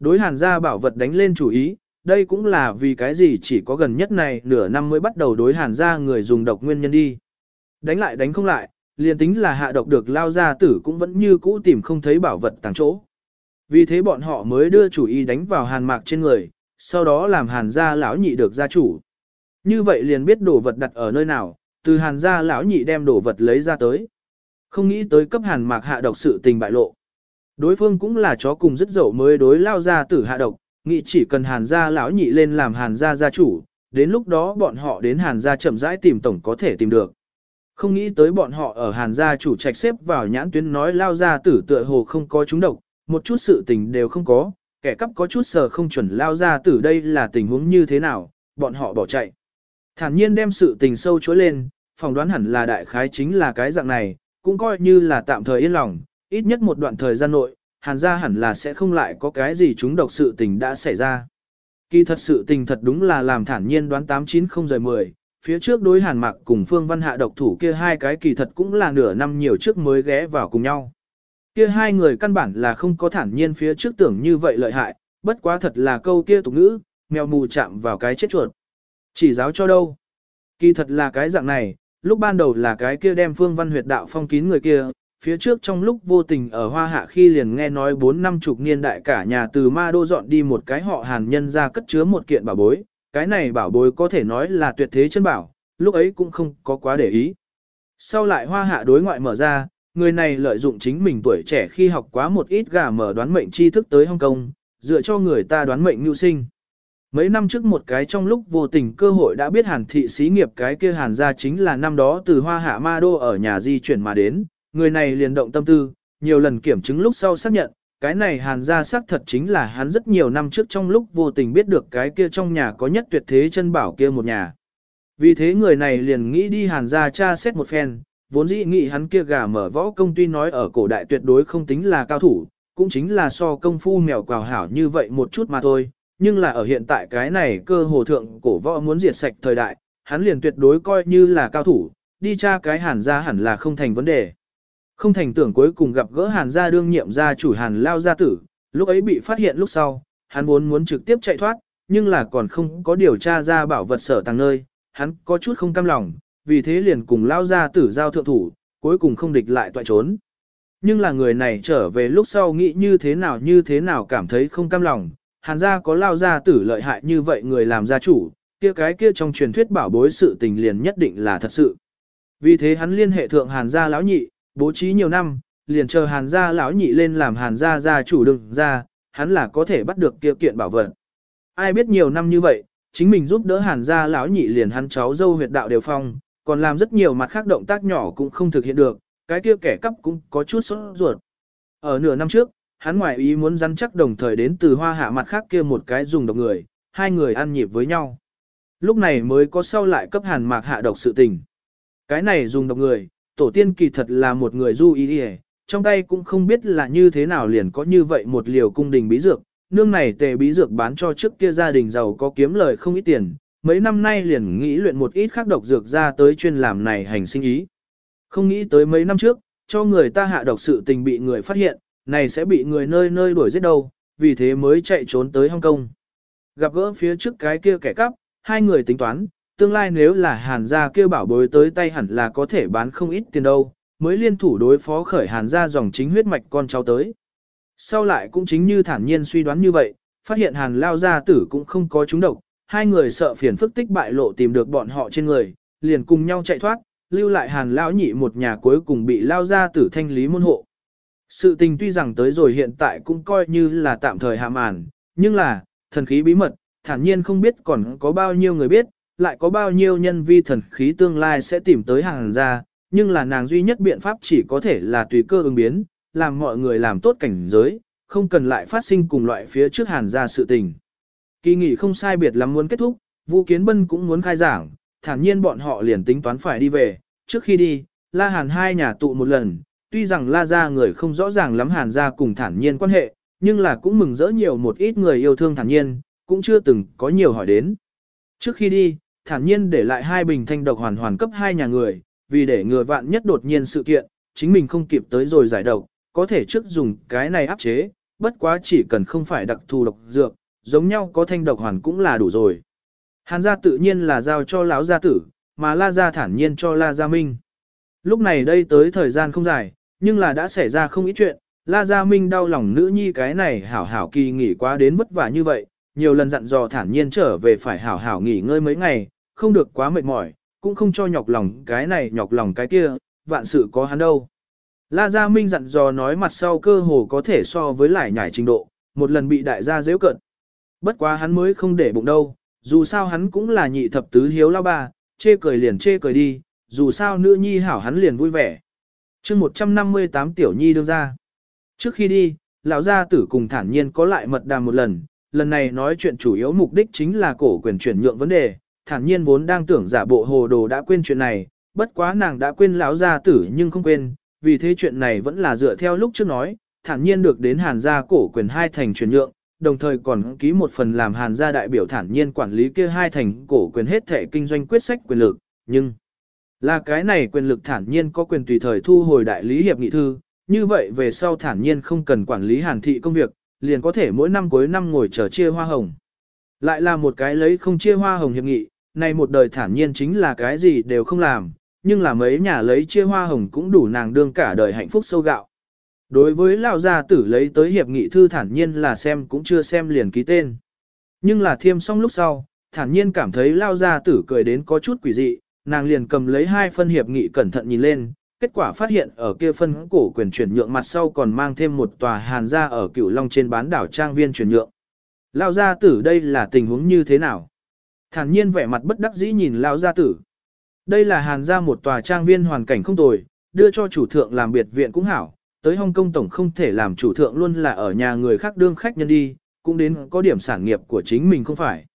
Đối hàn gia bảo vật đánh lên chủ ý, đây cũng là vì cái gì chỉ có gần nhất này nửa năm mới bắt đầu đối hàn gia người dùng độc nguyên nhân đi. Đánh lại đánh không lại, liền tính là hạ độc được lao ra tử cũng vẫn như cũ tìm không thấy bảo vật tàng chỗ. Vì thế bọn họ mới đưa chủ ý đánh vào hàn mạc trên người, sau đó làm hàn gia lão nhị được gia chủ. Như vậy liền biết đồ vật đặt ở nơi nào, từ hàn gia lão nhị đem đồ vật lấy ra tới. Không nghĩ tới cấp hàn mạc hạ độc sự tình bại lộ. Đối phương cũng là chó cùng rất dậu mới đối lao ra tử hạ độc, nghĩ chỉ cần hàn gia lão nhị lên làm hàn gia gia chủ, đến lúc đó bọn họ đến hàn gia chậm rãi tìm tổng có thể tìm được. Không nghĩ tới bọn họ ở hàn gia chủ trạch xếp vào nhãn tuyến nói lao ra tử tựa hồ không có chúng độc, một chút sự tình đều không có, kẻ cắp có chút sờ không chuẩn lao ra tử đây là tình huống như thế nào, bọn họ bỏ chạy. Thản nhiên đem sự tình sâu chối lên, phỏng đoán hẳn là đại khái chính là cái dạng này, cũng coi như là tạm thời yên lòng, ít nhất một đoạn thời gian nội, hàn gia hẳn là sẽ không lại có cái gì chúng độc sự tình đã xảy ra. Kỳ thật sự tình thật đúng là làm thản nhiên đoán 890-10, phía trước đối hàn mạc cùng phương văn hạ độc thủ kia hai cái kỳ thật cũng là nửa năm nhiều trước mới ghé vào cùng nhau. Kia hai người căn bản là không có thản nhiên phía trước tưởng như vậy lợi hại, bất quá thật là câu kia tục ngữ, mèo mù chạm vào cái chết chuột. Chỉ giáo cho đâu. Kỳ thật là cái dạng này, lúc ban đầu là cái kia đem phương văn huyệt đạo phong kín người kia, phía trước trong lúc vô tình ở hoa hạ khi liền nghe nói bốn năm chục niên đại cả nhà từ ma đô dọn đi một cái họ hàn nhân ra cất chứa một kiện bảo bối, cái này bảo bối có thể nói là tuyệt thế chân bảo, lúc ấy cũng không có quá để ý. Sau lại hoa hạ đối ngoại mở ra, người này lợi dụng chính mình tuổi trẻ khi học quá một ít gà mở đoán mệnh tri thức tới Hong Kong, dựa cho người ta đoán mệnh nhu sinh. Mấy năm trước một cái trong lúc vô tình cơ hội đã biết hàn thị xí nghiệp cái kia hàn ra chính là năm đó từ hoa hạ ma đô ở nhà di chuyển mà đến, người này liền động tâm tư, nhiều lần kiểm chứng lúc sau xác nhận, cái này hàn ra xác thật chính là hắn rất nhiều năm trước trong lúc vô tình biết được cái kia trong nhà có nhất tuyệt thế chân bảo kia một nhà. Vì thế người này liền nghĩ đi hàn ra tra xét một phen, vốn dĩ nghĩ hắn kia gà mở võ công tuy nói ở cổ đại tuyệt đối không tính là cao thủ, cũng chính là so công phu mèo quào hảo như vậy một chút mà thôi, nhưng là ở hiện tại cái này cơ hồ thượng cổ võ muốn diệt sạch thời đại, hắn liền tuyệt đối coi như là cao thủ, đi tra cái hàn ra hẳn là không thành vấn đề. Không thành tưởng cuối cùng gặp gỡ hàn gia đương nhiệm gia chủ hàn lao gia tử, lúc ấy bị phát hiện lúc sau, hắn vốn muốn trực tiếp chạy thoát, nhưng là còn không có điều tra ra bảo vật sở tàng nơi, hắn có chút không cam lòng, vì thế liền cùng lao gia tử giao thượng thủ, cuối cùng không địch lại toại trốn. Nhưng là người này trở về lúc sau nghĩ như thế nào như thế nào cảm thấy không cam lòng, hàn gia có lao gia tử lợi hại như vậy người làm gia chủ, kia cái kia trong truyền thuyết bảo bối sự tình liền nhất định là thật sự. Vì thế hắn liên hệ thượng hàn gia lão nhị, bố trí nhiều năm, liền chờ hàn gia lão nhị lên làm hàn gia gia chủ đừng ra, hắn là có thể bắt được kia kiện bảo vật. Ai biết nhiều năm như vậy, chính mình giúp đỡ hàn gia lão nhị liền hắn cháu dâu huyệt đạo đều phong, còn làm rất nhiều mặt khác động tác nhỏ cũng không thực hiện được, cái kia kẻ cắp cũng có chút sốt ruột. Ở nửa năm trước, hắn ngoại ý muốn rắn chắc đồng thời đến từ hoa hạ mặt khác kia một cái dùng độc người, hai người ăn nhịp với nhau. Lúc này mới có sau lại cấp hàn mạc hạ độc sự tình. Cái này dùng độc người, tổ tiên kỳ thật là một người du ý đi trong tay cũng không biết là như thế nào liền có như vậy một liều cung đình bí dược, nương này tề bí dược bán cho trước kia gia đình giàu có kiếm lời không ít tiền, mấy năm nay liền nghĩ luyện một ít khác độc dược ra tới chuyên làm này hành sinh ý. Không nghĩ tới mấy năm trước, cho người ta hạ độc sự tình bị người phát hiện, này sẽ bị người nơi nơi đuổi giết đâu, vì thế mới chạy trốn tới Hong Kong. Gặp gỡ phía trước cái kia kẻ cắp, hai người tính toán, tương lai nếu là hàn gia kêu bảo bối tới tay hẳn là có thể bán không ít tiền đâu, mới liên thủ đối phó khởi hàn gia dòng chính huyết mạch con cháu tới. Sau lại cũng chính như thản nhiên suy đoán như vậy, phát hiện hàn lao gia tử cũng không có chúng độc, hai người sợ phiền phức tích bại lộ tìm được bọn họ trên người, liền cùng nhau chạy thoát, lưu lại hàn lão nhị một nhà cuối cùng bị lao gia tử thanh lý môn hộ. Sự tình tuy rằng tới rồi hiện tại cũng coi như là tạm thời hạ màn, nhưng là, thần khí bí mật, thản nhiên không biết còn có bao nhiêu người biết, lại có bao nhiêu nhân vi thần khí tương lai sẽ tìm tới hàng ra, nhưng là nàng duy nhất biện pháp chỉ có thể là tùy cơ ứng biến, làm mọi người làm tốt cảnh giới, không cần lại phát sinh cùng loại phía trước hàn ra sự tình. Kỳ nghỉ không sai biệt lắm muốn kết thúc, vũ Kiến Bân cũng muốn khai giảng, thản nhiên bọn họ liền tính toán phải đi về, trước khi đi, La Hàn hai nhà tụ một lần, tuy rằng La gia người không rõ ràng lắm Hàn gia cùng thản nhiên quan hệ, nhưng là cũng mừng rỡ nhiều một ít người yêu thương thản nhiên, cũng chưa từng có nhiều hỏi đến. Trước khi đi, thản nhiên để lại hai bình thanh độc hoàn hoàn cấp hai nhà người, vì để ngừa vạn nhất đột nhiên sự kiện, chính mình không kịp tới rồi giải độc, có thể trước dùng cái này áp chế, bất quá chỉ cần không phải đặc thù độc dược, giống nhau có thanh độc hoàn cũng là đủ rồi. Hàn gia tự nhiên là giao cho lão gia tử, mà La gia thản nhiên cho La gia Minh. Lúc này đây tới thời gian không dài, nhưng là đã xảy ra không ít chuyện, La Gia Minh đau lòng nữ nhi cái này hảo hảo kỳ nghỉ quá đến vất vả như vậy, nhiều lần dặn dò thản nhiên trở về phải hảo hảo nghỉ ngơi mấy ngày, không được quá mệt mỏi, cũng không cho nhọc lòng cái này nhọc lòng cái kia, vạn sự có hắn đâu. La Gia Minh dặn dò nói mặt sau cơ hồ có thể so với lại nhảy trình độ, một lần bị đại gia dễ cận. Bất quá hắn mới không để bụng đâu, dù sao hắn cũng là nhị thập tứ hiếu lao ba, chê cười liền chê cười đi, dù sao nữ nhi hảo hắn liền vui vẻ. chương 158 tiểu nhi đương ra. Trước khi đi, lão gia tử cùng thản nhiên có lại mật đàm một lần, lần này nói chuyện chủ yếu mục đích chính là cổ quyền chuyển nhượng vấn đề, thản nhiên vốn đang tưởng giả bộ hồ đồ đã quên chuyện này, bất quá nàng đã quên lão gia tử nhưng không quên, vì thế chuyện này vẫn là dựa theo lúc trước nói, thản nhiên được đến hàn gia cổ quyền hai thành chuyển nhượng, đồng thời còn ký một phần làm hàn gia đại biểu thản nhiên quản lý kia hai thành cổ quyền hết thể kinh doanh quyết sách quyền lực, nhưng là cái này quyền lực thản nhiên có quyền tùy thời thu hồi đại lý hiệp nghị thư, như vậy về sau thản nhiên không cần quản lý hàn thị công việc, liền có thể mỗi năm cuối năm ngồi chờ chia hoa hồng. Lại là một cái lấy không chia hoa hồng hiệp nghị, này một đời thản nhiên chính là cái gì đều không làm, nhưng là mấy nhà lấy chia hoa hồng cũng đủ nàng đương cả đời hạnh phúc sâu gạo. Đối với lão gia tử lấy tới hiệp nghị thư thản nhiên là xem cũng chưa xem liền ký tên. Nhưng là thiêm xong lúc sau, thản nhiên cảm thấy lão gia tử cười đến có chút quỷ dị, nàng liền cầm lấy hai phân hiệp nghị cẩn thận nhìn lên, kết quả phát hiện ở kia phân cổ quyền chuyển nhượng mặt sau còn mang thêm một tòa hàn gia ở cửu long trên bán đảo trang viên chuyển nhượng. Lão gia tử đây là tình huống như thế nào? Thản nhiên vẻ mặt bất đắc dĩ nhìn lão gia tử. Đây là hàn gia một tòa trang viên hoàn cảnh không tồi, đưa cho chủ thượng làm biệt viện cũng hảo, tới Hồng Kông tổng không thể làm chủ thượng luôn là ở nhà người khác đương khách nhân đi, cũng đến có điểm sản nghiệp của chính mình không phải.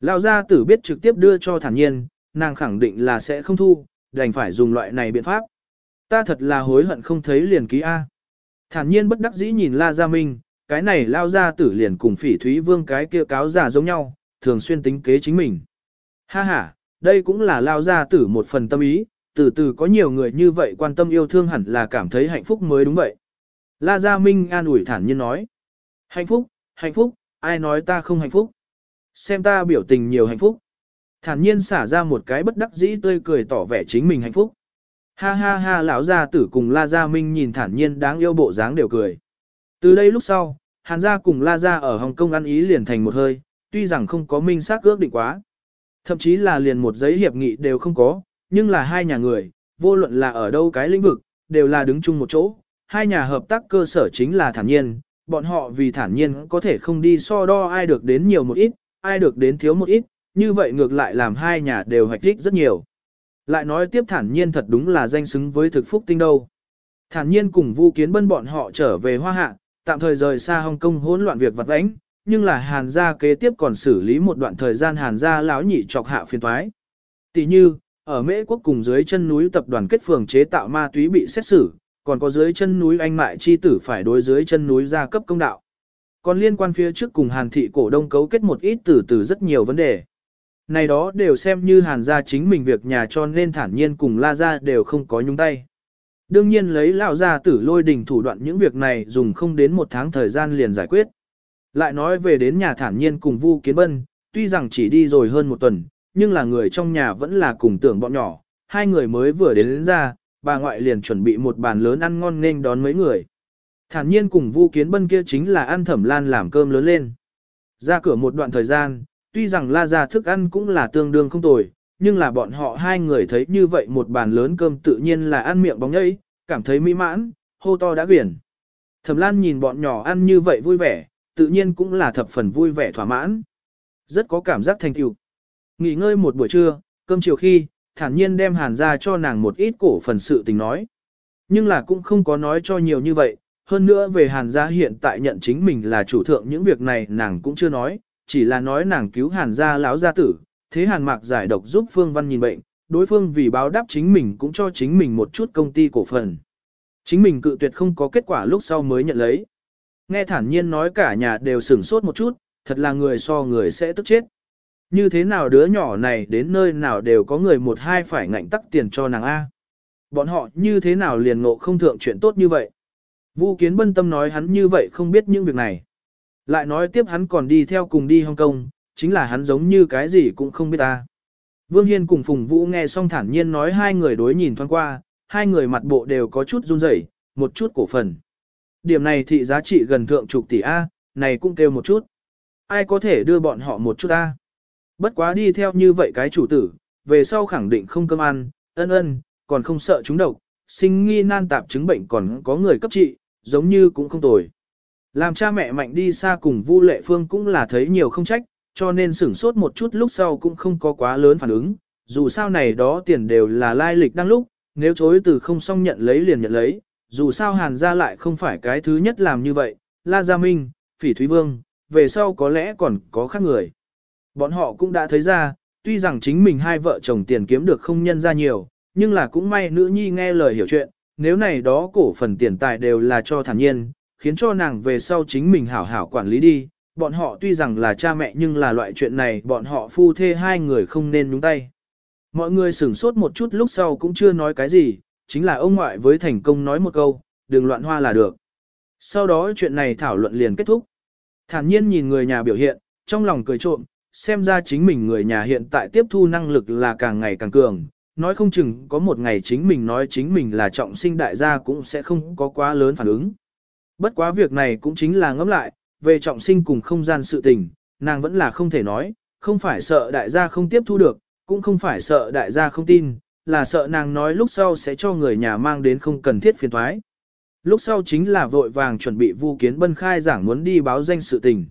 Lão gia tử biết trực tiếp đưa cho thản nhiên, nàng khẳng định là sẽ không thu, đành phải dùng loại này biện pháp. Ta thật là hối hận không thấy liền ký A. Thản nhiên bất đắc dĩ nhìn La Gia Minh, cái này lao ra tử liền cùng phỉ thúy vương cái kia cáo giả giống nhau, thường xuyên tính kế chính mình. Ha ha, đây cũng là lao ra tử một phần tâm ý, từ từ có nhiều người như vậy quan tâm yêu thương hẳn là cảm thấy hạnh phúc mới đúng vậy. La Gia Minh an ủi thản nhiên nói. Hạnh phúc, hạnh phúc, ai nói ta không hạnh phúc. Xem ta biểu tình nhiều hạnh phúc. Thản nhiên xả ra một cái bất đắc dĩ tươi cười tỏ vẻ chính mình hạnh phúc. Ha ha ha lão gia tử cùng La Gia Minh nhìn thản nhiên đáng yêu bộ dáng đều cười. Từ đây lúc sau, Hàn gia cùng La Gia ở Hồng Kông ăn ý liền thành một hơi, tuy rằng không có minh xác ước định quá. Thậm chí là liền một giấy hiệp nghị đều không có, nhưng là hai nhà người, vô luận là ở đâu cái lĩnh vực, đều là đứng chung một chỗ. Hai nhà hợp tác cơ sở chính là thản nhiên, bọn họ vì thản nhiên có thể không đi so đo ai được đến nhiều một ít, ai được đến thiếu một ít, như vậy ngược lại làm hai nhà đều hoạch thích rất nhiều. Lại nói tiếp thản nhiên thật đúng là danh xứng với thực phúc tinh đâu. Thản nhiên cùng Vu Kiến Bân bọn họ trở về Hoa Hạ, tạm thời rời xa Hồng Kông hỗn loạn việc vặt vãnh, nhưng là Hàn gia kế tiếp còn xử lý một đoạn thời gian Hàn gia lão nhị chọc hạ phiên thoái. Tỷ như, ở Mễ quốc cùng dưới chân núi tập đoàn kết phường chế tạo ma túy bị xét xử, còn có dưới chân núi anh mại chi tử phải đối dưới chân núi gia cấp công đạo. Còn liên quan phía trước cùng Hàn thị cổ đông cấu kết một ít từ từ rất nhiều vấn đề. Này đó đều xem như hàn gia chính mình việc nhà cho nên thản nhiên cùng la gia đều không có nhúng tay. Đương nhiên lấy lão gia tử lôi đình thủ đoạn những việc này dùng không đến một tháng thời gian liền giải quyết. Lại nói về đến nhà thản nhiên cùng Vu Kiến Bân, tuy rằng chỉ đi rồi hơn một tuần, nhưng là người trong nhà vẫn là cùng tưởng bọn nhỏ, hai người mới vừa đến, đến ra, bà ngoại liền chuẩn bị một bàn lớn ăn ngon nên đón mấy người. Thản nhiên cùng Vu Kiến Bân kia chính là ăn thẩm lan làm cơm lớn lên. Ra cửa một đoạn thời gian, tuy rằng la ra thức ăn cũng là tương đương không tồi, nhưng là bọn họ hai người thấy như vậy một bàn lớn cơm tự nhiên là ăn miệng bóng nhây, cảm thấy mỹ mãn, hô to đã quyển. Thẩm Lan nhìn bọn nhỏ ăn như vậy vui vẻ, tự nhiên cũng là thập phần vui vẻ thỏa mãn. Rất có cảm giác thành tựu. Nghỉ ngơi một buổi trưa, cơm chiều khi, thản nhiên đem hàn ra cho nàng một ít cổ phần sự tình nói. Nhưng là cũng không có nói cho nhiều như vậy, hơn nữa về hàn gia hiện tại nhận chính mình là chủ thượng những việc này nàng cũng chưa nói, chỉ là nói nàng cứu hàn gia lão gia tử, thế hàn mạc giải độc giúp Phương Văn nhìn bệnh, đối phương vì báo đáp chính mình cũng cho chính mình một chút công ty cổ phần. Chính mình cự tuyệt không có kết quả lúc sau mới nhận lấy. Nghe thản nhiên nói cả nhà đều sửng sốt một chút, thật là người so người sẽ tức chết. Như thế nào đứa nhỏ này đến nơi nào đều có người một hai phải ngạnh tắc tiền cho nàng A. Bọn họ như thế nào liền ngộ không thượng chuyện tốt như vậy. Vu Kiến Bân tâm nói hắn như vậy không biết những việc này. Lại nói tiếp hắn còn đi theo cùng đi Hong Kong, chính là hắn giống như cái gì cũng không biết ta. Vương Hiên cùng Phùng Vũ nghe xong thản nhiên nói hai người đối nhìn thoáng qua, hai người mặt bộ đều có chút run rẩy, một chút cổ phần. Điểm này thị giá trị gần thượng chục tỷ A, này cũng kêu một chút. Ai có thể đưa bọn họ một chút A. Bất quá đi theo như vậy cái chủ tử, về sau khẳng định không cơm ăn, ân ân, còn không sợ chúng độc, sinh nghi nan tạp chứng bệnh còn có người cấp trị, giống như cũng không tồi. Làm cha mẹ mạnh đi xa cùng Vu Lệ Phương cũng là thấy nhiều không trách, cho nên sửng sốt một chút lúc sau cũng không có quá lớn phản ứng, dù sao này đó tiền đều là lai lịch đang lúc, nếu chối từ không xong nhận lấy liền nhận lấy, dù sao Hàn gia lại không phải cái thứ nhất làm như vậy, La Gia Minh, Phỉ Thúy Vương, về sau có lẽ còn có khác người. Bọn họ cũng đã thấy ra, tuy rằng chính mình hai vợ chồng tiền kiếm được không nhân ra nhiều, nhưng là cũng may nữ nhi nghe lời hiểu chuyện, nếu này đó cổ phần tiền tài đều là cho thản nhiên, khiến cho nàng về sau chính mình hảo hảo quản lý đi, bọn họ tuy rằng là cha mẹ nhưng là loại chuyện này bọn họ phu thê hai người không nên nhúng tay. Mọi người sửng sốt một chút lúc sau cũng chưa nói cái gì, chính là ông ngoại với thành công nói một câu, đừng loạn hoa là được. Sau đó chuyện này thảo luận liền kết thúc. Thản nhiên nhìn người nhà biểu hiện, trong lòng cười trộm, xem ra chính mình người nhà hiện tại tiếp thu năng lực là càng ngày càng cường, nói không chừng có một ngày chính mình nói chính mình là trọng sinh đại gia cũng sẽ không có quá lớn phản ứng. Bất quá việc này cũng chính là ngẫm lại, về trọng sinh cùng không gian sự tình, nàng vẫn là không thể nói, không phải sợ đại gia không tiếp thu được, cũng không phải sợ đại gia không tin, là sợ nàng nói lúc sau sẽ cho người nhà mang đến không cần thiết phiền thoái. Lúc sau chính là vội vàng chuẩn bị Vu Kiến Bân khai giảng muốn đi báo danh sự tình.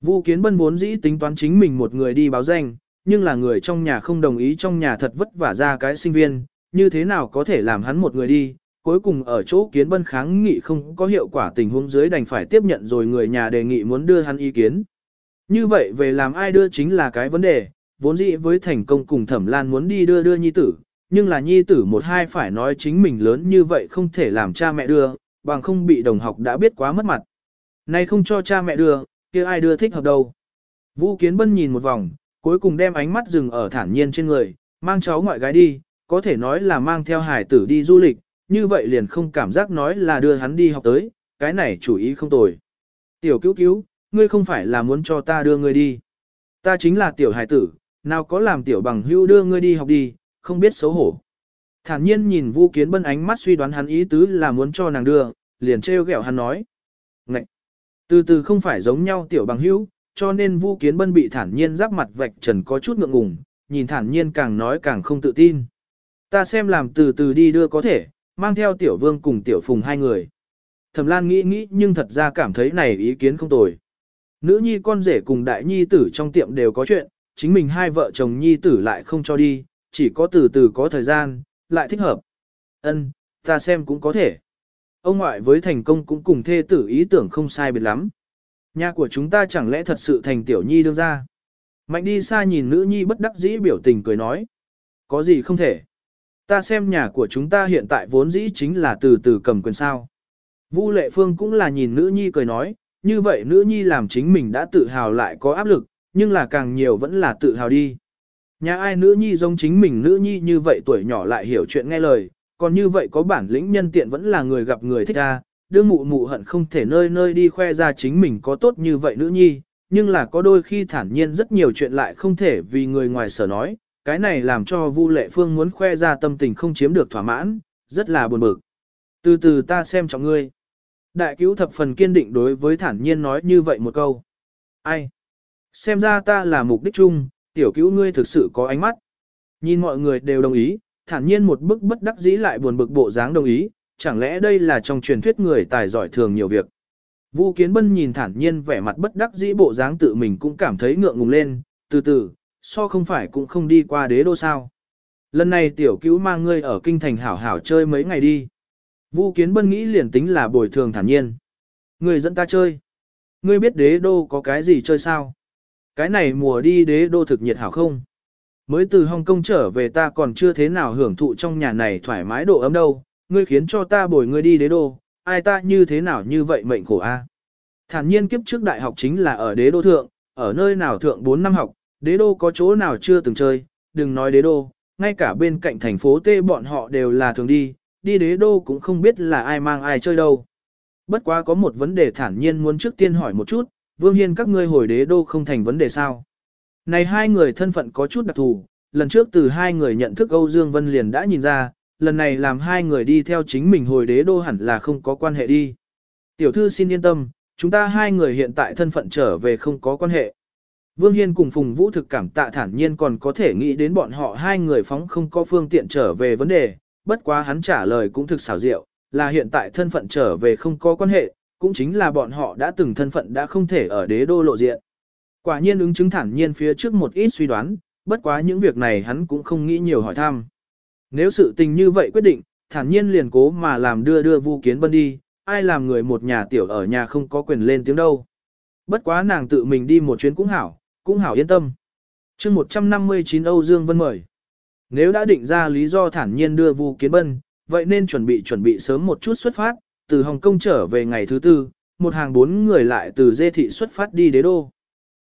Vu Kiến Bân vốn dĩ tính toán chính mình một người đi báo danh, nhưng là người trong nhà không đồng ý trong nhà thật vất vả ra cái sinh viên, như thế nào có thể làm hắn một người đi, cuối cùng ở chỗ Kiến Bân kháng nghị không có hiệu quả tình huống dưới đành phải tiếp nhận rồi người nhà đề nghị muốn đưa hắn ý kiến. Như vậy về làm ai đưa chính là cái vấn đề, vốn dĩ với thành công cùng Thẩm Lan muốn đi đưa đưa nhi tử, nhưng là nhi tử một hai phải nói chính mình lớn như vậy không thể làm cha mẹ đưa, bằng không bị đồng học đã biết quá mất mặt. Nay không cho cha mẹ đưa, kia ai đưa thích hợp đâu. Vũ Kiến Bân nhìn một vòng, cuối cùng đem ánh mắt dừng ở thản nhiên trên người, mang cháu ngoại gái đi, có thể nói là mang theo hải tử đi du lịch, như vậy liền không cảm giác nói là đưa hắn đi học tới, cái này chủ ý không tồi. Tiểu cứu cứu, ngươi không phải là muốn cho ta đưa ngươi đi. Ta chính là tiểu hải tử, nào có làm tiểu bằng hưu đưa ngươi đi học đi, không biết xấu hổ. Thản nhiên nhìn Vu Kiến Bân ánh mắt suy đoán hắn ý tứ là muốn cho nàng đưa, liền treo gẹo hắn nói. Ngậy! Từ từ không phải giống nhau tiểu bằng hữu, cho nên Vu Kiến Bân bị thản nhiên giáp mặt vạch trần có chút ngượng ngùng, nhìn thản nhiên càng nói càng không tự tin. Ta xem làm từ từ đi đưa có thể, mang theo tiểu vương cùng tiểu phùng hai người. Thẩm Lan nghĩ nghĩ nhưng thật ra cảm thấy này ý kiến không tồi. Nữ nhi con rể cùng đại nhi tử trong tiệm đều có chuyện, chính mình hai vợ chồng nhi tử lại không cho đi, chỉ có từ từ có thời gian, lại thích hợp. Ân, ta xem cũng có thể. Ông ngoại với thành công cũng cùng thê tử ý tưởng không sai biệt lắm. Nhà của chúng ta chẳng lẽ thật sự thành tiểu nhi đương ra. Mạnh đi xa nhìn nữ nhi bất đắc dĩ biểu tình cười nói. Có gì không thể. Ta xem nhà của chúng ta hiện tại vốn dĩ chính là từ từ cầm quyền sao. Vu lệ phương cũng là nhìn nữ nhi cười nói, như vậy nữ nhi làm chính mình đã tự hào lại có áp lực, nhưng là càng nhiều vẫn là tự hào đi. Nhà ai nữ nhi giống chính mình nữ nhi như vậy tuổi nhỏ lại hiểu chuyện nghe lời, còn như vậy có bản lĩnh nhân tiện vẫn là người gặp người thích ra, đương mụ mụ hận không thể nơi nơi đi khoe ra chính mình có tốt như vậy nữ nhi, nhưng là có đôi khi thản nhiên rất nhiều chuyện lại không thể vì người ngoài sở nói, cái này làm cho Vu Lệ Phương muốn khoe ra tâm tình không chiếm được thỏa mãn, rất là buồn bực. Từ từ ta xem trọng ngươi. Đại cứu thập phần kiên định đối với thản nhiên nói như vậy một câu. Ai? Xem ra ta là mục đích chung, tiểu cứu ngươi thực sự có ánh mắt. Nhìn mọi người đều đồng ý, thản nhiên một bức bất đắc dĩ lại buồn bực bộ dáng đồng ý, chẳng lẽ đây là trong truyền thuyết người tài giỏi thường nhiều việc. Vu Kiến Bân nhìn thản nhiên vẻ mặt bất đắc dĩ bộ dáng tự mình cũng cảm thấy ngượng ngùng lên, từ từ, so không phải cũng không đi qua đế đô sao. Lần này tiểu cứu mang ngươi ở kinh thành hảo hảo chơi mấy ngày đi. Vu Kiến Bân nghĩ liền tính là bồi thường thản nhiên. Ngươi dẫn ta chơi. Ngươi biết đế đô có cái gì chơi sao? Cái này mùa đi đế đô thực nhiệt hảo không? Mới từ Hồng Kông trở về ta còn chưa thế nào hưởng thụ trong nhà này thoải mái độ ấm đâu, ngươi khiến cho ta bồi ngươi đi đế đô, ai ta như thế nào như vậy mệnh khổ a. Thản nhiên kiếp trước đại học chính là ở đế đô thượng, ở nơi nào thượng 4 năm học, đế đô có chỗ nào chưa từng chơi, đừng nói đế đô, ngay cả bên cạnh thành phố T bọn họ đều là thường đi, đi đế đô cũng không biết là ai mang ai chơi đâu. bất quá có một vấn đề thản nhiên muốn trước tiên hỏi một chút, Vương Hiên các ngươi hồi đế đô không thành vấn đề sao. Này hai người thân phận có chút đặc thù, lần trước từ hai người nhận thức Âu Dương Vân liền đã nhìn ra, lần này làm hai người đi theo chính mình hồi đế đô hẳn là không có quan hệ đi. Tiểu thư xin yên tâm, chúng ta hai người hiện tại thân phận trở về không có quan hệ. Vương Hiên cùng Phùng Vũ thực cảm tạ thản nhiên còn có thể nghĩ đến bọn họ hai người phóng không có phương tiện trở về vấn đề, bất quá hắn trả lời cũng thực xảo diệu, là hiện tại thân phận trở về không có quan hệ, cũng chính là bọn họ đã từng thân phận đã không thể ở đế đô lộ diện. Quả nhiên ứng chứng thản nhiên phía trước một ít suy đoán, bất quá những việc này hắn cũng không nghĩ nhiều hỏi thăm. Nếu sự tình như vậy quyết định, thản nhiên liền cố mà làm đưa đưa Vu Kiến Bân đi, ai làm người một nhà tiểu ở nhà không có quyền lên tiếng đâu. Bất quá nàng tự mình đi một chuyến cũng hảo, cũng hảo yên tâm. chương 159 Âu Dương Vân mời. Nếu đã định ra lý do thản nhiên đưa Vu Kiến Bân, vậy nên chuẩn bị chuẩn bị sớm một chút xuất phát, từ Hồng Kông trở về ngày thứ tư, một hàng bốn người lại từ dê thị xuất phát đi đế đô.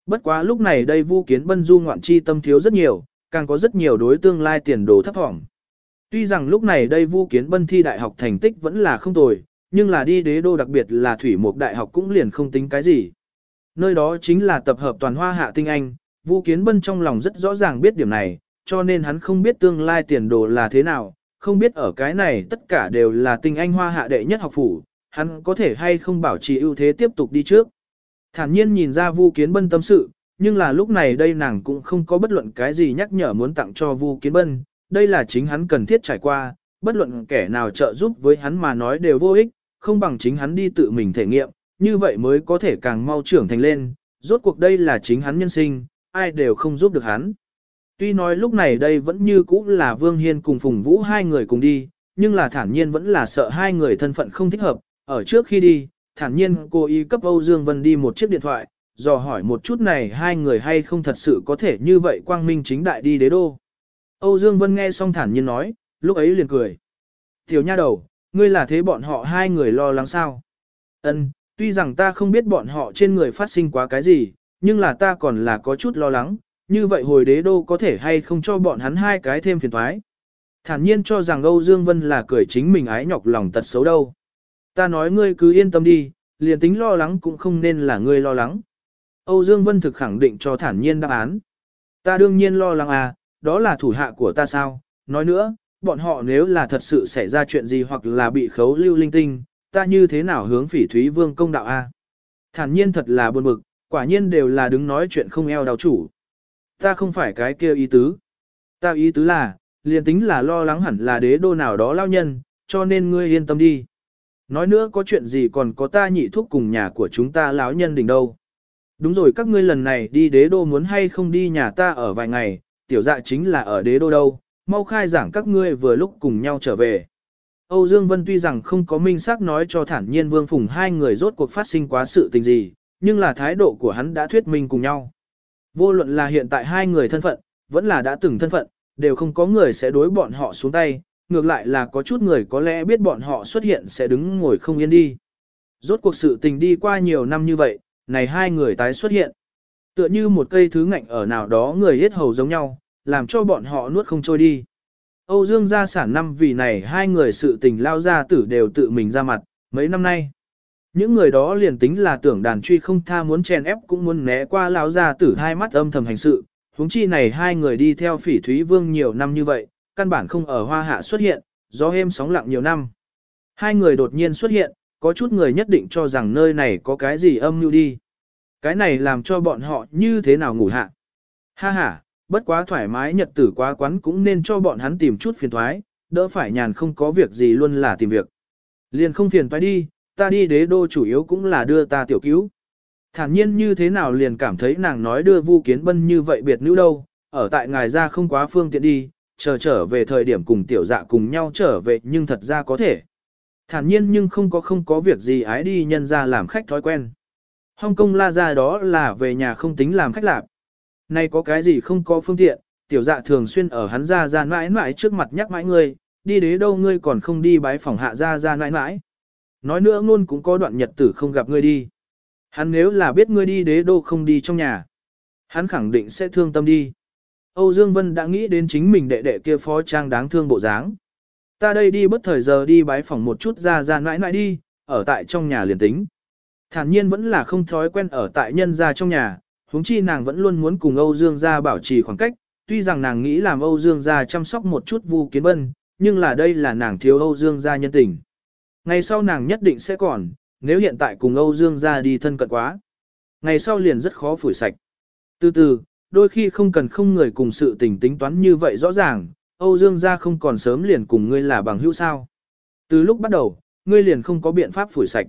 Bất quá lúc này đây Vu Kiến Bân du ngoạn chi tâm thiếu rất nhiều, càng có rất nhiều đối tương lai tiền đồ thấp thỏm. Tuy rằng lúc này đây Vu Kiến Bân thi đại học thành tích vẫn là không tồi, nhưng là đi đế đô đặc biệt là thủy mục đại học cũng liền không tính cái gì. Nơi đó chính là tập hợp toàn hoa hạ tinh anh, Vu Kiến Bân trong lòng rất rõ ràng biết điểm này, cho nên hắn không biết tương lai tiền đồ là thế nào, không biết ở cái này tất cả đều là tinh anh hoa hạ đệ nhất học phủ, hắn có thể hay không bảo trì ưu thế tiếp tục đi trước. Thản nhiên nhìn ra Vu Kiến Bân tâm sự, nhưng là lúc này đây nàng cũng không có bất luận cái gì nhắc nhở muốn tặng cho Vu Kiến Bân, đây là chính hắn cần thiết trải qua, bất luận kẻ nào trợ giúp với hắn mà nói đều vô ích, không bằng chính hắn đi tự mình thể nghiệm, như vậy mới có thể càng mau trưởng thành lên, rốt cuộc đây là chính hắn nhân sinh, ai đều không giúp được hắn. Tuy nói lúc này đây vẫn như cũ là Vương Hiên cùng Phùng Vũ hai người cùng đi, nhưng là thản nhiên vẫn là sợ hai người thân phận không thích hợp, ở trước khi đi, thản nhiên cô ý cấp Âu Dương Vân đi một chiếc điện thoại, dò hỏi một chút này hai người hay không thật sự có thể như vậy quang minh chính đại đi đế đô. Âu Dương Vân nghe xong thản nhiên nói, lúc ấy liền cười. Tiểu nha đầu, ngươi là thế bọn họ hai người lo lắng sao? Ân, tuy rằng ta không biết bọn họ trên người phát sinh quá cái gì, nhưng là ta còn là có chút lo lắng, như vậy hồi đế đô có thể hay không cho bọn hắn hai cái thêm phiền thoái. Thản nhiên cho rằng Âu Dương Vân là cười chính mình ái nhọc lòng tật xấu đâu. Ta nói ngươi cứ yên tâm đi, liền tính lo lắng cũng không nên là ngươi lo lắng. Âu Dương Vân thực khẳng định cho thản nhiên đáp án. Ta đương nhiên lo lắng à, đó là thủ hạ của ta sao, nói nữa, bọn họ nếu là thật sự xảy ra chuyện gì hoặc là bị khấu lưu linh tinh, ta như thế nào hướng phỉ thúy vương công đạo a? Thản nhiên thật là buồn bực, quả nhiên đều là đứng nói chuyện không eo đào chủ. Ta không phải cái kia ý tứ. Ta ý tứ là, liền tính là lo lắng hẳn là đế đô nào đó lao nhân, cho nên ngươi yên tâm đi. Nói nữa có chuyện gì còn có ta nhị thuốc cùng nhà của chúng ta lão nhân đỉnh đâu. Đúng rồi các ngươi lần này đi đế đô muốn hay không đi nhà ta ở vài ngày, tiểu dạ chính là ở đế đô đâu, mau khai giảng các ngươi vừa lúc cùng nhau trở về. Âu Dương Vân tuy rằng không có minh xác nói cho thản nhiên Vương Phùng hai người rốt cuộc phát sinh quá sự tình gì, nhưng là thái độ của hắn đã thuyết minh cùng nhau. Vô luận là hiện tại hai người thân phận, vẫn là đã từng thân phận, đều không có người sẽ đối bọn họ xuống tay, ngược lại là có chút người có lẽ biết bọn họ xuất hiện sẽ đứng ngồi không yên đi. Rốt cuộc sự tình đi qua nhiều năm như vậy, này hai người tái xuất hiện. Tựa như một cây thứ ngạnh ở nào đó người hết hầu giống nhau, làm cho bọn họ nuốt không trôi đi. Âu Dương gia sản năm vì này hai người sự tình lao ra tử đều tự mình ra mặt, mấy năm nay. Những người đó liền tính là tưởng đàn truy không tha muốn chèn ép cũng muốn né qua lão gia tử hai mắt âm thầm hành sự, huống chi này hai người đi theo phỉ thúy vương nhiều năm như vậy, căn bản không ở hoa hạ xuất hiện, gió êm sóng lặng nhiều năm. Hai người đột nhiên xuất hiện, có chút người nhất định cho rằng nơi này có cái gì âm mưu đi. Cái này làm cho bọn họ như thế nào ngủ hạ. Ha ha, bất quá thoải mái nhật tử quá quán cũng nên cho bọn hắn tìm chút phiền thoái, đỡ phải nhàn không có việc gì luôn là tìm việc. Liền không phiền toái đi, ta đi đế đô chủ yếu cũng là đưa ta tiểu cứu. Thản nhiên như thế nào liền cảm thấy nàng nói đưa Vu Kiến Bân như vậy biệt nữ đâu, ở tại ngài ra không quá phương tiện đi, chờ trở về thời điểm cùng tiểu dạ cùng nhau trở về nhưng thật ra có thể. Thản nhiên nhưng không có không có việc gì ái đi nhân ra làm khách thói quen. Hong Kong la ra đó là về nhà không tính làm khách lạc. Nay có cái gì không có phương tiện, tiểu dạ thường xuyên ở hắn ra ra mãi mãi trước mặt nhắc mãi ngươi, đi đế đâu ngươi còn không đi bái phòng hạ ra ra mãi mãi. Nói nữa ngôn cũng có đoạn nhật tử không gặp ngươi đi. Hắn nếu là biết ngươi đi đế đô không đi trong nhà, hắn khẳng định sẽ thương tâm đi. Âu Dương Vân đã nghĩ đến chính mình đệ đệ kia phó trang đáng thương bộ dáng. Ta đây đi bất thời giờ đi bái phòng một chút ra ra nãi nãi đi, ở tại trong nhà liền tính. Thản nhiên vẫn là không thói quen ở tại nhân gia trong nhà, huống chi nàng vẫn luôn muốn cùng Âu Dương gia bảo trì khoảng cách, tuy rằng nàng nghĩ làm Âu Dương gia chăm sóc một chút Vu Kiến Bân, nhưng là đây là nàng thiếu Âu Dương gia nhân tình. Ngày sau nàng nhất định sẽ còn, nếu hiện tại cùng Âu Dương gia đi thân cận quá. Ngày sau liền rất khó phủi sạch. Từ từ, đôi khi không cần không người cùng sự tình tính toán như vậy rõ ràng, Âu Dương gia không còn sớm liền cùng ngươi là bằng hữu sao. Từ lúc bắt đầu, ngươi liền không có biện pháp phủi sạch.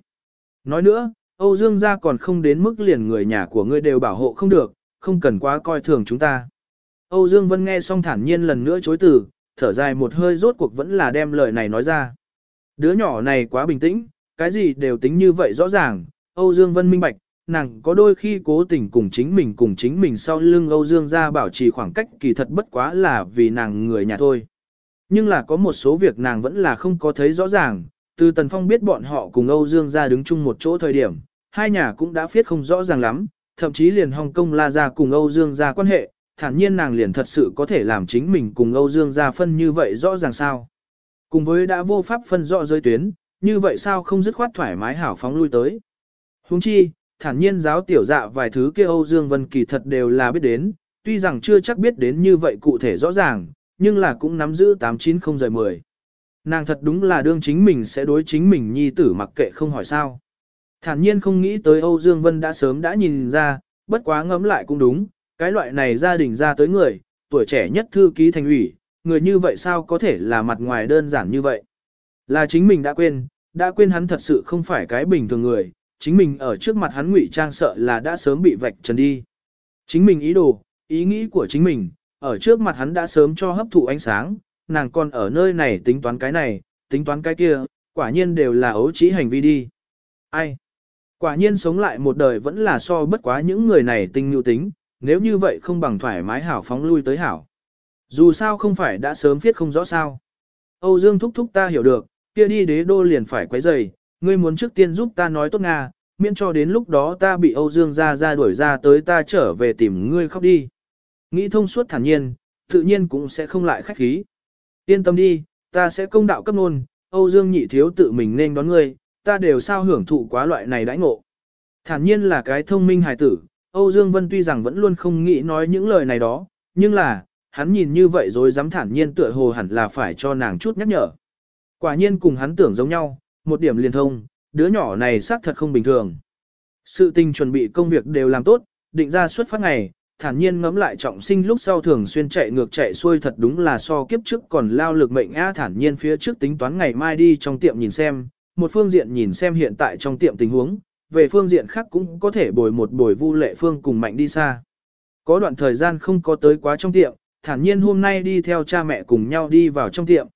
Nói nữa, Âu Dương gia còn không đến mức liền người nhà của ngươi đều bảo hộ không được, không cần quá coi thường chúng ta. Âu Dương Vân nghe xong thản nhiên lần nữa chối từ, thở dài một hơi rốt cuộc vẫn là đem lời này nói ra. Đứa nhỏ này quá bình tĩnh, cái gì đều tính như vậy rõ ràng, Âu Dương Vân minh bạch, nàng có đôi khi cố tình cùng chính mình cùng chính mình sau lưng Âu Dương gia bảo trì khoảng cách kỳ thật bất quá là vì nàng người nhà thôi. Nhưng là có một số việc nàng vẫn là không có thấy rõ ràng, từ Tần Phong biết bọn họ cùng Âu Dương gia đứng chung một chỗ thời điểm, hai nhà cũng đã viết không rõ ràng lắm, thậm chí liền Hồng Kông La gia cùng Âu Dương gia quan hệ, thản nhiên nàng liền thật sự có thể làm chính mình cùng Âu Dương gia phân như vậy rõ ràng sao. Cùng với đã vô pháp phân rõ giới tuyến, như vậy sao không dứt khoát thoải mái hảo phóng lui tới. Huống chi, thản nhiên giáo tiểu dạ vài thứ kia Âu Dương Vân kỳ thật đều là biết đến, tuy rằng chưa chắc biết đến như vậy cụ thể rõ ràng, nhưng là cũng nắm giữ 890 rời 10. Nàng thật đúng là đương chính mình sẽ đối chính mình nhi tử mặc kệ không hỏi sao. Thản nhiên không nghĩ tới Âu Dương Vân đã sớm đã nhìn ra, bất quá ngẫm lại cũng đúng, cái loại này gia đình ra tới người, tuổi trẻ nhất thư ký thành ủy, người như vậy sao có thể là mặt ngoài đơn giản như vậy. Là chính mình đã quên, đã quên hắn thật sự không phải cái bình thường người, chính mình ở trước mặt hắn ngụy trang sợ là đã sớm bị vạch trần đi. Chính mình ý đồ, ý nghĩ của chính mình, ở trước mặt hắn đã sớm cho hấp thụ ánh sáng, nàng còn ở nơi này tính toán cái này, tính toán cái kia, quả nhiên đều là ấu trí hành vi đi. Ai? Quả nhiên sống lại một đời vẫn là so bất quá những người này tinh nhu tính, nếu như vậy không bằng thoải mái hảo phóng lui tới hảo. Dù sao không phải đã sớm viết không rõ sao. Âu Dương thúc thúc ta hiểu được, kia đi đế đô liền phải quấy rầy, ngươi muốn trước tiên giúp ta nói tốt Nga, miễn cho đến lúc đó ta bị Âu Dương ra ra đuổi ra tới ta trở về tìm ngươi khóc đi. Nghĩ thông suốt thản nhiên, tự nhiên cũng sẽ không lại khách khí. Yên tâm đi, ta sẽ công đạo cấp nôn, Âu Dương nhị thiếu tự mình nên đón ngươi, ta đều sao hưởng thụ quá loại này đãi ngộ. Thản nhiên là cái thông minh hài tử, Âu Dương Vân tuy rằng vẫn luôn không nghĩ nói những lời này đó, nhưng là, hắn nhìn như vậy rồi dám thản nhiên tựa hồ hẳn là phải cho nàng chút nhắc nhở. Quả nhiên cùng hắn tưởng giống nhau, một điểm liên thông, đứa nhỏ này xác thật không bình thường. Sự tình chuẩn bị công việc đều làm tốt, định ra xuất phát ngày, thản nhiên ngẫm lại trọng sinh lúc sau thường xuyên chạy ngược chạy xuôi thật đúng là so kiếp trước còn lao lực mệnh a thản nhiên phía trước tính toán ngày mai đi trong tiệm nhìn xem, một phương diện nhìn xem hiện tại trong tiệm tình huống, về phương diện khác cũng có thể bồi một bồi vu lệ phương cùng mạnh đi xa. Có đoạn thời gian không có tới quá trong tiệm, thản nhiên hôm nay đi theo cha mẹ cùng nhau đi vào trong tiệm.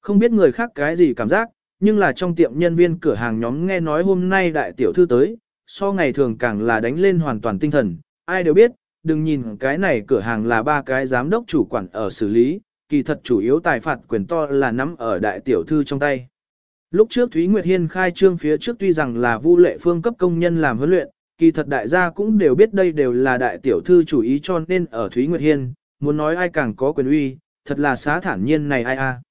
Không biết người khác cái gì cảm giác, nhưng là trong tiệm nhân viên cửa hàng nhóm nghe nói hôm nay đại tiểu thư tới, so ngày thường càng là đánh lên hoàn toàn tinh thần, ai đều biết, đừng nhìn cái này cửa hàng là ba cái giám đốc chủ quản ở xử lý, kỳ thật chủ yếu tài phạt quyền to là nắm ở đại tiểu thư trong tay. Lúc trước Thúy Nguyệt Hiên khai trương phía trước tuy rằng là Vu Lệ Phương cấp công nhân làm huấn luyện, kỳ thật đại gia cũng đều biết đây đều là đại tiểu thư chủ ý cho nên ở Thúy Nguyệt Hiên, muốn nói ai càng có quyền uy, thật là xá thản nhiên này ai a.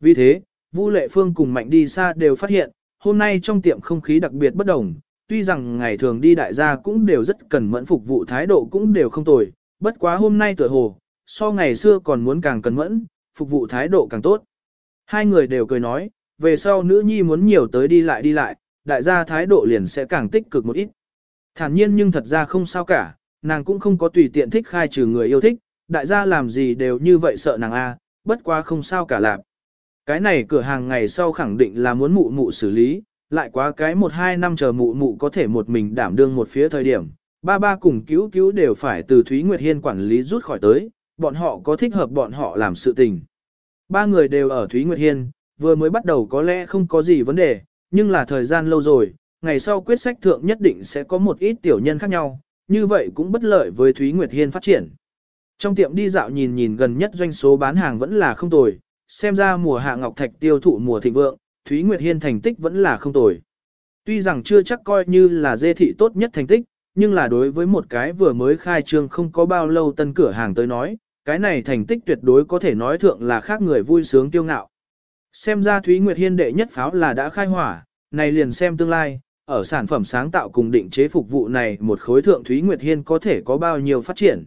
Vì thế, Vu Lệ Phương cùng Mạnh đi xa đều phát hiện, hôm nay trong tiệm không khí đặc biệt bất đồng, tuy rằng ngày thường đi đại gia cũng đều rất cần mẫn phục vụ thái độ cũng đều không tồi, bất quá hôm nay tựa hồ, so ngày xưa còn muốn càng cần mẫn, phục vụ thái độ càng tốt. Hai người đều cười nói, về sau nữ nhi muốn nhiều tới đi lại đi lại, đại gia thái độ liền sẽ càng tích cực một ít. Thản nhiên nhưng thật ra không sao cả, nàng cũng không có tùy tiện thích khai trừ người yêu thích, đại gia làm gì đều như vậy sợ nàng a, bất quá không sao cả lạp. Cái này cửa hàng ngày sau khẳng định là muốn mụ mụ xử lý, lại quá cái một hai năm chờ mụ mụ có thể một mình đảm đương một phía thời điểm, ba ba cùng cứu cứu đều phải từ Thúy Nguyệt Hiên quản lý rút khỏi tới, bọn họ có thích hợp bọn họ làm sự tình. Ba người đều ở Thúy Nguyệt Hiên, vừa mới bắt đầu có lẽ không có gì vấn đề, nhưng là thời gian lâu rồi, ngày sau quyết sách thượng nhất định sẽ có một ít tiểu nhân khác nhau, như vậy cũng bất lợi với Thúy Nguyệt Hiên phát triển. Trong tiệm đi dạo nhìn nhìn gần nhất doanh số bán hàng vẫn là không tồi, xem ra mùa hạ ngọc thạch tiêu thụ mùa thịnh vượng, Thúy Nguyệt Hiên thành tích vẫn là không tồi. Tuy rằng chưa chắc coi như là dê thị tốt nhất thành tích, nhưng là đối với một cái vừa mới khai trương không có bao lâu tân cửa hàng tới nói, cái này thành tích tuyệt đối có thể nói thượng là khác người vui sướng tiêu ngạo. Xem ra Thúy Nguyệt Hiên đệ nhất pháo là đã khai hỏa, này liền xem tương lai, ở sản phẩm sáng tạo cùng định chế phục vụ này một khối thượng Thúy Nguyệt Hiên có thể có bao nhiêu phát triển.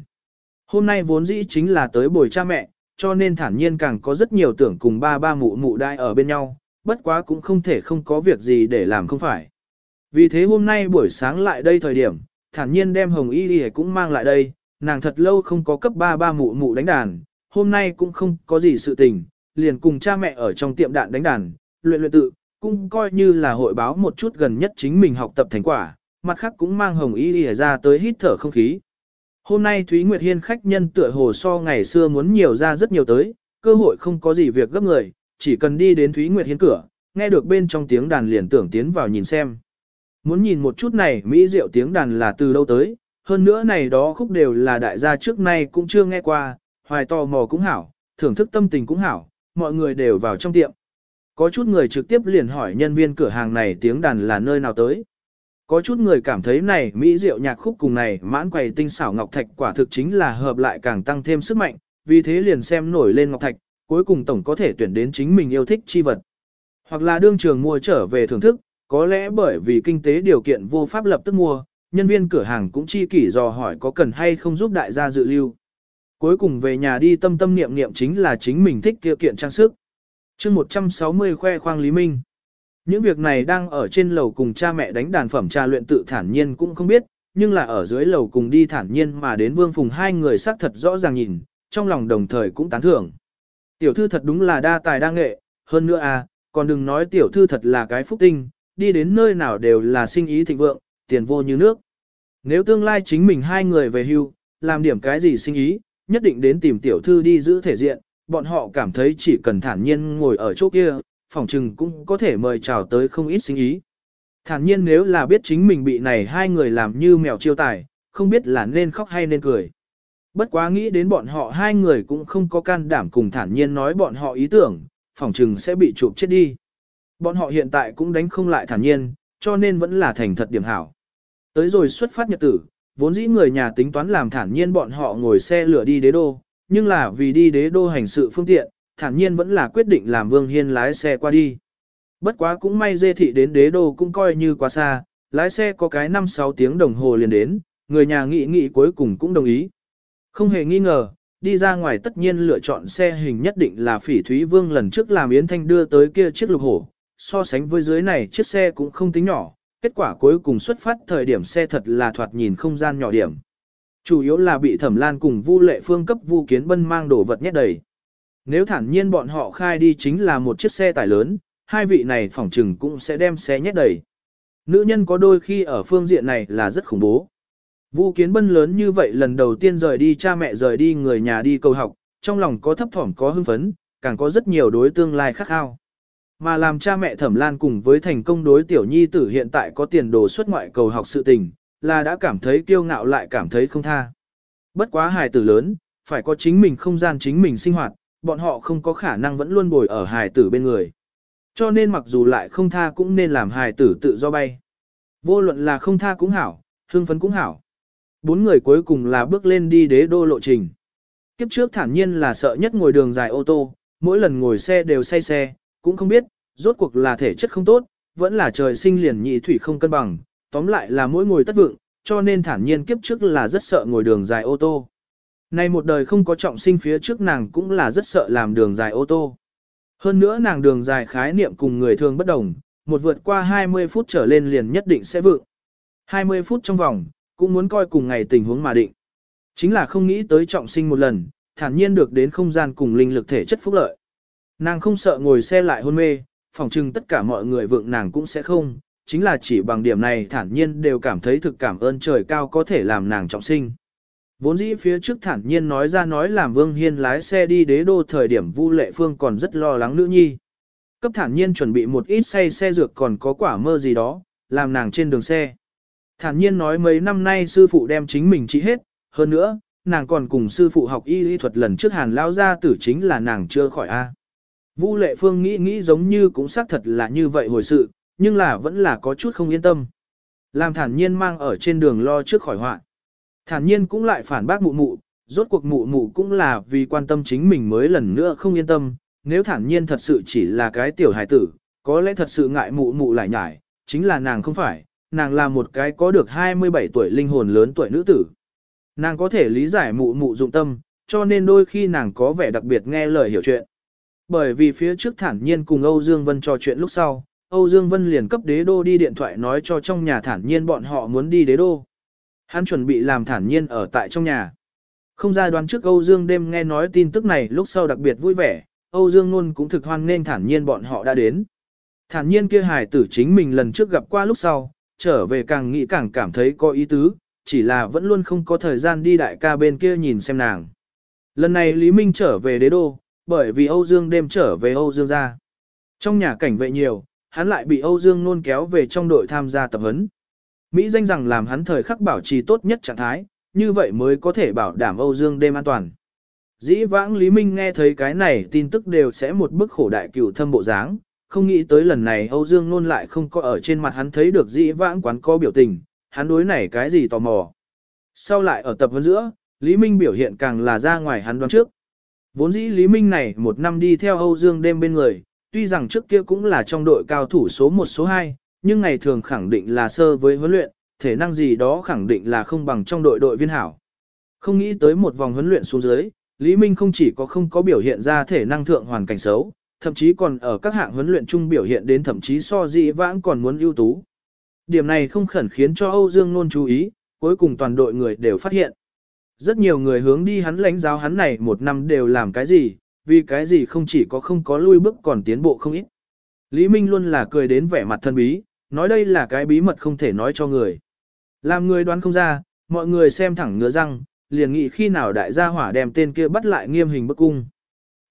Hôm nay vốn dĩ chính là tới bồi cha mẹ, cho nên thản nhiên càng có rất nhiều tưởng cùng ba ba mụ mụ đai ở bên nhau, bất quá cũng không thể không có việc gì để làm không phải. Vì thế hôm nay buổi sáng lại đây thời điểm, thản nhiên đem hồng y đi cũng mang lại đây, nàng thật lâu không có cấp ba ba mụ mụ đánh đàn, hôm nay cũng không có gì sự tình, liền cùng cha mẹ ở trong tiệm đạn đánh đàn, luyện luyện tự, cũng coi như là hội báo một chút gần nhất chính mình học tập thành quả, mặt khác cũng mang hồng y đi ra tới hít thở không khí. Hôm nay Thúy Nguyệt Hiên khách nhân tựa hồ so ngày xưa muốn nhiều ra rất nhiều tới, cơ hội không có gì việc gấp người, chỉ cần đi đến Thúy Nguyệt Hiên cửa, nghe được bên trong tiếng đàn liền tưởng tiến vào nhìn xem. Muốn nhìn một chút này Mỹ diệu tiếng đàn là từ đâu tới, hơn nữa này đó khúc đều là đại gia trước nay cũng chưa nghe qua, hoài tò mò cũng hảo, thưởng thức tâm tình cũng hảo, mọi người đều vào trong tiệm. Có chút người trực tiếp liền hỏi nhân viên cửa hàng này tiếng đàn là nơi nào tới. Có chút người cảm thấy này Mỹ diệu nhạc khúc cùng này mãn quầy tinh xảo ngọc thạch quả thực chính là hợp lại càng tăng thêm sức mạnh, vì thế liền xem nổi lên ngọc thạch, cuối cùng tổng có thể tuyển đến chính mình yêu thích chi vật. Hoặc là đương trường mua trở về thưởng thức, có lẽ bởi vì kinh tế điều kiện vô pháp lập tức mua, nhân viên cửa hàng cũng chi kỷ dò hỏi có cần hay không giúp đại gia dự lưu. Cuối cùng về nhà đi tâm tâm niệm niệm chính là chính mình thích kia kiện trang sức. chương 160 khoe khoang Lý Minh. Những việc này đang ở trên lầu cùng cha mẹ đánh đàn phẩm trà luyện tự thản nhiên cũng không biết, nhưng là ở dưới lầu cùng đi thản nhiên mà đến vương phùng hai người xác thật rõ ràng nhìn, trong lòng đồng thời cũng tán thưởng. Tiểu thư thật đúng là đa tài đa nghệ, hơn nữa à, còn đừng nói tiểu thư thật là cái phúc tinh, đi đến nơi nào đều là sinh ý thịnh vượng, tiền vô như nước. Nếu tương lai chính mình hai người về hưu, làm điểm cái gì sinh ý, nhất định đến tìm tiểu thư đi giữ thể diện, bọn họ cảm thấy chỉ cần thản nhiên ngồi ở chỗ kia, Phỏng chừng cũng có thể mời chào tới không ít sinh ý. Thản nhiên nếu là biết chính mình bị này hai người làm như mèo chiêu tài, không biết là nên khóc hay nên cười. Bất quá nghĩ đến bọn họ hai người cũng không có can đảm cùng thản nhiên nói bọn họ ý tưởng, Phỏng chừng sẽ bị chụp chết đi. Bọn họ hiện tại cũng đánh không lại thản nhiên, cho nên vẫn là thành thật điểm hảo. Tới rồi xuất phát nhật tử, vốn dĩ người nhà tính toán làm thản nhiên bọn họ ngồi xe lửa đi đế đô, nhưng là vì đi đế đô hành sự phương tiện, thản nhiên vẫn là quyết định làm Vương Hiên lái xe qua đi. Bất quá cũng may dê thị đến đế đô cũng coi như quá xa, lái xe có cái 5-6 tiếng đồng hồ liền đến, người nhà nghị nghị cuối cùng cũng đồng ý. Không hề nghi ngờ, đi ra ngoài tất nhiên lựa chọn xe hình nhất định là phỉ Thúy Vương lần trước làm Yến Thanh đưa tới kia chiếc lục hổ, so sánh với dưới này chiếc xe cũng không tính nhỏ, kết quả cuối cùng xuất phát thời điểm xe thật là thoạt nhìn không gian nhỏ điểm. Chủ yếu là bị Thẩm Lan cùng Vu Lệ Phương cấp Vu Kiến Bân mang đồ vật nhét đầy. Nếu thản nhiên bọn họ khai đi chính là một chiếc xe tải lớn, hai vị này phỏng trừng cũng sẽ đem xe nhét đầy. Nữ nhân có đôi khi ở phương diện này là rất khủng bố. Vu Kiến Bân lớn như vậy lần đầu tiên rời đi cha mẹ rời đi người nhà đi cầu học, trong lòng có thấp thỏm có hưng phấn, càng có rất nhiều đối tương lai khắc khao. Mà làm cha mẹ Thẩm Lan cùng với thành công đối tiểu nhi tử hiện tại có tiền đồ xuất ngoại cầu học sự tình, là đã cảm thấy kiêu ngạo lại cảm thấy không tha. Bất quá hài tử lớn, phải có chính mình không gian chính mình sinh hoạt, bọn họ không có khả năng vẫn luôn bồi ở hài tử bên người. Cho nên mặc dù lại không tha cũng nên làm hài tử tự do bay. Vô luận là không tha cũng hảo, hương phấn cũng hảo. Bốn người cuối cùng là bước lên đi đế đô lộ trình. Kiếp trước thản nhiên là sợ nhất ngồi đường dài ô tô, mỗi lần ngồi xe đều say xe, cũng không biết, rốt cuộc là thể chất không tốt, vẫn là trời sinh liền nhị thủy không cân bằng, tóm lại là mỗi ngồi tất vượng, cho nên thản nhiên kiếp trước là rất sợ ngồi đường dài ô tô nay một đời không có trọng sinh phía trước nàng cũng là rất sợ làm đường dài ô tô. Hơn nữa nàng đường dài khái niệm cùng người thường bất đồng, một vượt qua 20 phút trở lên liền nhất định sẽ vượng. 20 phút trong vòng, cũng muốn coi cùng ngày tình huống mà định. Chính là không nghĩ tới trọng sinh một lần, thản nhiên được đến không gian cùng linh lực thể chất phúc lợi. Nàng không sợ ngồi xe lại hôn mê, phòng trưng tất cả mọi người vượng nàng cũng sẽ không, chính là chỉ bằng điểm này thản nhiên đều cảm thấy thực cảm ơn trời cao có thể làm nàng trọng sinh. Vốn dĩ phía trước thản nhiên nói ra nói làm Vương Hiên lái xe đi đế đô thời điểm Vu Lệ Phương còn rất lo lắng nữ nhi. Cấp thản nhiên chuẩn bị một ít say xe dược còn có quả mơ gì đó, làm nàng trên đường xe. Thản nhiên nói mấy năm nay sư phụ đem chính mình trị hết, hơn nữa, nàng còn cùng sư phụ học y lý thuật lần trước hàn lao ra tử chính là nàng chưa khỏi A. Vu Lệ Phương nghĩ nghĩ giống như cũng xác thật là như vậy hồi sự, nhưng là vẫn là có chút không yên tâm. Làm thản nhiên mang ở trên đường lo trước khỏi hoạn. Thản nhiên cũng lại phản bác mụ mụ, rốt cuộc mụ mụ cũng là vì quan tâm chính mình mới lần nữa không yên tâm, nếu thản nhiên thật sự chỉ là cái tiểu hài tử, Có lẽ thật sự ngại mụ mụ lại nhải, chính là nàng không phải, nàng là một cái có được 27 tuổi linh hồn lớn tuổi nữ tử. Nàng có thể lý giải mụ mụ dụng tâm, cho nên đôi khi nàng có vẻ đặc biệt nghe lời hiểu chuyện. Bởi vì phía trước thản nhiên cùng Âu Dương Vân trò chuyện lúc sau, Âu Dương Vân liền cấp đế đô đi điện thoại nói cho trong nhà thản nhiên bọn họ muốn đi đế đô. Hắn chuẩn bị làm thản nhiên ở tại trong nhà. Không ra đoán trước Âu Dương đêm nghe nói tin tức này lúc sau đặc biệt vui vẻ, Âu Dương luôn cũng thực hoan nên thản nhiên bọn họ đã đến. Thản nhiên kia hài tử chính mình lần trước gặp qua lúc sau, trở về càng nghĩ càng cảm thấy có ý tứ, chỉ là vẫn luôn không có thời gian đi đại ca bên kia nhìn xem nàng. Lần này Lý Minh trở về đế đô, bởi vì Âu Dương đêm trở về Âu Dương ra. Trong nhà cảnh vệ nhiều, hắn lại bị Âu Dương nôn kéo về trong đội tham gia tập huấn. Mỹ danh rằng làm hắn thời khắc bảo trì tốt nhất trạng thái, như vậy mới có thể bảo đảm Âu Dương đêm an toàn. Dĩ vãng Lý Minh nghe thấy cái này tin tức đều sẽ một bức khổ đại cựu thâm bộ dáng, không nghĩ tới lần này Âu Dương nôn lại không có ở trên mặt hắn thấy được dĩ vãng quán có biểu tình, hắn đối này cái gì tò mò. Sau lại ở tập huấn giữa, Lý Minh biểu hiện càng là ra ngoài hắn đoán trước. Vốn dĩ Lý Minh này một năm đi theo Âu Dương đêm bên người, tuy rằng trước kia cũng là trong đội cao thủ số 1 số 2, nhưng ngày thường khẳng định là sơ với huấn luyện, thể năng gì đó khẳng định là không bằng trong đội đội viên hảo. Không nghĩ tới một vòng huấn luyện xuống dưới, Lý Minh không chỉ có không có biểu hiện ra thể năng thượng hoàn cảnh xấu, thậm chí còn ở các hạng huấn luyện chung biểu hiện đến thậm chí so dị vãng còn muốn ưu tú. Điểm này không khẩn khiến cho Âu Dương Nôn chú ý, cuối cùng toàn đội người đều phát hiện. Rất nhiều người hướng đi hắn lãnh giáo hắn này một năm đều làm cái gì, vì cái gì không chỉ có không có lui bước còn tiến bộ không ít. Lý Minh luôn là cười đến vẻ mặt thân bí, nói đây là cái bí mật không thể nói cho người. Làm người đoán không ra, mọi người xem thẳng ngứa răng, liền nghĩ khi nào đại gia hỏa đem tên kia bắt lại nghiêm hình bức cung.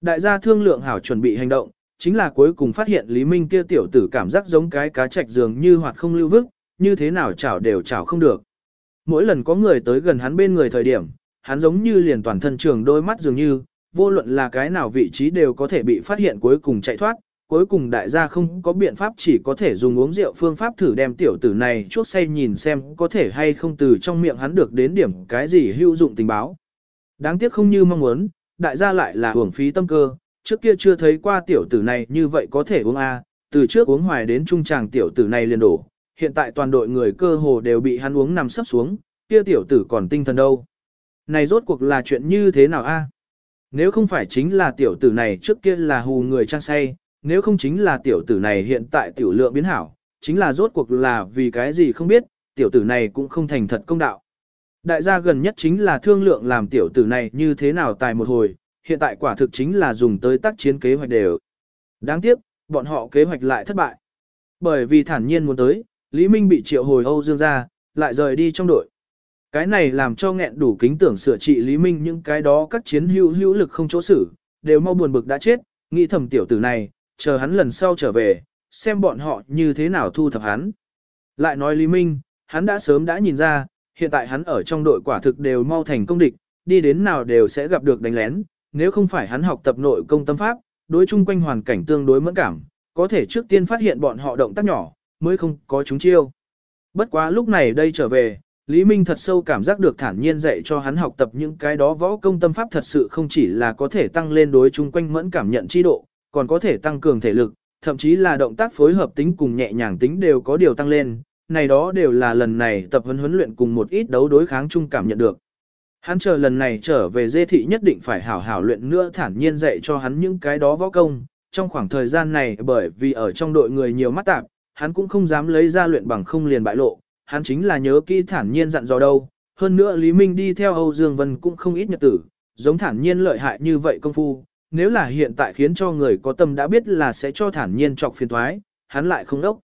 Đại gia thương lượng hảo chuẩn bị hành động, chính là cuối cùng phát hiện Lý Minh kia tiểu tử cảm giác giống cái cá trạch dường như hoạt không lưu vức, như thế nào chảo đều chảo không được. Mỗi lần có người tới gần hắn bên người thời điểm, hắn giống như liền toàn thân trường đôi mắt dường như, vô luận là cái nào vị trí đều có thể bị phát hiện cuối cùng chạy thoát, cuối cùng đại gia không có biện pháp chỉ có thể dùng uống rượu phương pháp thử đem tiểu tử này chuốc say nhìn xem có thể hay không từ trong miệng hắn được đến điểm cái gì hữu dụng tình báo. Đáng tiếc không như mong muốn, đại gia lại là hưởng phí tâm cơ, trước kia chưa thấy qua tiểu tử này như vậy có thể uống A, từ trước uống hoài đến trung tràng tiểu tử này liền đổ, hiện tại toàn đội người cơ hồ đều bị hắn uống nằm sấp xuống, kia tiểu tử còn tinh thần đâu. Này rốt cuộc là chuyện như thế nào A? Nếu không phải chính là tiểu tử này trước kia là hù người trang say, nếu không chính là tiểu tử này hiện tại tiểu lượng biến hảo, chính là rốt cuộc là vì cái gì không biết, tiểu tử này cũng không thành thật công đạo. Đại gia gần nhất chính là thương lượng làm tiểu tử này như thế nào tại một hồi, hiện tại quả thực chính là dùng tới tác chiến kế hoạch đều. Đáng tiếc, bọn họ kế hoạch lại thất bại. Bởi vì thản nhiên muốn tới, Lý Minh bị triệu hồi Âu Dương ra, lại rời đi trong đội. Cái này làm cho nghẹn đủ kính tưởng sửa trị Lý Minh những cái đó các chiến hữu hữu lực không chỗ xử, đều mau buồn bực đã chết, nghĩ thầm tiểu tử này, chờ hắn lần sau trở về, xem bọn họ như thế nào thu thập hắn. Lại nói Lý Minh, hắn đã sớm đã nhìn ra, hiện tại hắn ở trong đội quả thực đều mau thành công địch, đi đến nào đều sẽ gặp được đánh lén, nếu không phải hắn học tập nội công tâm pháp, đối chung quanh hoàn cảnh tương đối mẫn cảm, có thể trước tiên phát hiện bọn họ động tác nhỏ, mới không có chúng chiêu. Bất quá lúc này đây trở về, Lý Minh thật sâu cảm giác được thản nhiên dạy cho hắn học tập những cái đó võ công tâm pháp thật sự không chỉ là có thể tăng lên đối chung quanh mẫn cảm nhận chi độ, còn có thể tăng cường thể lực, thậm chí là động tác phối hợp tính cùng nhẹ nhàng tính đều có điều tăng lên, này đó đều là lần này tập huấn huấn luyện cùng một ít đấu đối kháng chung cảm nhận được. Hắn chờ lần này trở về dê thị nhất định phải hảo hảo luyện nữa thản nhiên dạy cho hắn những cái đó võ công, trong khoảng thời gian này bởi vì ở trong đội người nhiều mắt tạp, hắn cũng không dám lấy ra luyện bằng không liền bại lộ, hắn chính là nhớ kỹ thản nhiên dặn dò đâu. Hơn nữa Lý Minh đi theo Âu Dương Vân cũng không ít nhật tử, giống thản nhiên lợi hại như vậy công phu, nếu là hiện tại khiến cho người có tâm đã biết là sẽ cho thản nhiên trọc phiền thoái, hắn lại không đốc.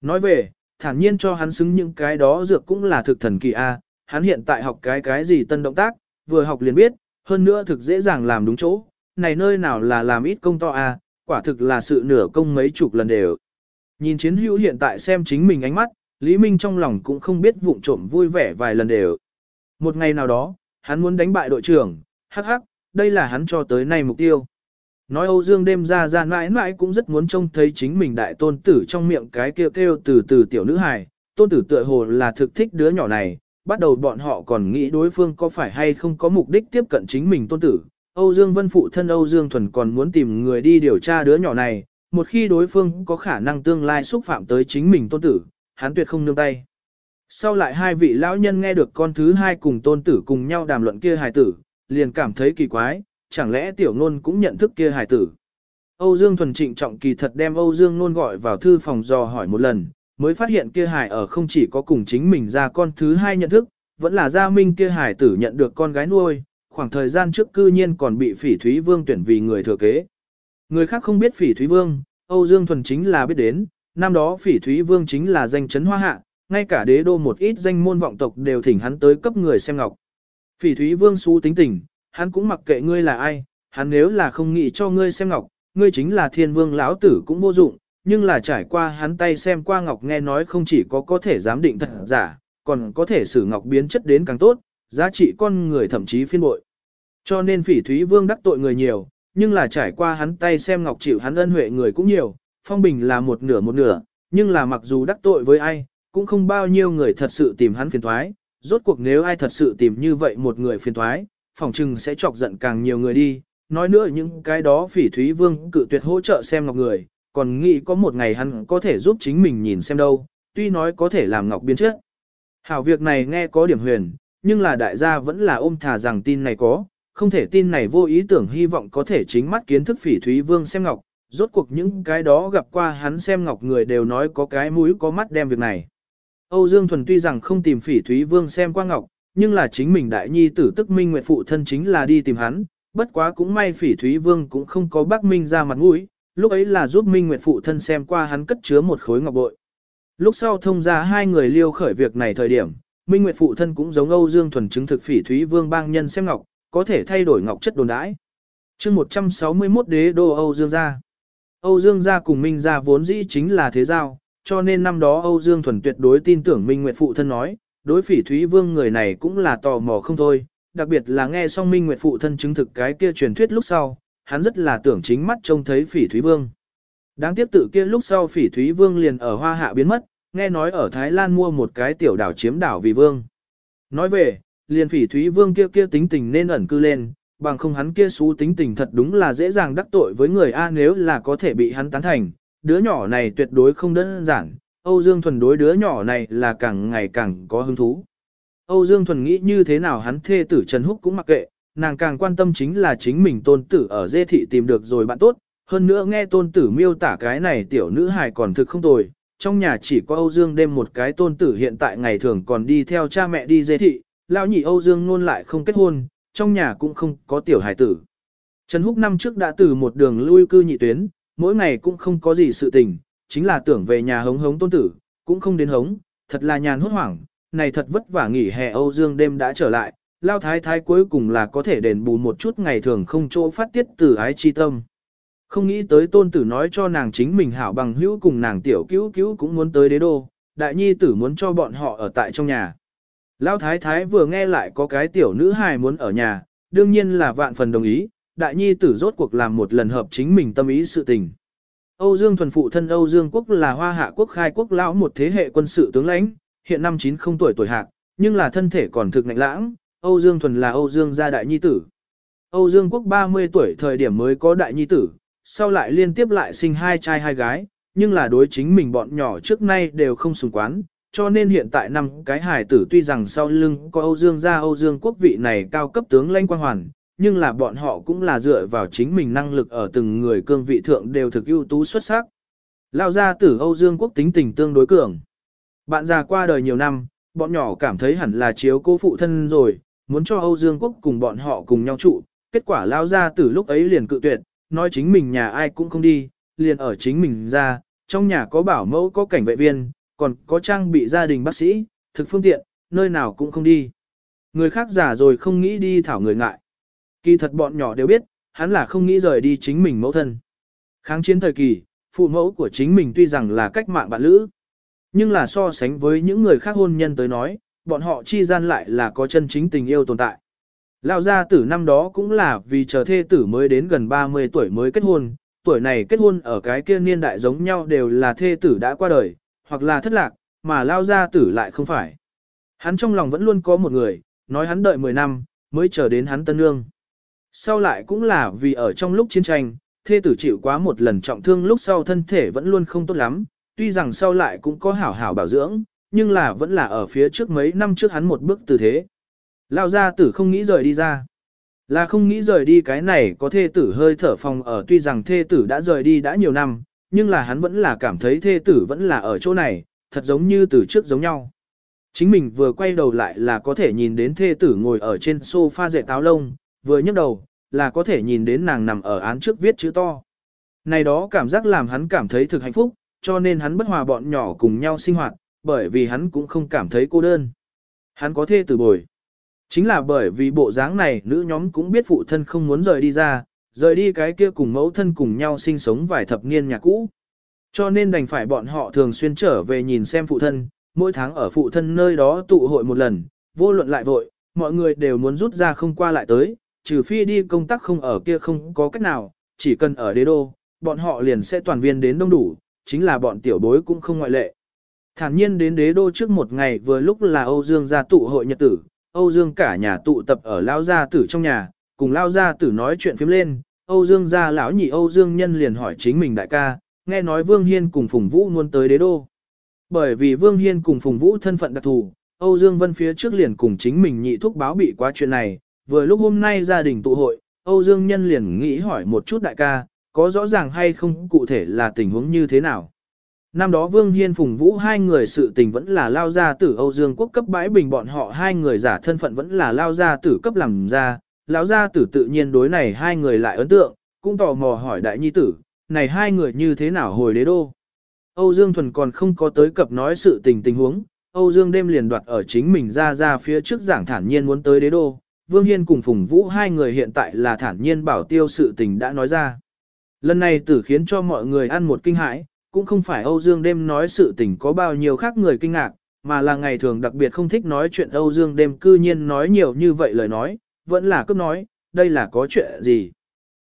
Nói về, thản nhiên cho hắn xứng những cái đó dược cũng là thực thần kỳ a. hắn hiện tại học cái cái gì tân động tác, vừa học liền biết, hơn nữa thực dễ dàng làm đúng chỗ, này nơi nào là làm ít công to a, quả thực là sự nửa công mấy chục lần đều. Nhìn chiến hữu hiện tại xem chính mình ánh mắt, Lý Minh trong lòng cũng không biết vụng trộm vui vẻ vài lần đều. Một ngày nào đó, hắn muốn đánh bại đội trưởng, hắc hắc, đây là hắn cho tới nay mục tiêu. Nói Âu Dương đêm ra ra mãi mãi cũng rất muốn trông thấy chính mình đại tôn tử trong miệng cái kêu kêu từ từ tiểu nữ hài, tôn tử tựa hồ là thực thích đứa nhỏ này, bắt đầu bọn họ còn nghĩ đối phương có phải hay không có mục đích tiếp cận chính mình tôn tử. Âu Dương Vân phụ thân Âu Dương Thuần còn muốn tìm người đi điều tra đứa nhỏ này, một khi đối phương có khả năng tương lai xúc phạm tới chính mình tôn tử, hắn tuyệt không nương tay. Sau lại hai vị lão nhân nghe được con thứ hai cùng tôn tử cùng nhau đàm luận kia hài tử, liền cảm thấy kỳ quái, chẳng lẽ tiểu ngôn cũng nhận thức kia hài tử. Âu Dương Thuần trịnh trọng kỳ thật đem Âu Dương Nôn gọi vào thư phòng dò hỏi một lần, mới phát hiện kia hài ở không chỉ có cùng chính mình ra con thứ hai nhận thức, vẫn là gia minh kia hài tử nhận được con gái nuôi, khoảng thời gian trước cư nhiên còn bị phỉ Thúy Vương tuyển vì người thừa kế. Người khác không biết phỉ Thúy Vương, Âu Dương Thuần chính là biết đến, năm đó phỉ Thúy Vương chính là danh chấn hoa hạ, ngay cả đế đô một ít danh môn vọng tộc đều thỉnh hắn tới cấp người xem ngọc. Phỉ Thúy Vương xú tính tình, hắn cũng mặc kệ ngươi là ai, hắn nếu là không nghĩ cho ngươi xem ngọc, ngươi chính là thiên vương lão tử cũng vô dụng, nhưng là trải qua hắn tay xem qua ngọc nghe nói không chỉ có có thể giám định thật giả, còn có thể xử ngọc biến chất đến càng tốt, giá trị con người thậm chí phiên bội. Cho nên phỉ thúy vương đắc tội người nhiều, nhưng là trải qua hắn tay xem ngọc chịu hắn ân huệ người cũng nhiều, phong bình là một nửa một nửa, nhưng là mặc dù đắc tội với ai, cũng không bao nhiêu người thật sự tìm hắn phiền thoái, rốt cuộc nếu ai thật sự tìm như vậy một người phiền thoái, phòng trừng sẽ chọc giận càng nhiều người đi, nói nữa những cái đó phỉ thúy vương cự tuyệt hỗ trợ xem ngọc người, còn nghĩ có một ngày hắn có thể giúp chính mình nhìn xem đâu, tuy nói có thể làm ngọc biến chất. Hảo việc này nghe có điểm huyền, nhưng là đại gia vẫn là ôm thà rằng tin này có, không thể tin này vô ý tưởng hy vọng có thể chính mắt kiến thức phỉ thúy vương xem ngọc, rốt cuộc những cái đó gặp qua hắn xem ngọc người đều nói có cái mũi có mắt đem việc này. Âu Dương Thuần tuy rằng không tìm phỉ thúy vương xem qua ngọc, nhưng là chính mình đại nhi tử tức minh nguyệt phụ thân chính là đi tìm hắn, bất quá cũng may phỉ thúy vương cũng không có bác minh ra mặt mũi, lúc ấy là giúp minh nguyệt phụ thân xem qua hắn cất chứa một khối ngọc bội. Lúc sau thông ra hai người liêu khởi việc này thời điểm, minh nguyệt phụ thân cũng giống Âu Dương Thuần chứng thực phỉ thúy vương bang nhân xem ngọc, có thể thay đổi ngọc chất đồn đãi. chương 161 đế đô Âu Dương gia. Âu Dương gia cùng Minh gia vốn dĩ chính là thế giao, cho nên năm đó Âu Dương Thuần tuyệt đối tin tưởng Minh Nguyệt phụ thân nói, đối phỉ Thúy Vương người này cũng là tò mò không thôi, đặc biệt là nghe xong Minh Nguyệt phụ thân chứng thực cái kia truyền thuyết lúc sau, hắn rất là tưởng chính mắt trông thấy phỉ Thúy Vương. Đáng tiếc tự kia lúc sau phỉ Thúy Vương liền ở Hoa Hạ biến mất, nghe nói ở Thái Lan mua một cái tiểu đảo chiếm đảo vì vương. Nói về, liền phỉ Thúy Vương kia kia tính tình nên ẩn cư lên, bằng không hắn kia xú tính tình thật đúng là dễ dàng đắc tội với người A nếu là có thể bị hắn tán thành, đứa nhỏ này tuyệt đối không đơn giản, Âu Dương Thuần đối đứa nhỏ này là càng ngày càng có hứng thú. Âu Dương Thuần nghĩ như thế nào hắn thê tử Trần Húc cũng mặc kệ, nàng càng quan tâm chính là chính mình tôn tử ở dê thị tìm được rồi bạn tốt, hơn nữa nghe tôn tử miêu tả cái này tiểu nữ hài còn thực không tồi, trong nhà chỉ có Âu Dương đêm một cái tôn tử hiện tại ngày thường còn đi theo cha mẹ đi dê thị, lão nhị Âu Dương luôn lại không kết hôn, trong nhà cũng không có tiểu hài tử. Trần Húc năm trước đã từ một đường lui cư nhị tuyến, mỗi ngày cũng không có gì sự tình, chính là tưởng về nhà hống hống tôn tử, cũng không đến hống, thật là nhàn hốt hoảng, này thật vất vả nghỉ hè Âu Dương đêm đã trở lại, lao thái thái cuối cùng là có thể đền bù một chút ngày thường không chỗ phát tiết từ ái chi tâm. Không nghĩ tới tôn tử nói cho nàng chính mình hảo bằng hữu cùng nàng tiểu cứu cứu cũng muốn tới đế đô, đại nhi tử muốn cho bọn họ ở tại trong nhà. Lao thái thái vừa nghe lại có cái tiểu nữ hài muốn ở nhà, đương nhiên là vạn phần đồng ý, đại nhi tử rốt cuộc làm một lần hợp chính mình tâm ý sự tình. Âu Dương thuần phụ thân Âu Dương quốc là hoa hạ quốc khai quốc lão một thế hệ quân sự tướng lãnh, hiện năm 90 tuổi tuổi hạc, nhưng là thân thể còn thực ngạnh lãng, Âu Dương thuần là Âu Dương gia đại nhi tử. Âu Dương quốc 30 tuổi thời điểm mới có đại nhi tử, sau lại liên tiếp lại sinh hai trai hai gái, nhưng là đối chính mình bọn nhỏ trước nay đều không sùng quán, cho nên hiện tại năm cái hải tử tuy rằng sau lưng có Âu Dương gia Âu Dương quốc vị này cao cấp tướng lãnh quan hoàn, nhưng là bọn họ cũng là dựa vào chính mình năng lực ở từng người cương vị thượng đều thực ưu tú xuất sắc. Lao gia tử Âu Dương quốc tính tình tương đối cường. Bạn già qua đời nhiều năm, bọn nhỏ cảm thấy hẳn là chiếu cô phụ thân rồi, muốn cho Âu Dương quốc cùng bọn họ cùng nhau trụ, kết quả Lao gia tử lúc ấy liền cự tuyệt, nói chính mình nhà ai cũng không đi, liền ở chính mình ra, trong nhà có bảo mẫu có cảnh vệ viên, còn có trang bị gia đình bác sĩ, thực phương tiện, nơi nào cũng không đi. Người khác giả rồi không nghĩ đi thảo người ngại. Kỳ thật bọn nhỏ đều biết, hắn là không nghĩ rời đi chính mình mẫu thân. Kháng chiến thời kỳ, phụ mẫu của chính mình tuy rằng là cách mạng bạn lữ, nhưng là so sánh với những người khác hôn nhân tới nói, bọn họ chi gian lại là có chân chính tình yêu tồn tại. Lão gia tử năm đó cũng là vì chờ thê tử mới đến gần 30 tuổi mới kết hôn, tuổi này kết hôn ở cái kia niên đại giống nhau đều là thê tử đã qua đời, hoặc là thất lạc, mà lao gia tử lại không phải. Hắn trong lòng vẫn luôn có một người, nói hắn đợi 10 năm, mới chờ đến hắn tân nương. Sau lại cũng là vì ở trong lúc chiến tranh, thê tử chịu quá một lần trọng thương lúc sau thân thể vẫn luôn không tốt lắm, tuy rằng sau lại cũng có hảo hảo bảo dưỡng, nhưng là vẫn là ở phía trước mấy năm trước hắn một bước từ thế. Lao gia tử không nghĩ rời đi ra. Là không nghĩ rời đi cái này có thê tử hơi thở phòng ở tuy rằng thê tử đã rời đi đã nhiều năm, nhưng là hắn vẫn là cảm thấy thê tử vẫn là ở chỗ này, thật giống như từ trước giống nhau. Chính mình vừa quay đầu lại là có thể nhìn đến thê tử ngồi ở trên sofa dệt táo lông, vừa nhấc đầu, là có thể nhìn đến nàng nằm ở án trước viết chữ to. Này đó cảm giác làm hắn cảm thấy thực hạnh phúc, cho nên hắn bất hòa bọn nhỏ cùng nhau sinh hoạt, bởi vì hắn cũng không cảm thấy cô đơn. Hắn có thê tử bồi. Chính là bởi vì bộ dáng này nữ nhóm cũng biết phụ thân không muốn rời đi ra, rời đi cái kia cùng mẫu thân cùng nhau sinh sống vài thập niên nhà cũ. Cho nên đành phải bọn họ thường xuyên trở về nhìn xem phụ thân, mỗi tháng ở phụ thân nơi đó tụ hội một lần, vô luận lại vội, mọi người đều muốn rút ra không qua lại tới, trừ phi đi công tác không ở kia không có cách nào, chỉ cần ở đế đô, bọn họ liền sẽ toàn viên đến đông đủ, chính là bọn tiểu bối cũng không ngoại lệ. Thản nhiên đến đế đô trước một ngày vừa lúc là Âu Dương gia tụ hội nhật tử, Âu Dương cả nhà tụ tập ở Lao Gia Tử trong nhà, cùng Lao Gia Tử nói chuyện phím lên, Âu Dương gia lão nhị Âu Dương nhân liền hỏi chính mình đại ca, nghe nói Vương Hiên cùng Phùng Vũ muốn tới đế đô. Bởi vì Vương Hiên cùng Phùng Vũ thân phận đặc thù, Âu Dương Vân phía trước liền cùng chính mình nhị thúc báo bị quá chuyện này, vừa lúc hôm nay gia đình tụ hội, Âu Dương Nhân liền nghĩ hỏi một chút đại ca, có rõ ràng hay không cụ thể là tình huống như thế nào. Năm đó Vương Hiên Phùng Vũ hai người sự tình vẫn là lao ra tử Âu Dương quốc cấp bãi bình bọn họ hai người giả thân phận vẫn là lao ra tử cấp làm ra, lão gia tử tự nhiên đối này hai người lại ấn tượng, cũng tò mò hỏi đại nhi tử, này hai người như thế nào hồi đế đô. Âu Dương Thuần còn không có tới cập nói sự tình tình huống, Âu Dương đêm liền đoạt ở chính mình ra ra phía trước giảng thản nhiên muốn tới đế đô, Vương Hiên cùng Phùng Vũ hai người hiện tại là thản nhiên bảo tiêu sự tình đã nói ra. Lần này tử khiến cho mọi người ăn một kinh hãi, cũng không phải Âu Dương đêm nói sự tình có bao nhiêu khác người kinh ngạc, mà là ngày thường đặc biệt không thích nói chuyện Âu Dương đêm cư nhiên nói nhiều như vậy lời nói, vẫn là cấp nói, đây là có chuyện gì.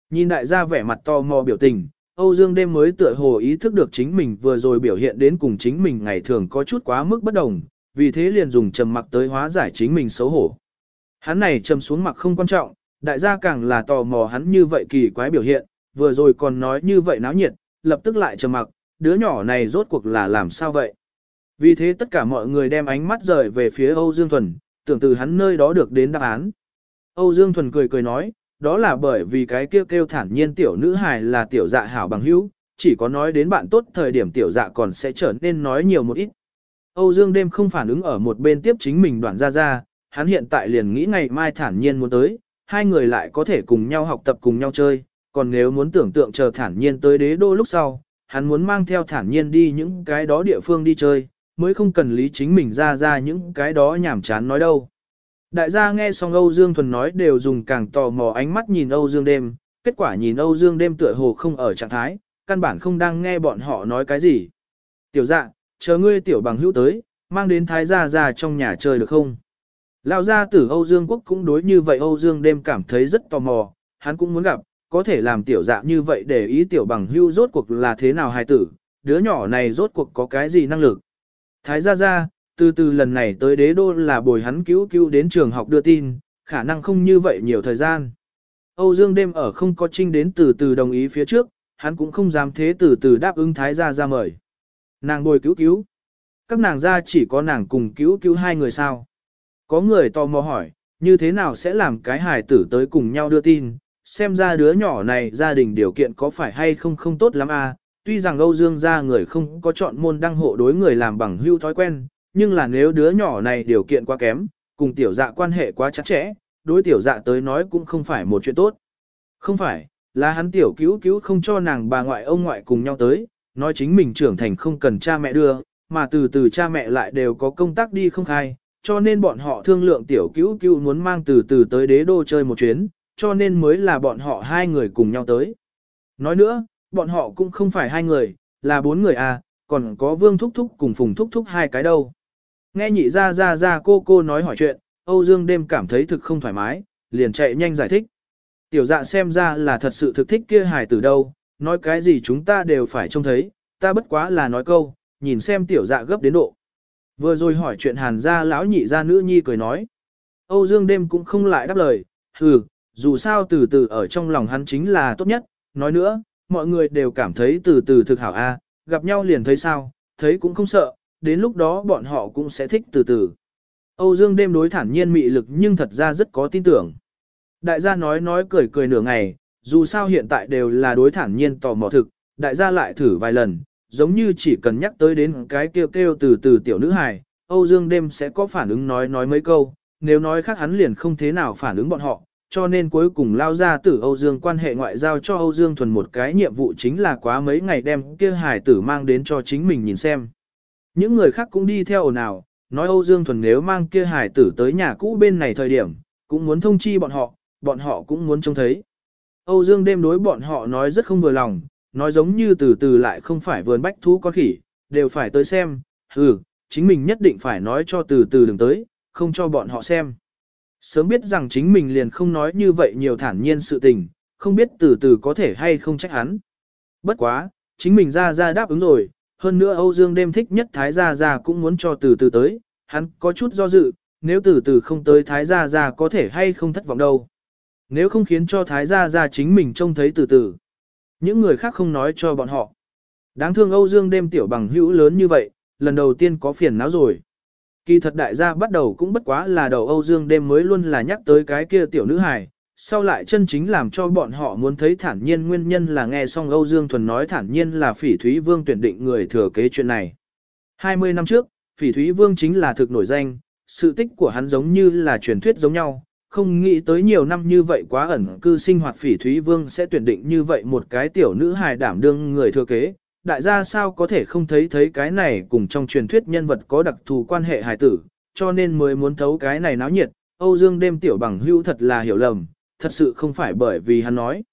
Nhìn đại gia vẻ mặt to mò biểu tình, Âu Dương đêm mới tựa hồ ý thức được chính mình vừa rồi biểu hiện đến cùng chính mình ngày thường có chút quá mức bất đồng, vì thế liền dùng trầm mặc tới hóa giải chính mình xấu hổ. Hắn này trầm xuống mặc không quan trọng, đại gia càng là tò mò hắn như vậy kỳ quái biểu hiện, vừa rồi còn nói như vậy náo nhiệt, lập tức lại trầm mặc, đứa nhỏ này rốt cuộc là làm sao vậy? Vì thế tất cả mọi người đem ánh mắt rời về phía Âu Dương Thuần, tưởng từ hắn nơi đó được đến đáp án. Âu Dương Thuần cười cười nói, đó là bởi vì cái kêu kêu thản nhiên tiểu nữ hài là tiểu dạ hảo bằng hữu, chỉ có nói đến bạn tốt thời điểm tiểu dạ còn sẽ trở nên nói nhiều một ít. Âu Dương đêm không phản ứng ở một bên tiếp chính mình đoạn ra ra, hắn hiện tại liền nghĩ ngày mai thản nhiên muốn tới, hai người lại có thể cùng nhau học tập cùng nhau chơi, còn nếu muốn tưởng tượng chờ thản nhiên tới đế đô lúc sau, hắn muốn mang theo thản nhiên đi những cái đó địa phương đi chơi, mới không cần lý chính mình ra ra những cái đó nhảm chán nói đâu. Đại gia nghe xong Âu Dương Thuần nói đều dùng càng tò mò ánh mắt nhìn Âu Dương đêm, kết quả nhìn Âu Dương đêm tựa hồ không ở trạng thái, căn bản không đang nghe bọn họ nói cái gì. Tiểu dạ, chờ ngươi tiểu bằng hữu tới, mang đến thái gia ra trong nhà chơi được không? Lão gia tử Âu Dương Quốc cũng đối như vậy Âu Dương đêm cảm thấy rất tò mò, hắn cũng muốn gặp, có thể làm tiểu dạ như vậy để ý tiểu bằng hưu rốt cuộc là thế nào hài tử, đứa nhỏ này rốt cuộc có cái gì năng lực. Thái gia gia, từ từ lần này tới đế đô là bồi hắn cứu cứu đến trường học đưa tin, khả năng không như vậy nhiều thời gian. Âu Dương đêm ở không có trinh đến từ từ đồng ý phía trước, hắn cũng không dám thế từ từ đáp ứng thái gia gia mời. Nàng bồi cứu cứu. Các nàng gia chỉ có nàng cùng cứu cứu hai người sao. Có người tò mò hỏi, như thế nào sẽ làm cái hài tử tới cùng nhau đưa tin, xem ra đứa nhỏ này gia đình điều kiện có phải hay không không tốt lắm à, tuy rằng Âu Dương gia người không có chọn môn đăng hộ đối người làm bằng hưu thói quen, nhưng là nếu đứa nhỏ này điều kiện quá kém, cùng tiểu dạ quan hệ quá chặt chẽ, đối tiểu dạ tới nói cũng không phải một chuyện tốt. Không phải, là hắn tiểu cứu cứu không cho nàng bà ngoại ông ngoại cùng nhau tới, nói chính mình trưởng thành không cần cha mẹ đưa, mà từ từ cha mẹ lại đều có công tác đi không khai, cho nên bọn họ thương lượng tiểu cứu cứu muốn mang từ từ tới đế đô chơi một chuyến, cho nên mới là bọn họ hai người cùng nhau tới. Nói nữa, bọn họ cũng không phải hai người, là bốn người à, còn có vương thúc thúc cùng phùng thúc thúc hai cái đâu. Nghe nhị ra ra ra cô cô nói hỏi chuyện, Âu Dương đêm cảm thấy thực không thoải mái, liền chạy nhanh giải thích. Tiểu dạ xem ra là thật sự thực thích kia hài từ đâu, nói cái gì chúng ta đều phải trông thấy, ta bất quá là nói câu, nhìn xem tiểu dạ gấp đến độ. Vừa rồi hỏi chuyện hàn gia lão nhị gia nữ nhi cười nói. Âu Dương đêm cũng không lại đáp lời, hừ, dù sao từ từ ở trong lòng hắn chính là tốt nhất, nói nữa, mọi người đều cảm thấy từ từ thực hảo a, gặp nhau liền thấy sao, thấy cũng không sợ, đến lúc đó bọn họ cũng sẽ thích từ từ. Âu Dương đêm đối thản nhiên mị lực nhưng thật ra rất có tin tưởng. Đại gia nói nói cười cười nửa ngày, dù sao hiện tại đều là đối thản nhiên tò mò thực, đại gia lại thử vài lần, giống như chỉ cần nhắc tới đến cái kêu kêu từ từ tiểu nữ hài, Âu Dương đêm sẽ có phản ứng nói nói mấy câu, nếu nói khác hắn liền không thế nào phản ứng bọn họ, cho nên cuối cùng lao ra tử Âu Dương quan hệ ngoại giao cho Âu Dương thuần một cái nhiệm vụ chính là quá mấy ngày đem kia hài tử mang đến cho chính mình nhìn xem. Những người khác cũng đi theo ồn ào, nói Âu Dương thuần nếu mang kia hài tử tới nhà cũ bên này thời điểm, cũng muốn thông chi bọn họ, bọn họ cũng muốn trông thấy. Âu Dương đêm đối bọn họ nói rất không vừa lòng, nói giống như từ từ lại không phải vườn bách thú con khỉ, đều phải tới xem, ừ, chính mình nhất định phải nói cho từ từ đừng tới, không cho bọn họ xem. Sớm biết rằng chính mình liền không nói như vậy nhiều thản nhiên sự tình, không biết từ từ có thể hay không trách hắn. Bất quá, chính mình ra ra đáp ứng rồi, hơn nữa Âu Dương đêm thích nhất Thái Gia Gia cũng muốn cho từ từ tới, hắn có chút do dự, nếu từ từ không tới Thái Gia Gia có thể hay không thất vọng đâu. Nếu không khiến cho Thái Gia Gia chính mình trông thấy từ từ. Những người khác không nói cho bọn họ. Đáng thương Âu Dương đêm tiểu bằng hữu lớn như vậy, lần đầu tiên có phiền não rồi. Kỳ thật đại gia bắt đầu cũng bất quá là đầu Âu Dương đêm mới luôn là nhắc tới cái kia tiểu nữ hài, sau lại chân chính làm cho bọn họ muốn thấy thản nhiên nguyên nhân là nghe xong Âu Dương Thuần nói thản nhiên là phỉ thúy vương tuyển định người thừa kế chuyện này. 20 năm trước, phỉ thúy vương chính là thực nổi danh, sự tích của hắn giống như là truyền thuyết giống nhau, không nghĩ tới nhiều năm như vậy quá ẩn cư sinh hoạt phỉ thúy vương sẽ tuyển định như vậy một cái tiểu nữ hài đảm đương người thừa kế. Đại gia sao có thể không thấy thấy cái này cùng trong truyền thuyết nhân vật có đặc thù quan hệ hài tử, cho nên mới muốn thấu cái này náo nhiệt, Âu Dương đêm tiểu bằng hữu thật là hiểu lầm, thật sự không phải bởi vì hắn nói.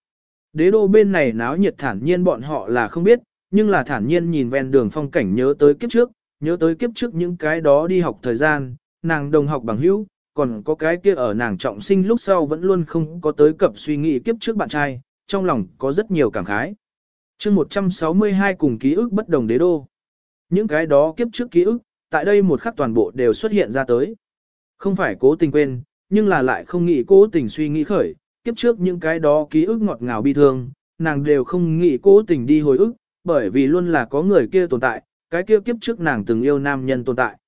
Đế đô bên này náo nhiệt thản nhiên bọn họ là không biết, nhưng là thản nhiên nhìn ven đường phong cảnh nhớ tới kiếp trước, nhớ tới kiếp trước những cái đó đi học thời gian, nàng đồng học bằng hữu, còn có cái kia ở nàng trọng sinh lúc sau vẫn luôn không có tới cập suy nghĩ kiếp trước bạn trai, trong lòng có rất nhiều cảm khái. chương 162 cùng ký ức bất đồng đế đô. Những cái đó kiếp trước ký ức, tại đây một khắc toàn bộ đều xuất hiện ra tới. Không phải cố tình quên, nhưng là lại không nghĩ cố tình suy nghĩ khởi, kiếp trước những cái đó ký ức ngọt ngào bi thương, nàng đều không nghĩ cố tình đi hồi ức, bởi vì luôn là có người kia tồn tại, cái kia kiếp trước nàng từng yêu nam nhân tồn tại.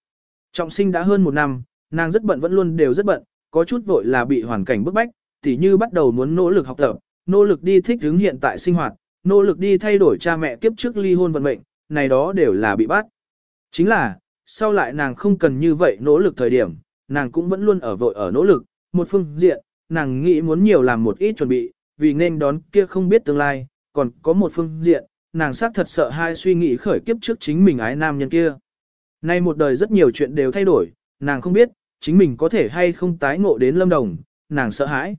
Trọng sinh đã hơn một năm, nàng rất bận vẫn luôn đều rất bận, có chút vội là bị hoàn cảnh bức bách, tỉ như bắt đầu muốn nỗ lực học tập, nỗ lực đi thích ứng hiện tại sinh hoạt, nỗ lực đi thay đổi cha mẹ kiếp trước ly hôn vận mệnh, này đó đều là bị bắt. Chính là, sau lại nàng không cần như vậy nỗ lực thời điểm, nàng cũng vẫn luôn ở vội ở nỗ lực, một phương diện, nàng nghĩ muốn nhiều làm một ít chuẩn bị, vì nên đón kia không biết tương lai, còn có một phương diện, nàng xác thật sợ hai suy nghĩ khởi kiếp trước chính mình ái nam nhân kia. Nay một đời rất nhiều chuyện đều thay đổi, nàng không biết, chính mình có thể hay không tái ngộ đến Lâm Đồng, nàng sợ hãi.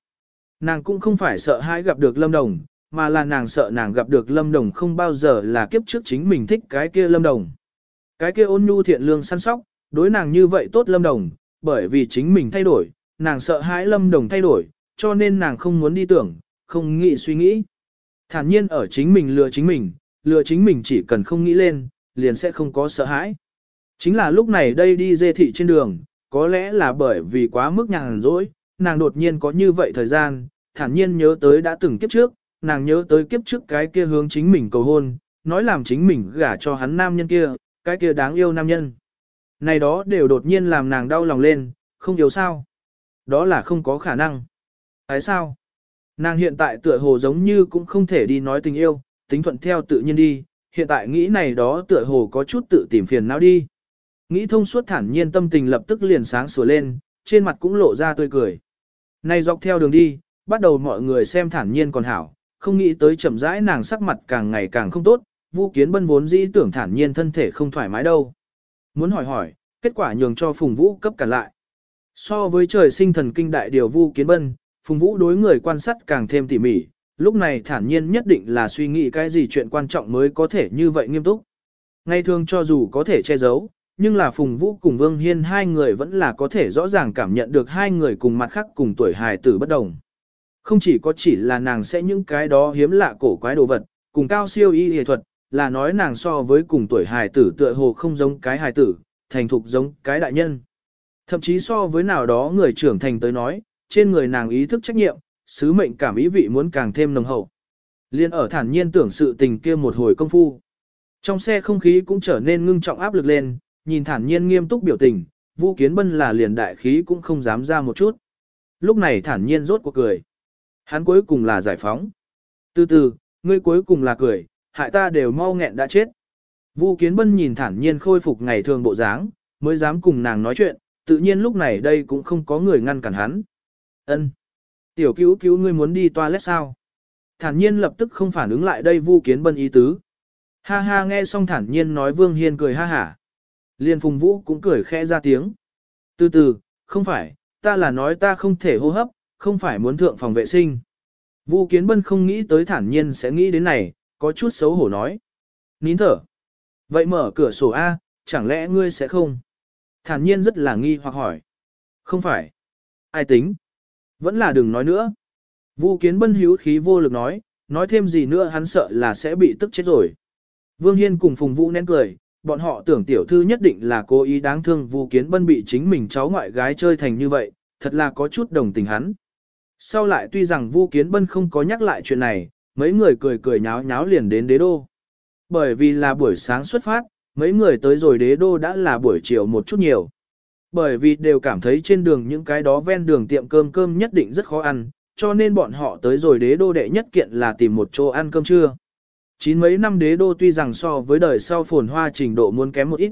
Nàng cũng không phải sợ hãi gặp được Lâm Đồng, mà là nàng sợ nàng gặp được Lâm Đồng không bao giờ là kiếp trước chính mình thích cái kia Lâm Đồng. Cái kia ôn nhu thiện lương săn sóc, đối nàng như vậy tốt Lâm Đồng, bởi vì chính mình thay đổi, nàng sợ hãi lâm đồng thay đổi, cho nên nàng không muốn đi tưởng, không nghĩ suy nghĩ. Thản nhiên ở chính mình lừa chính mình, lừa chính mình chỉ cần không nghĩ lên, liền sẽ không có sợ hãi. Chính là lúc này đây đi dê thị trên đường, có lẽ là bởi vì quá mức nhàn rỗi, nàng đột nhiên có như vậy thời gian, thản nhiên nhớ tới đã từng kiếp trước, nàng nhớ tới kiếp trước cái kia hướng chính mình cầu hôn, nói làm chính mình gả cho hắn nam nhân kia, cái kia đáng yêu nam nhân. Này đó đều đột nhiên làm nàng đau lòng lên, không yêu sao. Đó là không có khả năng. Tại sao? Nàng hiện tại tựa hồ giống như cũng không thể đi nói tình yêu, tính thuận theo tự nhiên đi, hiện tại nghĩ này đó tựa hồ có chút tự tìm phiền não đi. Nghĩ thông suốt thản nhiên tâm tình lập tức liền sáng sủa lên, trên mặt cũng lộ ra tươi cười. Này dọc theo đường đi, bắt đầu mọi người xem thản nhiên còn hảo, không nghĩ tới chậm rãi nàng sắc mặt càng ngày càng không tốt, Vu Kiến Bân vốn dĩ tưởng thản nhiên thân thể không thoải mái đâu. Muốn hỏi hỏi, kết quả nhường cho Phùng Vũ cấp cả lại. So với trời sinh thần kinh đại điều Vu Kiến Bân, Phùng Vũ đối người quan sát càng thêm tỉ mỉ, lúc này thản nhiên nhất định là suy nghĩ cái gì chuyện quan trọng mới có thể như vậy nghiêm túc. Ngay thường cho dù có thể che giấu, nhưng là Phùng Vũ cùng Vương Hiên hai người vẫn là có thể rõ ràng cảm nhận được hai người cùng mặt khác cùng tuổi hài tử bất đồng. Không chỉ có chỉ là nàng sẽ những cái đó hiếm lạ cổ quái đồ vật, cùng cao siêu y y thuật, là nói nàng so với cùng tuổi hài tử tựa hồ không giống cái hài tử, thành thục giống cái đại nhân. Thậm chí so với nào đó người trưởng thành tới nói, trên người nàng ý thức trách nhiệm, sứ mệnh cảm ý vị muốn càng thêm nồng hậu. Liên ở thản nhiên tưởng sự tình kia một hồi công phu. Trong xe không khí cũng trở nên ngưng trọng áp lực lên, nhìn thản nhiên nghiêm túc biểu tình, Vu Kiến Bân là liền đại khí cũng không dám ra một chút. Lúc này thản nhiên rốt cuộc cười. Hắn cuối cùng là giải phóng. Từ từ, ngươi cuối cùng là cười, hại ta đều mau nghẹn đã chết. Vu Kiến Bân nhìn thản nhiên khôi phục ngày thường bộ dáng, mới dám cùng nàng nói chuyện, tự nhiên lúc này đây cũng không có người ngăn cản hắn. Ân, Tiểu cứu cứu ngươi muốn đi toilet sao? Thản nhiên lập tức không phản ứng lại đây Vu Kiến Bân ý tứ. Ha ha nghe xong thản nhiên nói Vương Hiên cười ha hả. Liên Phùng Vũ cũng cười khẽ ra tiếng. Từ từ, không phải, ta là nói ta không thể hô hấp, không phải muốn thượng phòng vệ sinh. Vu Kiến Bân không nghĩ tới thản nhiên sẽ nghĩ đến này, có chút xấu hổ nói. Nín thở. Vậy mở cửa sổ A, chẳng lẽ ngươi sẽ không? Thản nhiên rất là nghi hoặc hỏi. Không phải. Ai tính? Vẫn là đừng nói nữa. Vu Kiến Bân hữu khí vô lực nói, nói thêm gì nữa hắn sợ là sẽ bị tức chết rồi. Vương Hiên cùng Phùng Vũ nén cười, bọn họ tưởng tiểu thư nhất định là cố ý đáng thương Vu Kiến Bân bị chính mình cháu ngoại gái chơi thành như vậy, thật là có chút đồng tình hắn. Sau lại tuy rằng Vu Kiến Bân không có nhắc lại chuyện này, mấy người cười cười nháo nháo liền đến đế đô. Bởi vì là buổi sáng xuất phát, mấy người tới rồi đế đô đã là buổi chiều một chút nhiều. Bởi vì đều cảm thấy trên đường những cái đó ven đường tiệm cơm cơm nhất định rất khó ăn, cho nên bọn họ tới rồi đế đô đệ nhất kiện là tìm một chỗ ăn cơm trưa. Chín mấy năm đế đô tuy rằng so với đời sau phồn hoa trình độ muốn kém một ít.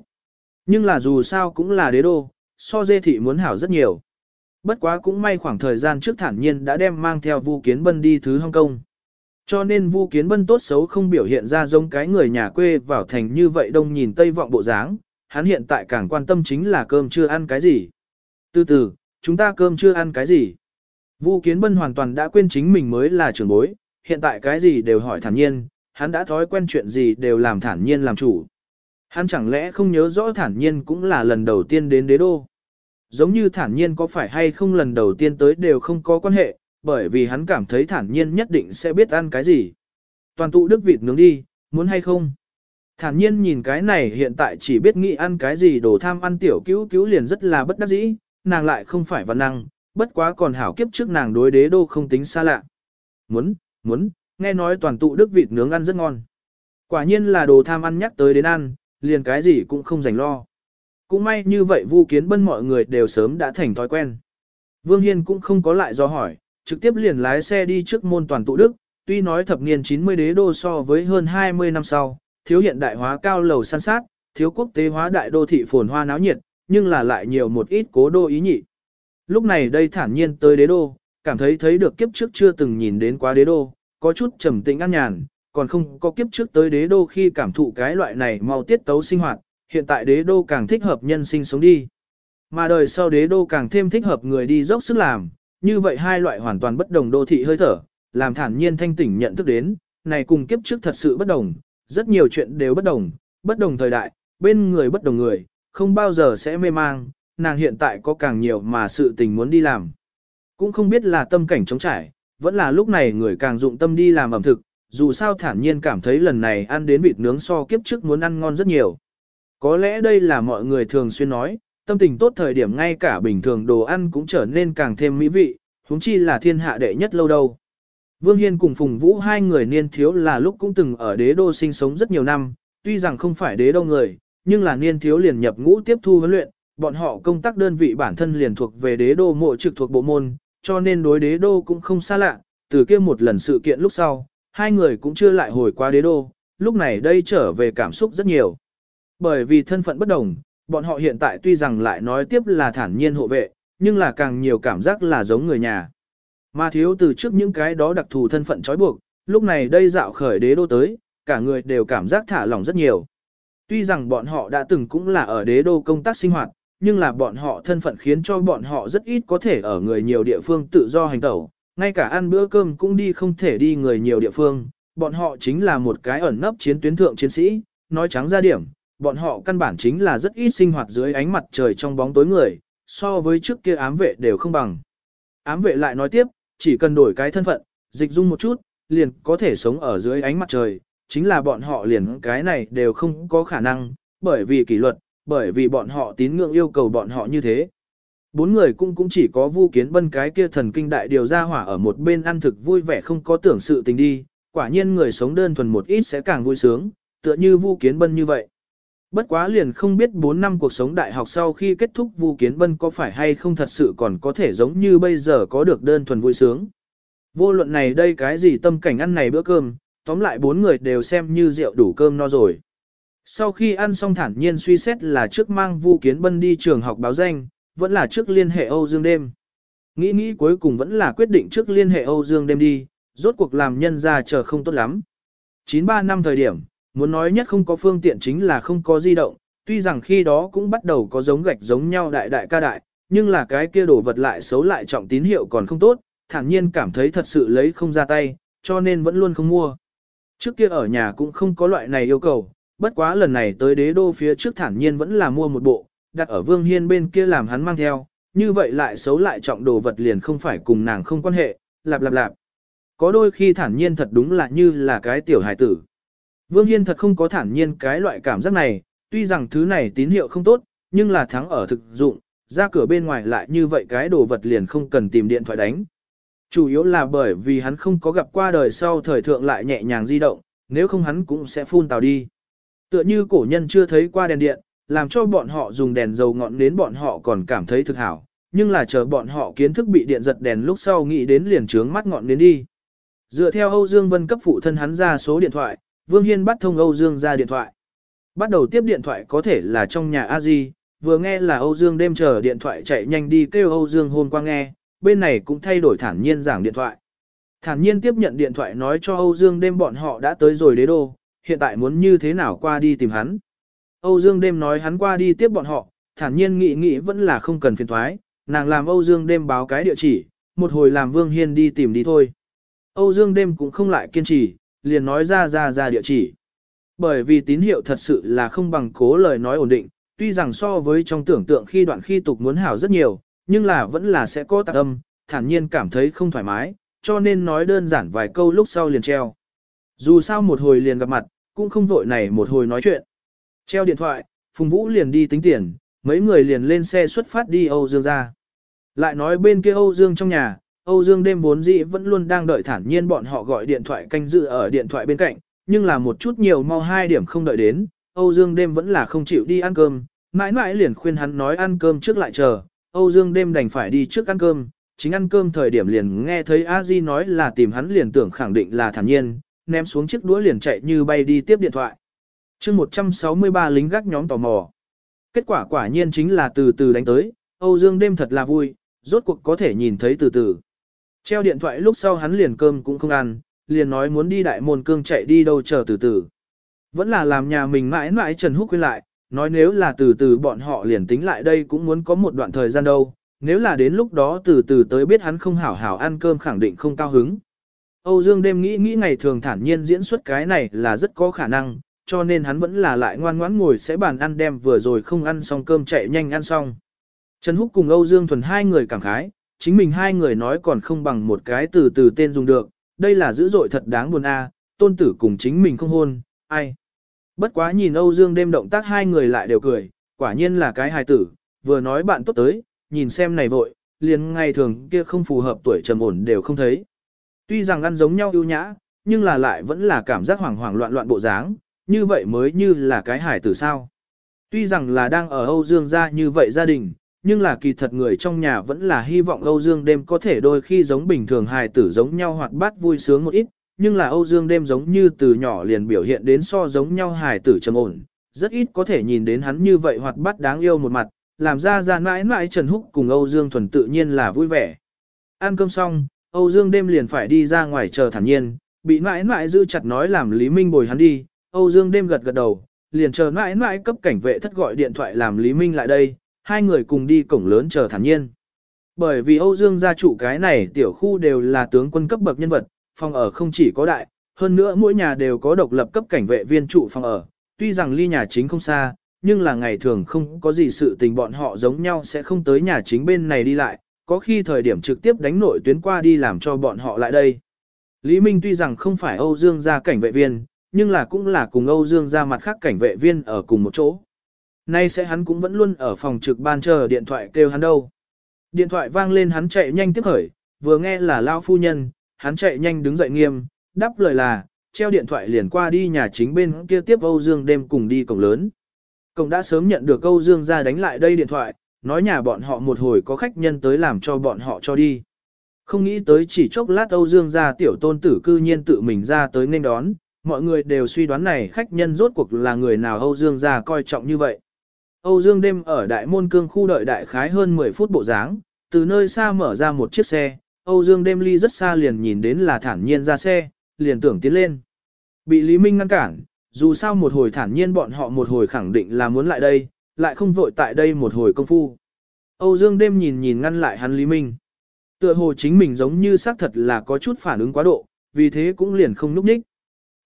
Nhưng là dù sao cũng là đế đô, so dê thị muốn hảo rất nhiều. Bất quá cũng may khoảng thời gian trước thản nhiên đã đem mang theo Vu Kiến Bân đi thứ Hong Kong. Cho nên Vu Kiến Bân tốt xấu không biểu hiện ra giống cái người nhà quê vào thành như vậy đông nhìn tây vọng bộ dáng, hắn hiện tại càng quan tâm chính là cơm chưa ăn cái gì. Từ từ, chúng ta cơm chưa ăn cái gì? Vu Kiến Bân hoàn toàn đã quên chính mình mới là trưởng bối, hiện tại cái gì đều hỏi thản nhiên, hắn đã thói quen chuyện gì đều làm thản nhiên làm chủ. Hắn chẳng lẽ không nhớ rõ thản nhiên cũng là lần đầu tiên đến đế đô. Giống như thản nhiên có phải hay không lần đầu tiên tới đều không có quan hệ, bởi vì hắn cảm thấy thản nhiên nhất định sẽ biết ăn cái gì. Toàn tụ đức vịt nướng đi, muốn hay không? Thản nhiên nhìn cái này hiện tại chỉ biết nghĩ ăn cái gì đồ tham ăn tiểu cứu cứu liền rất là bất đắc dĩ, nàng lại không phải văn năng, bất quá còn hảo kiếp trước nàng đối đế đô không tính xa lạ. Muốn, muốn, nghe nói toàn tụ đức vịt nướng ăn rất ngon. Quả nhiên là đồ tham ăn nhắc tới đến ăn, liền cái gì cũng không dành lo. Cũng may như vậy Vu Kiến Bân mọi người đều sớm đã thành thói quen. Vương Hiên cũng không có lại do hỏi, trực tiếp liền lái xe đi trước môn toàn tụ đức, tuy nói thập niên 90 đế đô so với hơn 20 năm sau, thiếu hiện đại hóa cao lầu san sát, thiếu quốc tế hóa đại đô thị phồn hoa náo nhiệt, nhưng là lại nhiều một ít cố đô ý nhị. Lúc này đây thản nhiên tới đế đô, cảm thấy thấy được kiếp trước chưa từng nhìn đến quá đế đô, có chút trầm tĩnh an nhàn, còn không có kiếp trước tới đế đô khi cảm thụ cái loại này mau tiết tấu sinh hoạt, hiện tại đế đô càng thích hợp nhân sinh sống đi. Mà đời sau đế đô càng thêm thích hợp người đi dốc sức làm, như vậy hai loại hoàn toàn bất đồng đô thị hơi thở, làm thản nhiên thanh tỉnh nhận thức đến, này cùng kiếp trước thật sự bất đồng, rất nhiều chuyện đều bất đồng, bất đồng thời đại, bên người bất đồng người, không bao giờ sẽ mê mang, nàng hiện tại có càng nhiều mà sự tình muốn đi làm. Cũng không biết là tâm cảnh trống trải, vẫn là lúc này người càng dụng tâm đi làm ẩm thực, dù sao thản nhiên cảm thấy lần này ăn đến vịt nướng so kiếp trước muốn ăn ngon rất nhiều. Có lẽ đây là mọi người thường xuyên nói, tâm tình tốt thời điểm ngay cả bình thường đồ ăn cũng trở nên càng thêm mỹ vị, huống chi là thiên hạ đệ nhất lâu đâu. Vương Hiên cùng Phùng Vũ hai người niên thiếu là lúc cũng từng ở đế đô sinh sống rất nhiều năm, tuy rằng không phải đế đô người, nhưng là niên thiếu liền nhập ngũ tiếp thu huấn luyện, bọn họ công tác đơn vị bản thân liền thuộc về đế đô mộ trực thuộc bộ môn, cho nên đối đế đô cũng không xa lạ, từ kia một lần sự kiện lúc sau, hai người cũng chưa lại hồi qua đế đô, lúc này đây trở về cảm xúc rất nhiều. Bởi vì thân phận bất đồng, bọn họ hiện tại tuy rằng lại nói tiếp là thản nhiên hộ vệ, nhưng là càng nhiều cảm giác là giống người nhà. Mà thiếu từ trước những cái đó đặc thù thân phận trói buộc, lúc này đây dạo khởi đế đô tới, cả người đều cảm giác thả lỏng rất nhiều. Tuy rằng bọn họ đã từng cũng là ở đế đô công tác sinh hoạt, nhưng là bọn họ thân phận khiến cho bọn họ rất ít có thể ở người nhiều địa phương tự do hành tẩu, ngay cả ăn bữa cơm cũng đi không thể đi người nhiều địa phương, bọn họ chính là một cái ẩn nấp chiến tuyến thượng chiến sĩ, nói trắng ra điểm, bọn họ căn bản chính là rất ít sinh hoạt dưới ánh mặt trời trong bóng tối người, so với trước kia ám vệ đều không bằng. Ám vệ lại nói tiếp, chỉ cần đổi cái thân phận, dịch dung một chút, liền có thể sống ở dưới ánh mặt trời, chính là bọn họ liền cái này đều không có khả năng, bởi vì kỷ luật, bởi vì bọn họ tín ngưỡng yêu cầu bọn họ như thế. Bốn người cũng cũng chỉ có vu kiến bân cái kia thần kinh đại điều ra hỏa ở một bên ăn thực vui vẻ không có tưởng sự tình đi, quả nhiên người sống đơn thuần một ít sẽ càng vui sướng, tựa như Vu Kiến Bân như vậy. Bất quá liền không biết 4 năm cuộc sống đại học sau khi kết thúc Vu Kiến Bân có phải hay không thật sự còn có thể giống như bây giờ có được đơn thuần vui sướng. Vô luận này đây cái gì tâm cảnh ăn này bữa cơm, tóm lại bốn người đều xem như rượu đủ cơm no rồi. Sau khi ăn xong thản nhiên suy xét là trước mang Vu Kiến Bân đi trường học báo danh, vẫn là trước liên hệ Âu Dương đêm. Nghĩ nghĩ cuối cùng vẫn là quyết định trước liên hệ Âu Dương đêm đi, rốt cuộc làm nhân ra chờ không tốt lắm. 93 năm thời điểm, muốn nói nhất không có phương tiện chính là không có di động, tuy rằng khi đó cũng bắt đầu có giống gạch giống nhau đại đại ca đại, nhưng là cái kia đổ vật lại xấu lại trọng tín hiệu còn không tốt, thản nhiên cảm thấy thật sự lấy không ra tay, cho nên vẫn luôn không mua. Trước kia ở nhà cũng không có loại này yêu cầu, bất quá lần này tới đế đô phía trước thản nhiên vẫn là mua một bộ, đặt ở Vương Hiên bên kia làm hắn mang theo, như vậy lại xấu lại trọng đồ vật liền không phải cùng nàng không quan hệ, lạp lạp lạp. Có đôi khi thản nhiên thật đúng là như là cái tiểu hải tử. Vương Hiên thật không có thản nhiên cái loại cảm giác này, tuy rằng thứ này tín hiệu không tốt, nhưng là thắng ở thực dụng, ra cửa bên ngoài lại như vậy cái đồ vật liền không cần tìm điện thoại đánh. Chủ yếu là bởi vì hắn không có gặp qua đời sau thời thượng lại nhẹ nhàng di động, nếu không hắn cũng sẽ phun tào đi. Tựa như cổ nhân chưa thấy qua đèn điện, làm cho bọn họ dùng đèn dầu ngọn đến bọn họ còn cảm thấy thực hảo, nhưng là chờ bọn họ kiến thức bị điện giật đèn lúc sau nghĩ đến liền trướng mắt ngọn đến đi. Dựa theo Âu Dương Vân cấp phụ thân hắn ra số điện thoại, Vương Hiên bắt thông Âu Dương ra điện thoại. Bắt đầu tiếp điện thoại có thể là trong nhà a di vừa nghe là Âu Dương đêm chờ điện thoại chạy nhanh đi kêu Âu Dương hôn qua nghe, bên này cũng thay đổi thản nhiên giảng điện thoại. Thản nhiên tiếp nhận điện thoại nói cho Âu Dương đêm bọn họ đã tới rồi đế đô, hiện tại muốn như thế nào qua đi tìm hắn. Âu Dương đêm nói hắn qua đi tiếp bọn họ, thản nhiên nghĩ nghĩ vẫn là không cần phiền thoái, nàng làm Âu Dương đêm báo cái địa chỉ, một hồi làm Vương Hiên đi tìm đi thôi. Âu Dương đêm cũng không lại kiên trì, liền nói ra ra ra địa chỉ. Bởi vì tín hiệu thật sự là không bằng cố lời nói ổn định, tuy rằng so với trong tưởng tượng khi đoạn khi tục muốn hảo rất nhiều, nhưng là vẫn là sẽ có tạc âm, thản nhiên cảm thấy không thoải mái, cho nên nói đơn giản vài câu lúc sau liền treo. Dù sao một hồi liền gặp mặt, cũng không vội này một hồi nói chuyện. Treo điện thoại, Phùng Vũ liền đi tính tiền, mấy người liền lên xe xuất phát đi Âu Dương ra. Lại nói bên kia Âu Dương trong nhà, Âu Dương đêm vốn dĩ vẫn luôn đang đợi thản nhiên bọn họ gọi điện thoại canh dự ở điện thoại bên cạnh, nhưng là một chút nhiều mau hai điểm không đợi đến, Âu Dương đêm vẫn là không chịu đi ăn cơm, mãi mãi liền khuyên hắn nói ăn cơm trước lại chờ, Âu Dương đêm đành phải đi trước ăn cơm, chính ăn cơm thời điểm liền nghe thấy A Di nói là tìm hắn liền tưởng khẳng định là thản nhiên, ném xuống chiếc đũa liền chạy như bay đi tiếp điện thoại. chương 163 lính gác nhóm tò mò. Kết quả quả nhiên chính là từ từ đánh tới, Âu Dương đêm thật là vui, rốt cuộc có thể nhìn thấy từ từ. Treo điện thoại lúc sau hắn liền cơm cũng không ăn, liền nói muốn đi đại môn cương chạy đi đâu chờ từ từ. Vẫn là làm nhà mình mãi mãi Trần Húc quên lại, nói nếu là từ từ bọn họ liền tính lại đây cũng muốn có một đoạn thời gian đâu, nếu là đến lúc đó từ từ tới biết hắn không hảo hảo ăn cơm khẳng định không cao hứng. Âu Dương đêm nghĩ nghĩ ngày thường thản nhiên diễn xuất cái này là rất có khả năng, cho nên hắn vẫn là lại ngoan ngoãn ngồi sẽ bàn ăn đem vừa rồi không ăn xong cơm chạy nhanh ăn xong. Trần Húc cùng Âu Dương Thuần hai người cảm khái, chính mình hai người nói còn không bằng một cái từ từ tên dùng được, đây là dữ dội thật đáng buồn a, tôn tử cùng chính mình không hôn, ai. Bất quá nhìn Âu Dương đêm động tác hai người lại đều cười, quả nhiên là cái hài tử, vừa nói bạn tốt tới, nhìn xem này vội, liền ngày thường kia không phù hợp tuổi trầm ổn đều không thấy. Tuy rằng ăn giống nhau ưu nhã, nhưng là lại vẫn là cảm giác hoảng hoảng loạn loạn bộ dáng, như vậy mới như là cái hài tử sao. Tuy rằng là đang ở Âu Dương gia như vậy gia đình, nhưng là kỳ thật người trong nhà vẫn là hy vọng Âu Dương đêm có thể đôi khi giống bình thường hài tử giống nhau hoạt bát vui sướng một ít, nhưng là Âu Dương đêm giống như từ nhỏ liền biểu hiện đến so giống nhau hài tử trầm ổn, rất ít có thể nhìn đến hắn như vậy hoạt bát đáng yêu một mặt, làm ra ra mãi mãi Trần Húc cùng Âu Dương thuần tự nhiên là vui vẻ. Ăn cơm xong, Âu Dương đêm liền phải đi ra ngoài chờ thản nhiên, bị mãi mãi giữ chặt nói làm Lý Minh bồi hắn đi, Âu Dương đêm gật gật đầu, liền chờ mãi mãi cấp cảnh vệ thất gọi điện thoại làm Lý Minh lại đây, hai người cùng đi cổng lớn chờ thản nhiên. Bởi vì Âu Dương gia trụ cái này tiểu khu đều là tướng quân cấp bậc nhân vật, phòng ở không chỉ có đại, hơn nữa mỗi nhà đều có độc lập cấp cảnh vệ viên trụ phòng ở, tuy rằng ly nhà chính không xa, nhưng là ngày thường không có gì sự tình bọn họ giống nhau sẽ không tới nhà chính bên này đi lại, có khi thời điểm trực tiếp đánh nội tuyến qua đi làm cho bọn họ lại đây. Lý Minh tuy rằng không phải Âu Dương gia cảnh vệ viên, nhưng là cũng là cùng Âu Dương gia mặt khác cảnh vệ viên ở cùng một chỗ. Nay sẽ hắn cũng vẫn luôn ở phòng trực ban chờ điện thoại kêu hắn đâu. Điện thoại vang lên hắn chạy nhanh tiếp khởi, vừa nghe là Lao phu nhân, hắn chạy nhanh đứng dậy nghiêm, đáp lời là, treo điện thoại liền qua đi nhà chính bên kia tiếp Âu Dương đêm cùng đi cổng lớn. Cổng đã sớm nhận được Âu Dương ra đánh lại đây điện thoại, nói nhà bọn họ một hồi có khách nhân tới làm cho bọn họ cho đi. Không nghĩ tới chỉ chốc lát Âu Dương gia tiểu tôn tử cư nhiên tự mình ra tới nên đón, mọi người đều suy đoán này khách nhân rốt cuộc là người nào Âu Dương gia coi trọng như vậy. Âu Dương đêm ở đại môn cương khu đợi đại khái hơn 10 phút bộ dáng, từ nơi xa mở ra một chiếc xe, Âu Dương đêm ly rất xa liền nhìn đến là thản nhiên ra xe, liền tưởng tiến lên. Bị Lý Minh ngăn cản, dù sao một hồi thản nhiên bọn họ một hồi khẳng định là muốn lại đây, lại không vội tại đây một hồi công phu. Âu Dương đêm nhìn nhìn ngăn lại hắn Lý Minh. Tựa hồ chính mình giống như xác thật là có chút phản ứng quá độ, vì thế cũng liền không núp ních.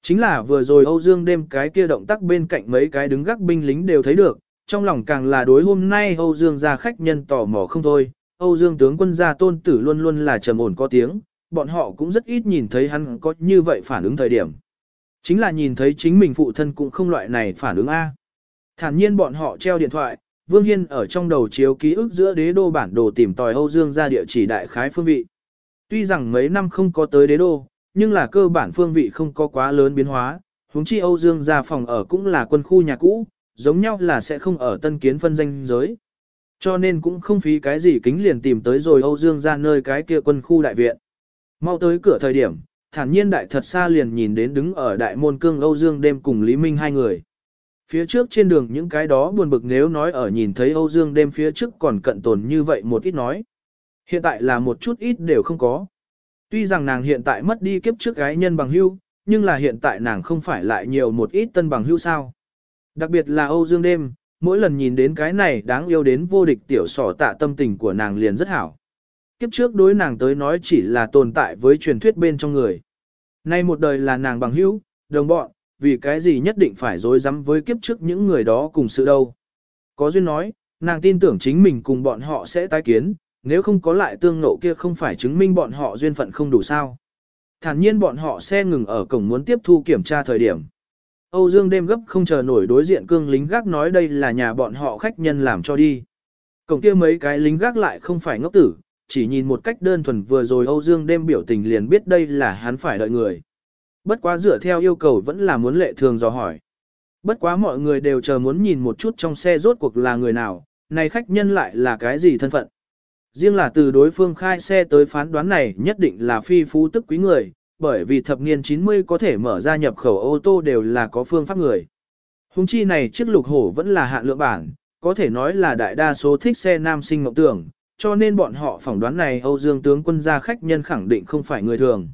Chính là vừa rồi Âu Dương đêm cái kia động tác bên cạnh mấy cái đứng gác binh lính đều thấy được, trong lòng càng là đối hôm nay Âu Dương gia khách nhân tò mò không thôi, Âu Dương tướng quân gia tôn tử luôn luôn là trầm ổn có tiếng, bọn họ cũng rất ít nhìn thấy hắn có như vậy phản ứng thời điểm. Chính là nhìn thấy chính mình phụ thân cũng không loại này phản ứng A. Thản nhiên bọn họ treo điện thoại, Vương Hiên ở trong đầu chiếu ký ức giữa đế đô bản đồ tìm tòi Âu Dương gia địa chỉ đại khái phương vị. Tuy rằng mấy năm không có tới đế đô, nhưng là cơ bản phương vị không có quá lớn biến hóa, huống chi Âu Dương gia phòng ở cũng là quân khu nhà cũ, giống nhau là sẽ không ở tân kiến phân danh giới. Cho nên cũng không phí cái gì kính liền tìm tới rồi Âu Dương ra nơi cái kia quân khu đại viện. Mau tới cửa thời điểm, thản nhiên đại thật xa liền nhìn đến đứng ở đại môn cương Âu Dương đêm cùng Lý Minh hai người. Phía trước trên đường những cái đó buồn bực nếu nói ở nhìn thấy Âu Dương đêm phía trước còn cận tồn như vậy một ít nói. Hiện tại là một chút ít đều không có. Tuy rằng nàng hiện tại mất đi kiếp trước gái nhân bằng hưu, nhưng là hiện tại nàng không phải lại nhiều một ít tân bằng hưu sao. Đặc biệt là Âu Dương đêm, mỗi lần nhìn đến cái này đáng yêu đến vô địch tiểu sỏ tạ tâm tình của nàng liền rất hảo. Kiếp trước đối nàng tới nói chỉ là tồn tại với truyền thuyết bên trong người. Nay một đời là nàng bằng hữu, đồng bọn, vì cái gì nhất định phải dối rắm với kiếp trước những người đó cùng sự đâu. Có duyên nói, nàng tin tưởng chính mình cùng bọn họ sẽ tái kiến, nếu không có lại tương nộ kia không phải chứng minh bọn họ duyên phận không đủ sao. Thản nhiên bọn họ xe ngừng ở cổng muốn tiếp thu kiểm tra thời điểm. Âu Dương đêm gấp không chờ nổi đối diện cương lính gác nói đây là nhà bọn họ khách nhân làm cho đi. Cổng kia mấy cái lính gác lại không phải ngốc tử, chỉ nhìn một cách đơn thuần vừa rồi Âu Dương đêm biểu tình liền biết đây là hắn phải đợi người. Bất quá dựa theo yêu cầu vẫn là muốn lệ thường dò hỏi. Bất quá mọi người đều chờ muốn nhìn một chút trong xe rốt cuộc là người nào, này khách nhân lại là cái gì thân phận. Riêng là từ đối phương khai xe tới phán đoán này nhất định là phi phú tức quý người, bởi vì thập niên 90 có thể mở ra nhập khẩu ô tô đều là có phương pháp người. Hùng chi này chiếc lục hổ vẫn là hạn lượng bản, có thể nói là đại đa số thích xe nam sinh ngọc tưởng, cho nên bọn họ phỏng đoán này Âu Dương tướng quân gia khách nhân khẳng định không phải người thường.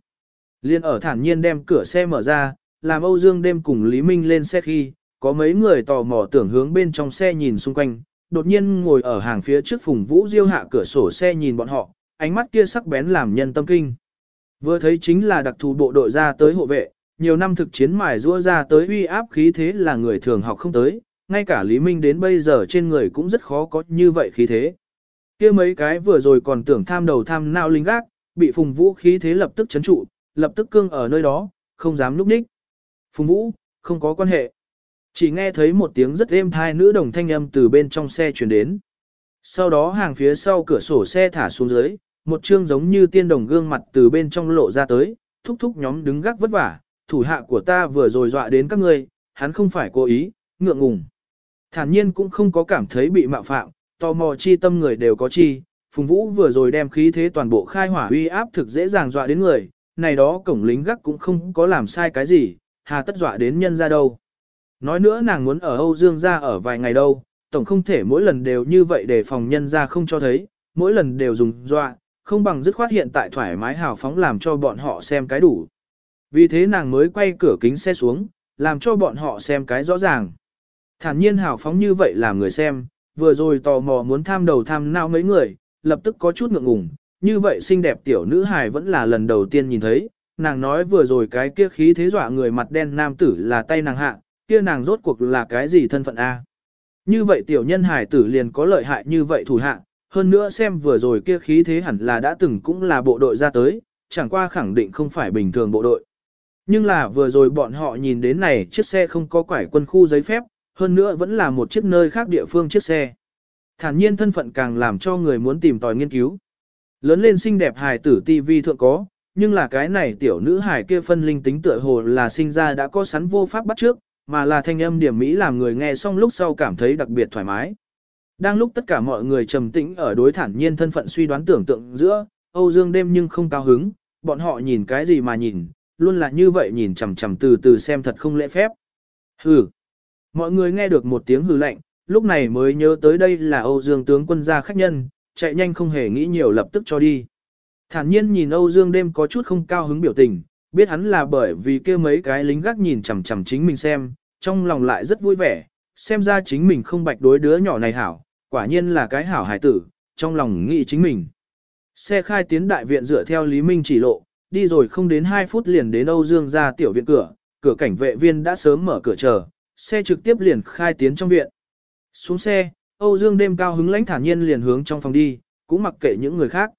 Liên ở thản nhiên đem cửa xe mở ra, làm Âu Dương đêm cùng Lý Minh lên xe khi, có mấy người tò mò tưởng hướng bên trong xe nhìn xung quanh, đột nhiên ngồi ở hàng phía trước phùng vũ diêu hạ cửa sổ xe nhìn bọn họ, ánh mắt kia sắc bén làm nhân tâm kinh. Vừa thấy chính là đặc thù bộ đội ra tới hộ vệ, nhiều năm thực chiến mài rũa ra tới uy áp khí thế là người thường học không tới, ngay cả Lý Minh đến bây giờ trên người cũng rất khó có như vậy khí thế. kia mấy cái vừa rồi còn tưởng tham đầu tham nao linh gác, bị phùng vũ khí thế lập tức chấn trụ, lập tức cương ở nơi đó, không dám núp ních. Phùng vũ, không có quan hệ. Chỉ nghe thấy một tiếng rất êm thai nữ đồng thanh âm từ bên trong xe chuyển đến. Sau đó hàng phía sau cửa sổ xe thả xuống dưới, một chương giống như tiên đồng gương mặt từ bên trong lộ ra tới, thúc thúc nhóm đứng gác vất vả, thủ hạ của ta vừa rồi dọa đến các ngươi, hắn không phải cố ý, ngượng ngùng. Thản nhiên cũng không có cảm thấy bị mạo phạm, tò mò chi tâm người đều có chi, Phùng Vũ vừa rồi đem khí thế toàn bộ khai hỏa uy áp thực dễ dàng dọa đến người, này đó cổng lính gác cũng không có làm sai cái gì, hà tất dọa đến nhân ra đâu. Nói nữa nàng muốn ở Âu Dương ra ở vài ngày đâu, tổng không thể mỗi lần đều như vậy để phòng nhân ra không cho thấy, mỗi lần đều dùng dọa, không bằng dứt khoát hiện tại thoải mái hào phóng làm cho bọn họ xem cái đủ. Vì thế nàng mới quay cửa kính xe xuống, làm cho bọn họ xem cái rõ ràng. Thản nhiên hào phóng như vậy làm người xem, vừa rồi tò mò muốn tham đầu tham nao mấy người, lập tức có chút ngượng ngùng, như vậy xinh đẹp tiểu nữ hài vẫn là lần đầu tiên nhìn thấy, nàng nói vừa rồi cái kia khí thế dọa người mặt đen nam tử là tay nàng hạ, kia nàng rốt cuộc là cái gì thân phận A. Như vậy tiểu nhân hài tử liền có lợi hại như vậy thủ hạ, hơn nữa xem vừa rồi kia khí thế hẳn là đã từng cũng là bộ đội ra tới, chẳng qua khẳng định không phải bình thường bộ đội. Nhưng là vừa rồi bọn họ nhìn đến này chiếc xe không có quải quân khu giấy phép, hơn nữa vẫn là một chiếc nơi khác địa phương chiếc xe. Thản nhiên thân phận càng làm cho người muốn tìm tòi nghiên cứu. Lớn lên xinh đẹp hài tử TV thượng có, nhưng là cái này tiểu nữ hài kia phân linh tính tựa hồ là sinh ra đã có sẵn vô pháp bắt trước, mà là thanh âm điểm mỹ làm người nghe xong lúc sau cảm thấy đặc biệt thoải mái. Đang lúc tất cả mọi người trầm tĩnh ở đối thản nhiên thân phận suy đoán tưởng tượng giữa, Âu Dương đêm nhưng không cao hứng, bọn họ nhìn cái gì mà nhìn, luôn là như vậy nhìn chằm chằm từ từ xem thật không lễ phép. Hừ. Mọi người nghe được một tiếng hừ lạnh, lúc này mới nhớ tới đây là Âu Dương tướng quân gia khách nhân, chạy nhanh không hề nghĩ nhiều lập tức cho đi. Thản nhiên nhìn Âu Dương đêm có chút không cao hứng biểu tình, biết hắn là bởi vì kia mấy cái lính gác nhìn chằm chằm chính mình xem, trong lòng lại rất vui vẻ, xem ra chính mình không bạch đối đứa nhỏ này hảo, quả nhiên là cái hảo hài tử, trong lòng nghĩ chính mình. Xe khai tiến đại viện dựa theo Lý Minh chỉ lộ, đi rồi không đến 2 phút liền đến Âu Dương ra tiểu viện cửa, cửa cảnh vệ viên đã sớm mở cửa chờ, xe trực tiếp liền khai tiến trong viện. Xuống xe, Âu Dương đêm cao hứng lãnh thản nhiên liền hướng trong phòng đi, cũng mặc kệ những người khác.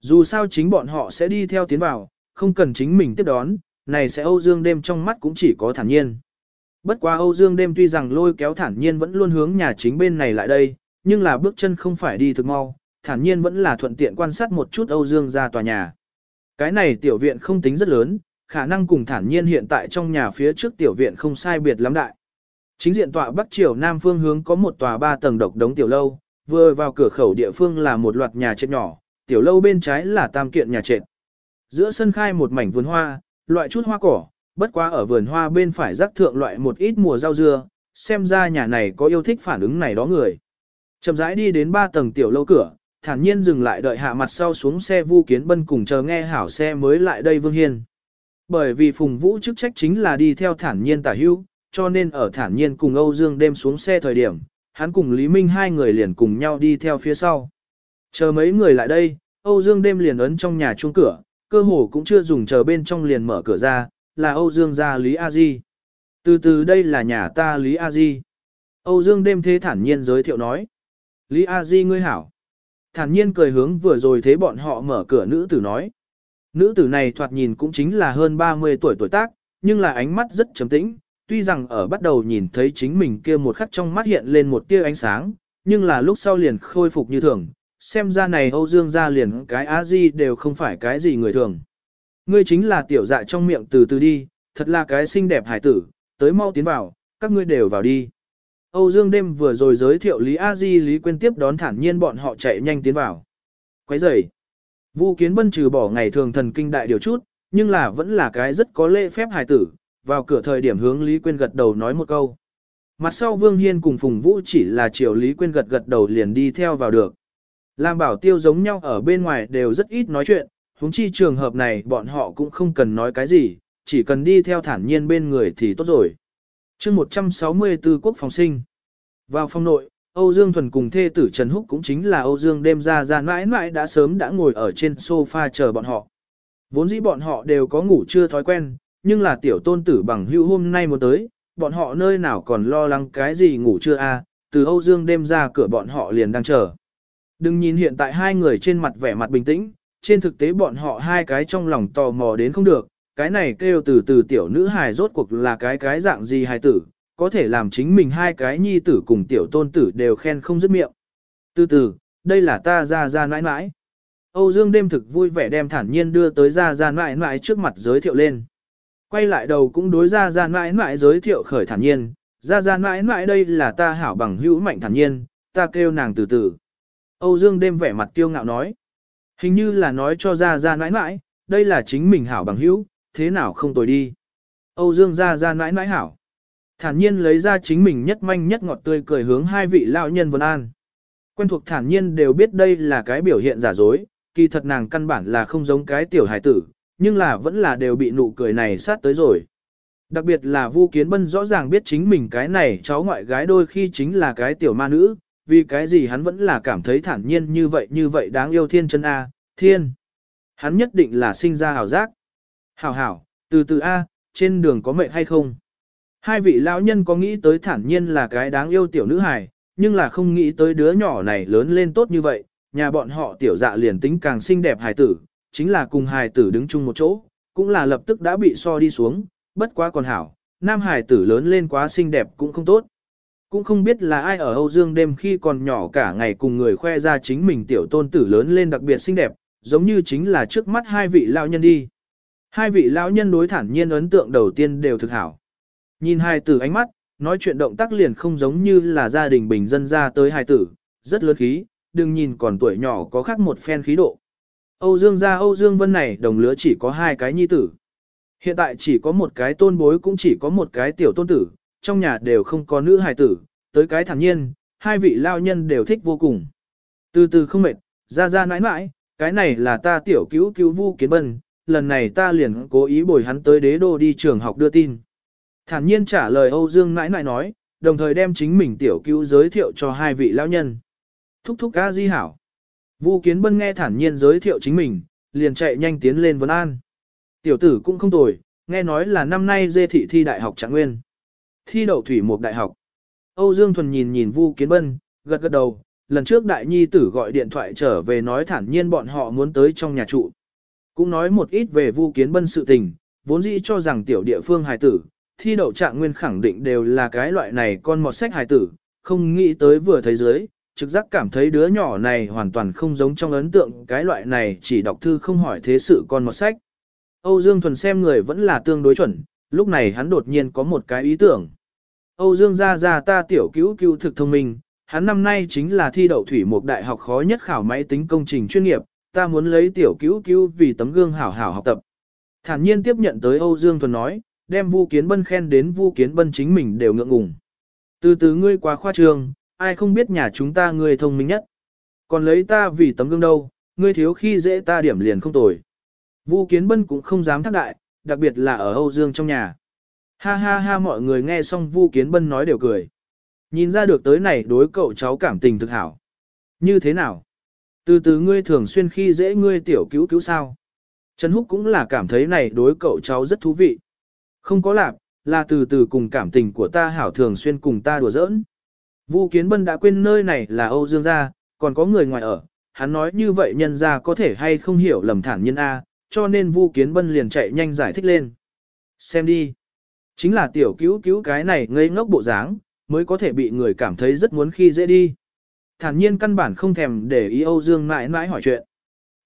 Dù sao chính bọn họ sẽ đi theo tiến vào, không cần chính mình tiếp đón, này sẽ Âu Dương đêm trong mắt cũng chỉ có thản nhiên. Bất quá Âu Dương đêm tuy rằng lôi kéo thản nhiên vẫn luôn hướng nhà chính bên này lại đây, nhưng là bước chân không phải đi thực mau, thản nhiên vẫn là thuận tiện quan sát một chút Âu Dương ra tòa nhà. Cái này tiểu viện không tính rất lớn, khả năng cùng thản nhiên hiện tại trong nhà phía trước tiểu viện không sai biệt lắm đại. Chính diện tọa bắc triều nam phương hướng có một tòa ba tầng độc đống tiểu lâu, vừa vào cửa khẩu địa phương là một loạt nhà trệt nhỏ, tiểu lâu bên trái là tam kiện nhà trệt. Giữa sân khai một mảnh vườn hoa, loại chút hoa cỏ, bất quá ở vườn hoa bên phải rắc thượng loại một ít mùa rau dưa, xem ra nhà này có yêu thích phản ứng này đó người. Chậm rãi đi đến ba tầng tiểu lâu cửa, thản nhiên dừng lại đợi hạ mặt sau xuống xe Vu Kiến Bân cùng chờ nghe hảo xe mới lại đây Vương Hiên. Bởi vì Phùng Vũ chức trách chính là đi theo thản nhiên tả hưu, cho nên ở thản nhiên cùng Âu Dương đêm xuống xe thời điểm, hắn cùng Lý Minh hai người liền cùng nhau đi theo phía sau. Chờ mấy người lại đây, Âu Dương đêm liền ấn trong nhà chuông cửa, cơ hồ cũng chưa dùng chờ bên trong liền mở cửa ra, là Âu Dương gia Lý A Di. Từ từ đây là nhà ta Lý A Di. Âu Dương đêm thế thản nhiên giới thiệu nói. Lý A Di ngươi hảo. Thản nhiên cười hướng vừa rồi thế bọn họ mở cửa nữ tử nói. Nữ tử này thoạt nhìn cũng chính là hơn 30 tuổi tuổi tác, nhưng là ánh mắt rất trầm tĩnh, tuy rằng ở bắt đầu nhìn thấy chính mình kia một khắc trong mắt hiện lên một tia ánh sáng, nhưng là lúc sau liền khôi phục như thường, xem ra này Âu Dương gia liền cái A Di đều không phải cái gì người thường. Ngươi chính là tiểu dạ trong miệng từ từ đi, thật là cái xinh đẹp hải tử, tới mau tiến vào, các ngươi đều vào đi. Âu Dương đêm vừa rồi giới thiệu Lý A Di Lý Quyên tiếp đón thản nhiên bọn họ chạy nhanh tiến vào. Quấy rầy. Vu Kiến Bân trừ bỏ ngày thường thần kinh đại điều chút, nhưng là vẫn là cái rất có lễ phép hài tử, vào cửa thời điểm hướng Lý Quyên gật đầu nói một câu. Mặt sau Vương Hiên cùng Phùng Vũ chỉ là chiều Lý Quyên gật gật đầu liền đi theo vào được. Làm bảo tiêu giống nhau ở bên ngoài đều rất ít nói chuyện, huống chi trường hợp này bọn họ cũng không cần nói cái gì, chỉ cần đi theo thản nhiên bên người thì tốt rồi chương 164 quốc phòng sinh. Vào phòng nội, Âu Dương Thuần cùng thê tử Trần Húc cũng chính là Âu Dương đêm ra ra mãi mãi đã sớm đã ngồi ở trên sofa chờ bọn họ. Vốn dĩ bọn họ đều có ngủ chưa thói quen, nhưng là tiểu tôn tử bằng hữu hôm nay một tới, bọn họ nơi nào còn lo lắng cái gì ngủ chưa a à, từ Âu Dương đêm ra cửa bọn họ liền đang chờ. Đừng nhìn hiện tại hai người trên mặt vẻ mặt bình tĩnh, trên thực tế bọn họ hai cái trong lòng tò mò đến không được, cái này kêu từ từ tiểu nữ hài rốt cuộc là cái cái dạng gì hài tử, có thể làm chính mình hai cái nhi tử cùng tiểu tôn tử đều khen không dứt miệng. Từ từ, đây là ta ra ra nãi nãi. Âu Dương đêm thực vui vẻ đem thản nhiên đưa tới ra ra nãi nãi trước mặt giới thiệu lên. Quay lại đầu cũng đối ra ra nãi nãi giới thiệu khởi thản nhiên, ra ra nãi nãi đây là ta hảo bằng hữu mạnh thản nhiên, ta kêu nàng từ từ. Âu Dương đêm vẻ mặt kiêu ngạo nói. Hình như là nói cho ra ra nãi nãi, đây là chính mình hảo bằng hữu, thế nào không tồi đi. Âu Dương ra ra nãi nãi hảo. Thản nhiên lấy ra chính mình nhất manh nhất ngọt tươi cười hướng hai vị lão nhân vân an. Quen thuộc thản nhiên đều biết đây là cái biểu hiện giả dối, kỳ thật nàng căn bản là không giống cái tiểu hải tử, nhưng là vẫn là đều bị nụ cười này sát tới rồi. Đặc biệt là Vu Kiến Bân rõ ràng biết chính mình cái này cháu ngoại gái đôi khi chính là cái tiểu ma nữ, vì cái gì hắn vẫn là cảm thấy thản nhiên như vậy như vậy đáng yêu thiên chân A, thiên. Hắn nhất định là sinh ra hào giác. Hảo hảo, từ từ A, trên đường có mệt hay không? Hai vị lão nhân có nghĩ tới thản nhiên là cái đáng yêu tiểu nữ hài, nhưng là không nghĩ tới đứa nhỏ này lớn lên tốt như vậy, nhà bọn họ tiểu dạ liền tính càng xinh đẹp hài tử, chính là cùng hài tử đứng chung một chỗ, cũng là lập tức đã bị so đi xuống, bất quá còn hảo, nam hài tử lớn lên quá xinh đẹp cũng không tốt. Cũng không biết là ai ở Âu Dương đêm khi còn nhỏ cả ngày cùng người khoe ra chính mình tiểu tôn tử lớn lên đặc biệt xinh đẹp, giống như chính là trước mắt hai vị lão nhân đi. Hai vị lão nhân đối thản nhiên ấn tượng đầu tiên đều thực hảo. Nhìn hai tử ánh mắt, nói chuyện động tác liền không giống như là gia đình bình dân ra tới hai tử, rất lớn khí, đừng nhìn còn tuổi nhỏ có khác một phen khí độ. Âu Dương gia Âu Dương Vân này đồng lứa chỉ có hai cái nhi tử. Hiện tại chỉ có một cái tôn bối cũng chỉ có một cái tiểu tôn tử, trong nhà đều không có nữ hài tử, tới cái thẳng nhiên, hai vị lao nhân đều thích vô cùng. Từ từ không mệt, ra ra nãi nãi, cái này là ta tiểu cứu cứu vu kiến bân, lần này ta liền cố ý bồi hắn tới đế đô đi trường học đưa tin. Thản nhiên trả lời Âu Dương nãi nãi nói, đồng thời đem chính mình tiểu cứu giới thiệu cho hai vị lão nhân. Thúc thúc ca di hảo. Vu Kiến Bân nghe thản nhiên giới thiệu chính mình, liền chạy nhanh tiến lên vấn an. Tiểu tử cũng không tồi, nghe nói là năm nay dê thị thi đại học trạng nguyên. Thi đậu thủy một đại học. Âu Dương Thuần nhìn nhìn Vu Kiến Bân, gật gật đầu, lần trước đại nhi tử gọi điện thoại trở về nói thản nhiên bọn họ muốn tới trong nhà trụ. Cũng nói một ít về Vu Kiến Bân sự tình, vốn dĩ cho rằng tiểu địa phương hài tử, thi đậu trạng nguyên khẳng định đều là cái loại này con mọt sách hài tử, không nghĩ tới vừa thấy dưới, trực giác cảm thấy đứa nhỏ này hoàn toàn không giống trong ấn tượng cái loại này chỉ đọc thư không hỏi thế sự con một sách. Âu Dương Thuần xem người vẫn là tương đối chuẩn, lúc này hắn đột nhiên có một cái ý tưởng. Âu Dương gia gia ta tiểu cứu cứu thực thông minh, hắn năm nay chính là thi đậu thủy một đại học khó nhất khảo máy tính công trình chuyên nghiệp, ta muốn lấy tiểu cứu cứu vì tấm gương hảo hảo học tập. Thản nhiên tiếp nhận tới Âu Dương Thuần nói, đem Vu Kiến Bân khen đến Vu Kiến Bân chính mình đều ngượng ngùng. Từ từ ngươi quá khoa trương, ai không biết nhà chúng ta ngươi thông minh nhất. Còn lấy ta vì tấm gương đâu, ngươi thiếu khi dễ ta điểm liền không tồi. Vu Kiến Bân cũng không dám thác đại, đặc biệt là ở Âu Dương trong nhà. Ha ha ha mọi người nghe xong Vu Kiến Bân nói đều cười. Nhìn ra được tới này đối cậu cháu cảm tình thực hảo. Như thế nào? Từ từ ngươi thường xuyên khi dễ ngươi tiểu cứu cứu sao? Trần Húc cũng là cảm thấy này đối cậu cháu rất thú vị. Không có lạc, là từ từ cùng cảm tình của ta hảo thường xuyên cùng ta đùa giỡn. Vu Kiến Bân đã quên nơi này là Âu Dương gia, còn có người ngoài ở, hắn nói như vậy nhân gia có thể hay không hiểu lầm thản nhân A, cho nên Vu Kiến Bân liền chạy nhanh giải thích lên. Xem đi. Chính là tiểu cứu cứu cái này ngây ngốc bộ dáng, mới có thể bị người cảm thấy rất muốn khi dễ đi. Thản nhiên căn bản không thèm để ý Âu Dương mãi mãi hỏi chuyện.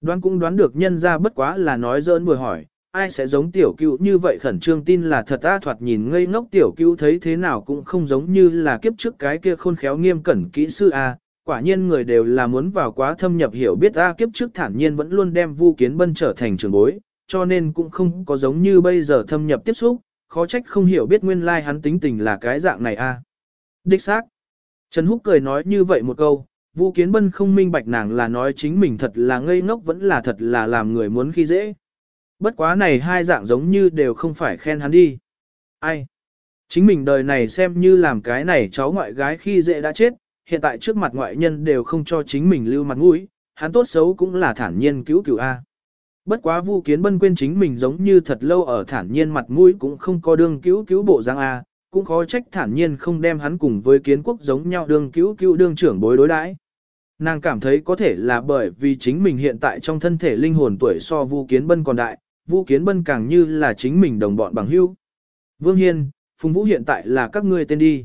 Đoán cũng đoán được nhân ra bất quá là nói dỡn vừa hỏi, ai sẽ giống tiểu cứu như vậy khẩn trương tin là thật a thoạt nhìn ngây ngốc tiểu cứu thấy thế nào cũng không giống như là kiếp trước cái kia khôn khéo nghiêm cẩn kỹ sư a. Quả nhiên người đều là muốn vào quá thâm nhập hiểu biết a, kiếp trước thản nhiên vẫn luôn đem vu kiến bân trở thành trường bối, cho nên cũng không có giống như bây giờ thâm nhập tiếp xúc, khó trách không hiểu biết nguyên lai like hắn tính tình là cái dạng này a. Đích xác. Trần Húc cười nói như vậy một câu, Vu Kiến Bân không minh bạch nàng là nói chính mình thật là ngây ngốc vẫn là thật là làm người muốn khi dễ. Bất quá này hai dạng giống như đều không phải khen hắn đi. Ai? Chính mình đời này xem như làm cái này cháu ngoại gái khi dễ đã chết, hiện tại trước mặt ngoại nhân đều không cho chính mình lưu mặt mũi, hắn tốt xấu cũng là thản nhiên cứu cứu A. Bất quá Vu Kiến Bân quên chính mình giống như thật lâu ở thản nhiên mặt mũi cũng không có đương cứu cứu bộ giang A, cũng khó trách thản nhiên không đem hắn cùng với kiến quốc giống nhau đương cứu cứu đương trưởng bối đối đãi. Nàng cảm thấy có thể là bởi vì chính mình hiện tại trong thân thể linh hồn tuổi so Vu Kiến Bân còn đại, Vu Kiến Bân càng như là chính mình đồng bọn bằng hữu. Vương Hiên, Phùng Vũ hiện tại là các ngươi tên đi.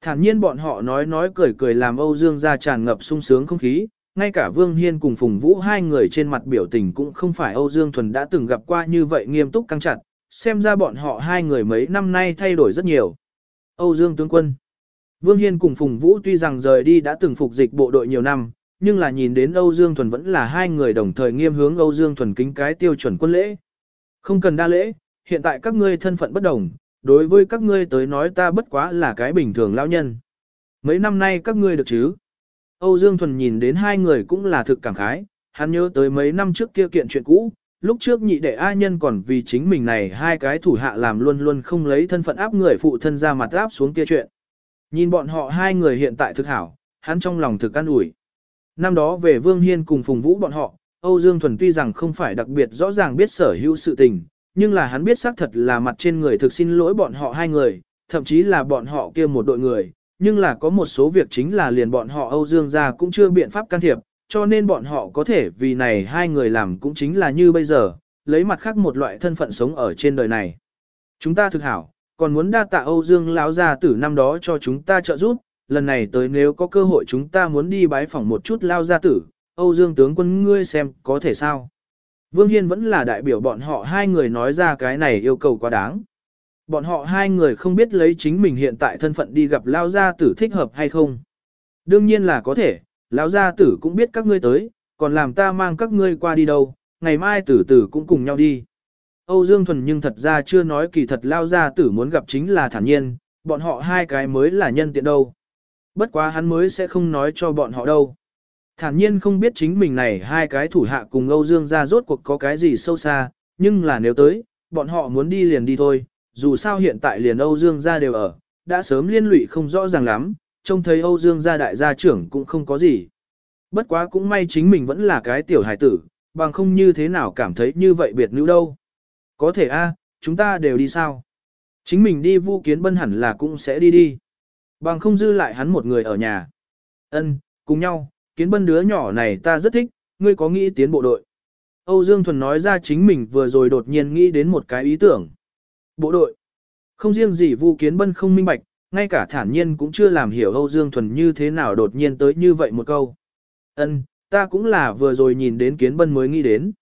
Thản nhiên bọn họ nói nói cười cười làm Âu Dương gia tràn ngập sung sướng không khí, ngay cả Vương Hiên cùng Phùng Vũ hai người trên mặt biểu tình cũng không phải Âu Dương Thuần đã từng gặp qua như vậy nghiêm túc căng chặt, xem ra bọn họ hai người mấy năm nay thay đổi rất nhiều. Âu Dương tướng quân Vương Hiên cùng Phùng Vũ tuy rằng rời đi đã từng phục dịch bộ đội nhiều năm, nhưng là nhìn đến Âu Dương Thuần vẫn là hai người đồng thời nghiêm hướng Âu Dương Thuần kính cái tiêu chuẩn quân lễ. Không cần đa lễ, hiện tại các ngươi thân phận bất đồng, đối với các ngươi tới nói ta bất quá là cái bình thường lão nhân. Mấy năm nay các ngươi được chứ? Âu Dương Thuần nhìn đến hai người cũng là thực cảm khái, hắn nhớ tới mấy năm trước kia kiện chuyện cũ, lúc trước nhị đệ A nhân còn vì chính mình này hai cái thủ hạ làm luôn luôn không lấy thân phận áp người phụ thân ra mặt áp xuống kia chuyện. Nhìn bọn họ hai người hiện tại thực hảo, hắn trong lòng thực an ủi. Năm đó về Vương Hiên cùng Phùng Vũ bọn họ, Âu Dương Thuần tuy rằng không phải đặc biệt rõ ràng biết sở hữu sự tình, nhưng là hắn biết xác thật là mặt trên người thực xin lỗi bọn họ hai người, thậm chí là bọn họ kia một đội người, nhưng là có một số việc chính là liền bọn họ Âu Dương ra cũng chưa biện pháp can thiệp, cho nên bọn họ có thể vì này hai người làm cũng chính là như bây giờ, lấy mặt khác một loại thân phận sống ở trên đời này. Chúng ta thực hảo, còn muốn đa tạ Âu Dương lão gia tử năm đó cho chúng ta trợ giúp, lần này tới nếu có cơ hội chúng ta muốn đi bái phỏng một chút lao gia tử, Âu Dương tướng quân ngươi xem có thể sao? Vương Hiên vẫn là đại biểu bọn họ hai người nói ra cái này yêu cầu quá đáng. Bọn họ hai người không biết lấy chính mình hiện tại thân phận đi gặp Lao Gia Tử thích hợp hay không. Đương nhiên là có thể, Lao Gia Tử cũng biết các ngươi tới, còn làm ta mang các ngươi qua đi đâu, ngày mai tử tử cũng cùng nhau đi. Âu Dương Thuần nhưng thật ra chưa nói kỳ thật Lao Gia Tử muốn gặp chính là thản nhiên, bọn họ hai cái mới là nhân tiện đâu. Bất quá hắn mới sẽ không nói cho bọn họ đâu. Thản nhiên không biết chính mình này hai cái thủ hạ cùng Âu Dương ra rốt cuộc có cái gì sâu xa, nhưng là nếu tới, bọn họ muốn đi liền đi thôi, dù sao hiện tại liền Âu Dương gia đều ở, đã sớm liên lụy không rõ ràng lắm, trông thấy Âu Dương gia đại gia trưởng cũng không có gì. Bất quá cũng may chính mình vẫn là cái tiểu hài tử, bằng không như thế nào cảm thấy như vậy biệt nữ đâu. Có thể a, chúng ta đều đi sao? Chính mình đi vu kiến bân hẳn là cũng sẽ đi đi. Bằng không dư lại hắn một người ở nhà. Ân, cùng nhau, kiến bân đứa nhỏ này ta rất thích, ngươi có nghĩ tiến bộ đội. Âu Dương Thuần nói ra chính mình vừa rồi đột nhiên nghĩ đến một cái ý tưởng. Bộ đội. Không riêng gì Vu Kiến Bân không minh bạch, ngay cả thản nhiên cũng chưa làm hiểu Âu Dương Thuần như thế nào đột nhiên tới như vậy một câu. Ân, ta cũng là vừa rồi nhìn đến Kiến Bân mới nghĩ đến.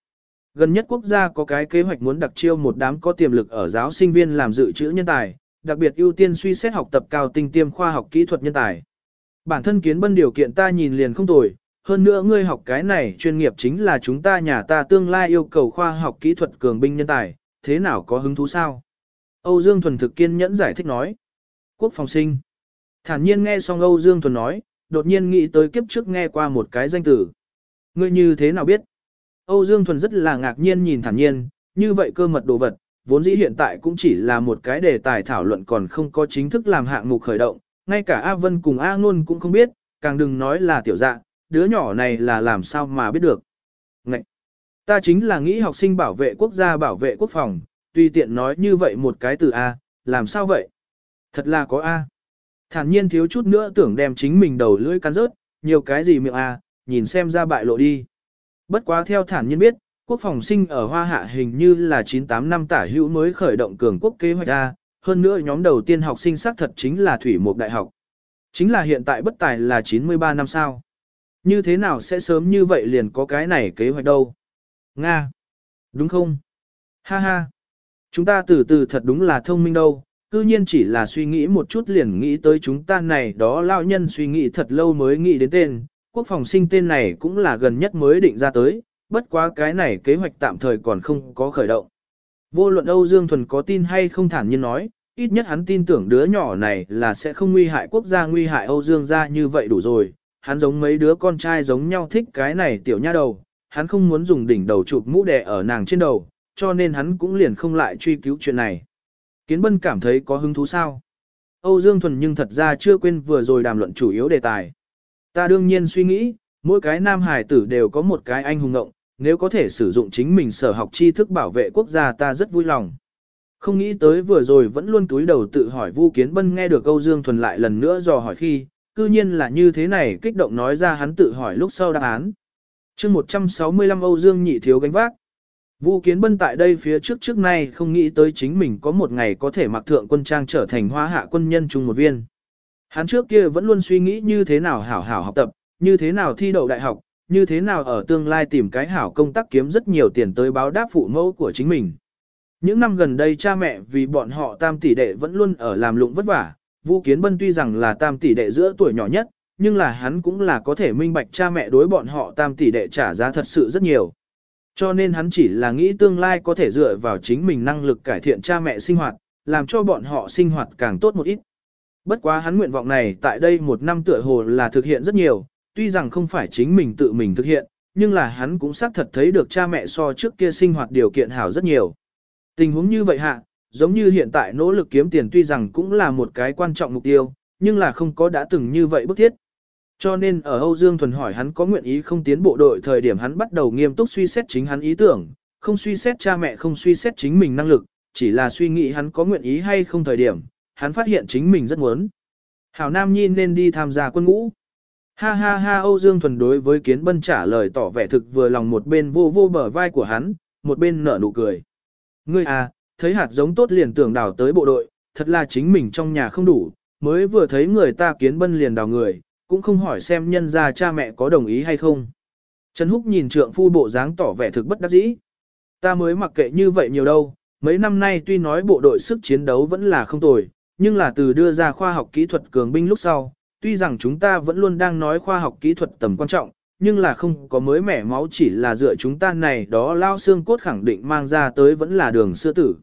Gần nhất quốc gia có cái kế hoạch muốn đặc chiêu một đám có tiềm lực ở giáo sinh viên làm dự trữ nhân tài, đặc biệt ưu tiên suy xét học tập cao tinh tiêm khoa học kỹ thuật nhân tài. Bản thân Kiến Bân điều kiện ta nhìn liền không tồi, hơn nữa ngươi học cái này chuyên nghiệp chính là chúng ta nhà ta tương lai yêu cầu khoa học kỹ thuật cường binh nhân tài, thế nào có hứng thú sao? Âu Dương Thuần thực kiên nhẫn giải thích nói. Quốc phòng sinh. Thản nhiên nghe xong Âu Dương Thuần nói, đột nhiên nghĩ tới kiếp trước nghe qua một cái danh tử. Ngươi như thế nào biết? Âu Dương Thuần rất là ngạc nhiên nhìn thản nhiên, như vậy cơ mật đồ vật, vốn dĩ hiện tại cũng chỉ là một cái đề tài thảo luận còn không có chính thức làm hạng mục khởi động, ngay cả A Vân cùng A Ngôn cũng không biết, càng đừng nói là tiểu dạ, đứa nhỏ này là làm sao mà biết được. Ngậy! Ta chính là nghĩ học sinh bảo vệ quốc gia bảo vệ quốc phòng, tùy tiện nói như vậy một cái từ A, làm sao vậy? Thật là có A. Thản nhiên thiếu chút nữa tưởng đem chính mình đầu lưỡi cắn rớt, nhiều cái gì miệng A, nhìn xem ra bại lộ đi. Bất quá theo thản nhiên biết, quốc phòng sinh ở Hoa Hạ hình như là 98 năm tả hữu mới khởi động cường quốc kế hoạch A, hơn nữa nhóm đầu tiên học sinh xác thật chính là Thủy Mục Đại học. Chính là hiện tại bất tài là 93 năm sao. Như thế nào sẽ sớm như vậy liền có cái này kế hoạch đâu? Nga! Đúng không? Ha ha! Chúng ta từ từ thật đúng là thông minh đâu, cư nhiên chỉ là suy nghĩ một chút liền nghĩ tới chúng ta này đó lao nhân suy nghĩ thật lâu mới nghĩ đến tên, quốc phòng sinh tên này cũng là gần nhất mới định ra tới, bất quá cái này kế hoạch tạm thời còn không có khởi động. Vô luận Âu Dương Thuần có tin hay không thản nhiên nói, ít nhất hắn tin tưởng đứa nhỏ này là sẽ không nguy hại quốc gia nguy hại Âu Dương gia như vậy đủ rồi, hắn giống mấy đứa con trai giống nhau thích cái này tiểu nha đầu, hắn không muốn dùng đỉnh đầu chụp mũ đè ở nàng trên đầu, cho nên hắn cũng liền không lại truy cứu chuyện này. Kiến Bân cảm thấy có hứng thú sao? Âu Dương Thuần nhưng thật ra chưa quên vừa rồi đàm luận chủ yếu đề tài. Ta đương nhiên suy nghĩ, mỗi cái nam hải tử đều có một cái anh hùng ngộng, nếu có thể sử dụng chính mình sở học tri thức bảo vệ quốc gia ta rất vui lòng. Không nghĩ tới vừa rồi vẫn luôn túi đầu tự hỏi Vu Kiến Bân nghe được Âu Dương Thuần lại lần nữa dò hỏi khi, cư nhiên là như thế này kích động nói ra hắn tự hỏi lúc sau đáp án. chương 165 Âu Dương nhị thiếu gánh vác. Vu Kiến Bân tại đây phía trước trước nay không nghĩ tới chính mình có một ngày có thể mặc thượng quân trang trở thành hoa hạ quân nhân chung một viên. Hắn trước kia vẫn luôn suy nghĩ như thế nào hảo hảo học tập, như thế nào thi đậu đại học, như thế nào ở tương lai tìm cái hảo công tác kiếm rất nhiều tiền tới báo đáp phụ mẫu của chính mình. Những năm gần đây cha mẹ vì bọn họ tam tỷ đệ vẫn luôn ở làm lụng vất vả, Vu Kiến Bân tuy rằng là tam tỷ đệ giữa tuổi nhỏ nhất, nhưng là hắn cũng là có thể minh bạch cha mẹ đối bọn họ tam tỷ đệ trả giá thật sự rất nhiều. Cho nên hắn chỉ là nghĩ tương lai có thể dựa vào chính mình năng lực cải thiện cha mẹ sinh hoạt, làm cho bọn họ sinh hoạt càng tốt một ít. Bất quá hắn nguyện vọng này tại đây một năm tựa hồ là thực hiện rất nhiều, tuy rằng không phải chính mình tự mình thực hiện, nhưng là hắn cũng xác thật thấy được cha mẹ so trước kia sinh hoạt điều kiện hảo rất nhiều. Tình huống như vậy hạ, giống như hiện tại nỗ lực kiếm tiền tuy rằng cũng là một cái quan trọng mục tiêu, nhưng là không có đã từng như vậy bức thiết. Cho nên ở Âu Dương Thuần hỏi hắn có nguyện ý không tiến bộ đội thời điểm hắn bắt đầu nghiêm túc suy xét chính hắn ý tưởng, không suy xét cha mẹ không suy xét chính mình năng lực, chỉ là suy nghĩ hắn có nguyện ý hay không thời điểm, hắn phát hiện chính mình rất muốn. Hảo Nam Nhi nên đi tham gia quân ngũ. Ha ha ha Âu Dương Thuần đối với Kiến Bân trả lời tỏ vẻ thực vừa lòng một bên vô vô bờ vai của hắn, một bên nở nụ cười. Ngươi à, thấy hạt giống tốt liền tưởng đào tới bộ đội, thật là chính mình trong nhà không đủ, mới vừa thấy người ta Kiến Bân liền đào người, cũng không hỏi xem nhân gia cha mẹ có đồng ý hay không. Trần Húc nhìn trượng phu bộ dáng tỏ vẻ thực bất đắc dĩ. Ta mới mặc kệ như vậy nhiều đâu, mấy năm nay tuy nói bộ đội sức chiến đấu vẫn là không tồi, nhưng là từ đưa ra khoa học kỹ thuật cường binh lúc sau, tuy rằng chúng ta vẫn luôn đang nói khoa học kỹ thuật tầm quan trọng, nhưng là không có mới mẻ máu chỉ là dựa chúng ta này đó lao xương cốt khẳng định mang ra tới vẫn là đường xưa tử.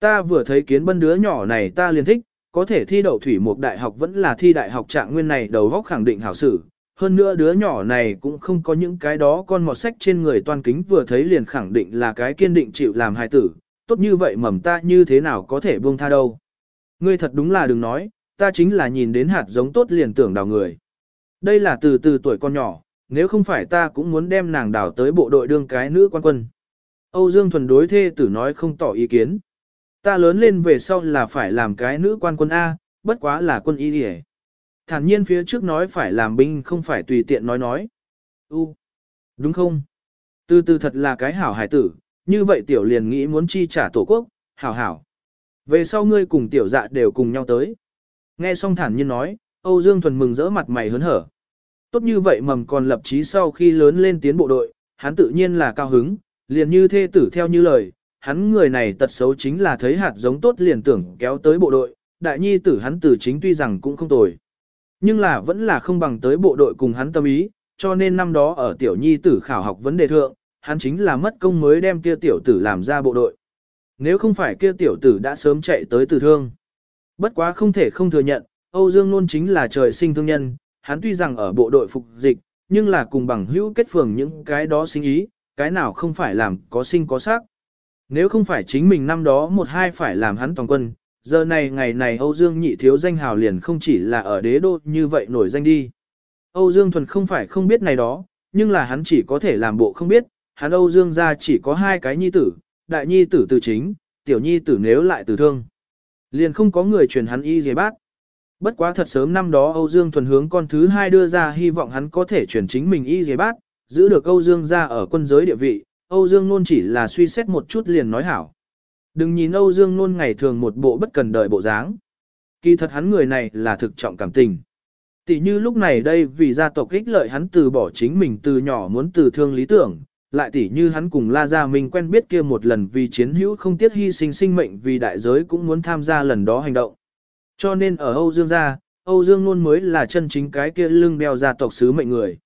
Ta vừa thấy kiến bân đứa nhỏ này ta liền thích, có thể thi đậu thủy một đại học vẫn là thi đại học trạng nguyên này đầu góc khẳng định hảo sử. Hơn nữa đứa nhỏ này cũng không có những cái đó con mọt sách trên người toàn kính vừa thấy liền khẳng định là cái kiên định chịu làm hài tử, tốt như vậy mầm ta như thế nào có thể buông tha đâu. Ngươi thật đúng là đừng nói, ta chính là nhìn đến hạt giống tốt liền tưởng đào người. Đây là từ từ tuổi con nhỏ, nếu không phải ta cũng muốn đem nàng đào tới bộ đội đương cái nữ quan quân. Âu Dương Thuần đối thê tử nói không tỏ ý kiến. Ta lớn lên về sau là phải làm cái nữ quan quân A, bất quá là quân y đi Thản nhiên phía trước nói phải làm binh không phải tùy tiện nói nói. U, đúng không? Từ từ thật là cái hảo hải tử, như vậy tiểu liền nghĩ muốn chi trả tổ quốc, hảo hảo. Về sau ngươi cùng tiểu dạ đều cùng nhau tới. Nghe xong thản nhiên nói, Âu Dương Thuần mừng rỡ mặt mày hớn hở. Tốt như vậy mầm còn lập chí sau khi lớn lên tiến bộ đội, hắn tự nhiên là cao hứng, liền như thê tử theo như lời, hắn người này tật xấu chính là thấy hạt giống tốt liền tưởng kéo tới bộ đội, đại nhi tử hắn tử chính tuy rằng cũng không tồi. Nhưng là vẫn là không bằng tới bộ đội cùng hắn tâm ý, cho nên năm đó ở tiểu nhi tử khảo học vấn đề thượng, hắn chính là mất công mới đem kia tiểu tử làm ra bộ đội. Nếu không phải kia tiểu tử đã sớm chạy tới từ thương. Bất quá không thể không thừa nhận, Âu Dương Nôn chính là trời sinh thương nhân, hắn tuy rằng ở bộ đội phục dịch, nhưng là cùng bằng hữu kết phường những cái đó sinh ý, cái nào không phải làm có sinh có sắc. Nếu không phải chính mình năm đó một hai phải làm hắn toàn quân, giờ này ngày này Âu Dương nhị thiếu danh hào liền không chỉ là ở đế đô như vậy nổi danh đi. Âu Dương thuần không phải không biết này đó, nhưng là hắn chỉ có thể làm bộ không biết, hắn Âu Dương gia chỉ có hai cái nhi tử, đại nhi tử từ chính, tiểu nhi tử nếu lại từ thương. Liền không có người truyền hắn y dề bát. Bất quá thật sớm năm đó Âu Dương thuần hướng con thứ hai đưa ra hy vọng hắn có thể truyền chính mình y dề bát, giữ được Âu Dương gia ở quân giới địa vị, Âu Dương Nôn chỉ là suy xét một chút liền nói hảo. Đừng nhìn Âu Dương Nôn ngày thường một bộ bất cần đời bộ dáng. Kỳ thật hắn người này là thực trọng cảm tình. Tỷ như lúc này đây vì gia tộc ích lợi hắn từ bỏ chính mình từ nhỏ muốn từ thương lý tưởng, lại tỷ như hắn cùng La Gia Minh quen biết kia một lần vì chiến hữu không tiếc hy sinh sinh mệnh vì đại giới cũng muốn tham gia lần đó hành động. Cho nên ở Âu Dương gia, Âu Dương luôn mới là chân chính cái kia lưng đeo gia tộc sứ mệnh người.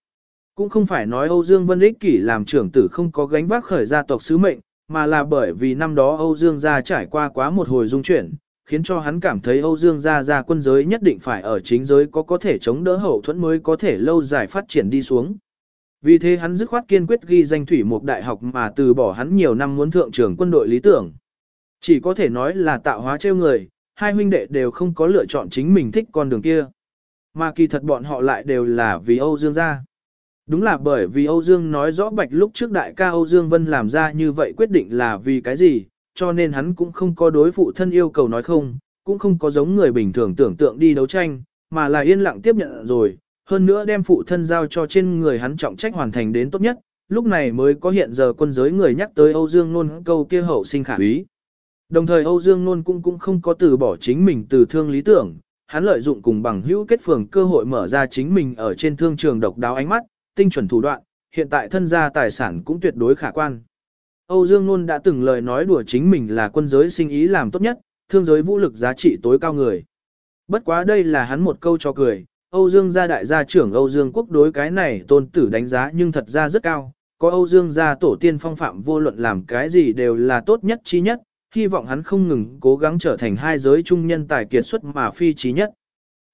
Cũng không phải nói Âu Dương Vân ích kỷ làm trưởng tử không có gánh vác khởi gia tộc sứ mệnh, mà là bởi vì năm đó Âu Dương gia trải qua quá một hồi dung chuyển, khiến cho hắn cảm thấy Âu Dương gia gia quân giới nhất định phải ở chính giới có có thể chống đỡ hậu thuẫn mới có thể lâu dài phát triển đi xuống. Vì thế hắn dứt khoát kiên quyết ghi danh thủy một đại học mà từ bỏ hắn nhiều năm muốn thượng trưởng quân đội lý tưởng. Chỉ có thể nói là tạo hóa trêu người, hai huynh đệ đều không có lựa chọn chính mình thích con đường kia. Mà kỳ thật bọn họ lại đều là vì Âu Dương gia. Đúng là bởi vì Âu Dương nói rõ bạch lúc trước đại ca Âu Dương Vân làm ra như vậy quyết định là vì cái gì, cho nên hắn cũng không có đối phụ thân yêu cầu nói không, cũng không có giống người bình thường tưởng tượng đi đấu tranh, mà là yên lặng tiếp nhận rồi, hơn nữa đem phụ thân giao cho trên người hắn trọng trách hoàn thành đến tốt nhất, lúc này mới có hiện giờ quân giới người nhắc tới Âu Dương Nôn câu kia hậu sinh khả úy. Đồng thời Âu Dương Nôn cũng cũng không có từ bỏ chính mình từ thương lý tưởng, hắn lợi dụng cùng bằng hữu kết phường cơ hội mở ra chính mình ở trên thương trường độc đáo ánh mắt, tinh chuẩn thủ đoạn, hiện tại thân gia tài sản cũng tuyệt đối khả quan. Âu Dương Nôn đã từng lời nói đùa chính mình là quân giới sinh ý làm tốt nhất, thương giới vũ lực giá trị tối cao người. Bất quá đây là hắn một câu cho cười, Âu Dương gia đại gia trưởng Âu Dương quốc đối cái này tôn tử đánh giá nhưng thật ra rất cao, có Âu Dương gia tổ tiên phong phạm vô luận làm cái gì đều là tốt nhất chi nhất, hy vọng hắn không ngừng cố gắng trở thành hai giới trung nhân tài kiệt xuất mà phi trí nhất.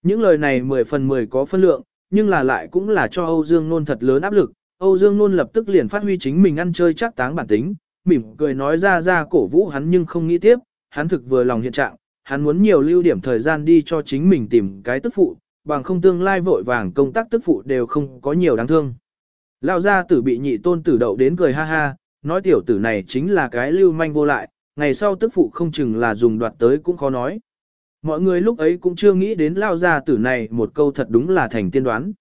Những lời này 10 phần 10 có phân lượng, nhưng là lại cũng là cho Âu Dương Nôn thật lớn áp lực. Âu Dương Nôn lập tức liền phát huy chính mình ăn chơi chắc táng bản tính, mỉm cười nói ra ra cổ vũ hắn nhưng không nghĩ tiếp, hắn thực vừa lòng hiện trạng, hắn muốn nhiều lưu điểm thời gian đi cho chính mình tìm cái tức phụ, bằng không tương lai vội vàng công tác tức phụ đều không có nhiều đáng thương. Lão gia tử bị nhị tôn tử đậu đến cười ha ha, nói tiểu tử này chính là cái lưu manh vô lại, ngày sau tức phụ không chừng là dùng đoạt tới cũng khó nói. Mọi người lúc ấy cũng chưa nghĩ đến lao gia tử này một câu thật đúng là thành tiên đoán.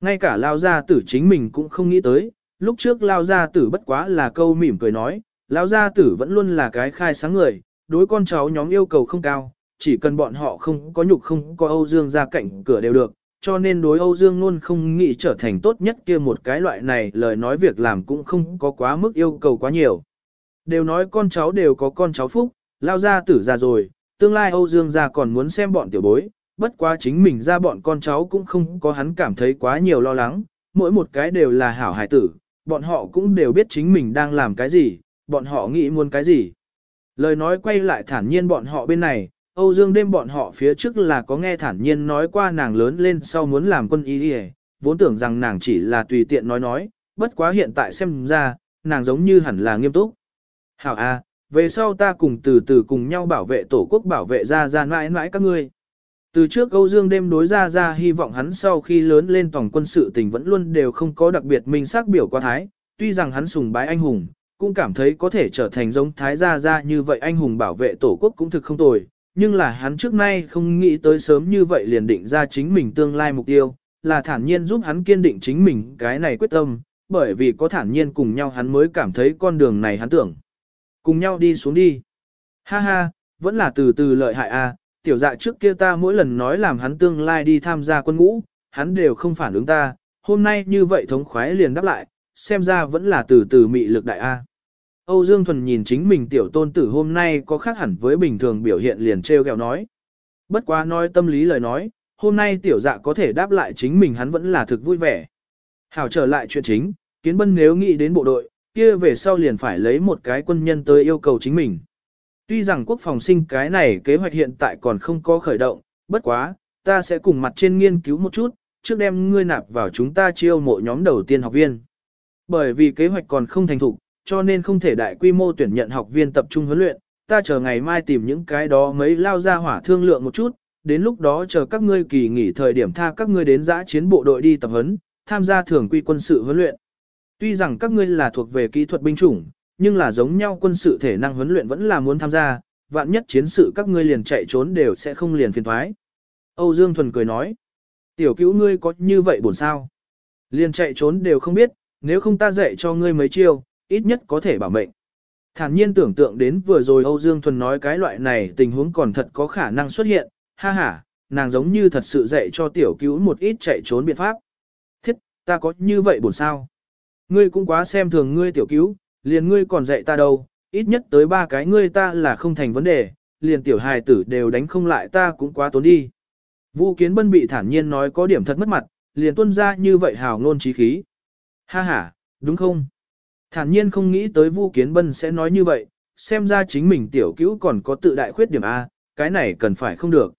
Ngay cả lao gia tử chính mình cũng không nghĩ tới, lúc trước lao gia tử bất quá là câu mỉm cười nói, lao gia tử vẫn luôn là cái khai sáng người, đối con cháu nhóm yêu cầu không cao, chỉ cần bọn họ không có nhục không có Âu Dương ra cạnh cửa đều được, cho nên đối Âu Dương luôn không nghĩ trở thành tốt nhất kia một cái loại này lời nói việc làm cũng không có quá mức yêu cầu quá nhiều. Đều nói con cháu đều có con cháu phúc, lao ra tử ra rồi, tương lai Âu Dương gia còn muốn xem bọn tiểu bối, bất quá chính mình ra bọn con cháu cũng không có hắn cảm thấy quá nhiều lo lắng, mỗi một cái đều là hảo hải tử, bọn họ cũng đều biết chính mình đang làm cái gì, bọn họ nghĩ muốn cái gì. Lời nói quay lại thản nhiên bọn họ bên này, Âu Dương đêm bọn họ phía trước là có nghe thản nhiên nói qua nàng lớn lên sau muốn làm quân y đi vốn tưởng rằng nàng chỉ là tùy tiện nói nói, bất quá hiện tại xem ra, nàng giống như hẳn là nghiêm túc. Hảo a, về sau ta cùng từ từ cùng nhau bảo vệ tổ quốc bảo vệ ra ra mãi mãi các ngươi. Từ trước Âu Dương đêm đối ra ra hy vọng hắn sau khi lớn lên tổng quân sự tình vẫn luôn đều không có đặc biệt minh xác biểu qua thái, tuy rằng hắn sùng bái anh hùng, cũng cảm thấy có thể trở thành giống thái gia gia như vậy anh hùng bảo vệ tổ quốc cũng thực không tồi, nhưng là hắn trước nay không nghĩ tới sớm như vậy liền định ra chính mình tương lai mục tiêu, là thản nhiên giúp hắn kiên định chính mình cái này quyết tâm, bởi vì có thản nhiên cùng nhau hắn mới cảm thấy con đường này hắn tưởng. Cùng nhau đi xuống đi. Ha ha, vẫn là từ từ lợi hại a. À, tiểu dạ trước kia ta mỗi lần nói làm hắn tương lai đi tham gia quân ngũ, hắn đều không phản ứng ta, hôm nay như vậy thống khoái liền đáp lại, xem ra vẫn là từ từ mị lực đại A. Âu Dương Thuần nhìn chính mình tiểu tôn tử hôm nay có khác hẳn với bình thường biểu hiện liền treo gẹo nói. Bất quá nói tâm lý lời nói, hôm nay tiểu dạ có thể đáp lại chính mình hắn vẫn là thực vui vẻ. Hảo trở lại chuyện chính, kiến bân nếu nghĩ đến bộ đội, kia về sau liền phải lấy một cái quân nhân tới yêu cầu chính mình. Tuy rằng quốc phòng sinh cái này kế hoạch hiện tại còn không có khởi động, bất quá, ta sẽ cùng mặt trên nghiên cứu một chút, trước đem ngươi nạp vào chúng ta chiêu mộ nhóm đầu tiên học viên. Bởi vì kế hoạch còn không thành thục, cho nên không thể đại quy mô tuyển nhận học viên tập trung huấn luyện, ta chờ ngày mai tìm những cái đó mấy lao ra hỏa thương lượng một chút, đến lúc đó chờ các ngươi kỳ nghỉ thời điểm tha các ngươi đến giã chiến bộ đội đi tập huấn, tham gia thường quy quân sự huấn luyện. Tuy rằng các ngươi là thuộc về kỹ thuật binh chủng, nhưng là giống nhau quân sự thể năng huấn luyện vẫn là muốn tham gia, vạn nhất chiến sự các ngươi liền chạy trốn đều sẽ không liền phiền thoái. Âu Dương Thuần cười nói, tiểu cứu ngươi có như vậy buồn sao? Liền chạy trốn đều không biết, nếu không ta dạy cho ngươi mấy chiêu, ít nhất có thể bảo mệnh. Thản nhiên tưởng tượng đến vừa rồi Âu Dương Thuần nói cái loại này tình huống còn thật có khả năng xuất hiện, ha ha, nàng giống như thật sự dạy cho tiểu cứu một ít chạy trốn biện pháp. Thiết, ta có như vậy buồn sao? Ngươi cũng quá xem thường ngươi tiểu cứu, liền ngươi còn dạy ta đâu, ít nhất tới ba cái ngươi ta là không thành vấn đề, liền tiểu hài tử đều đánh không lại ta cũng quá tốn đi. Vu Kiến Bân bị thản nhiên nói có điểm thật mất mặt, liền tuân ra như vậy hào ngôn trí khí. Ha ha, đúng không? Thản nhiên không nghĩ tới Vu Kiến Bân sẽ nói như vậy, xem ra chính mình tiểu cứu còn có tự đại khuyết điểm A, cái này cần phải không được.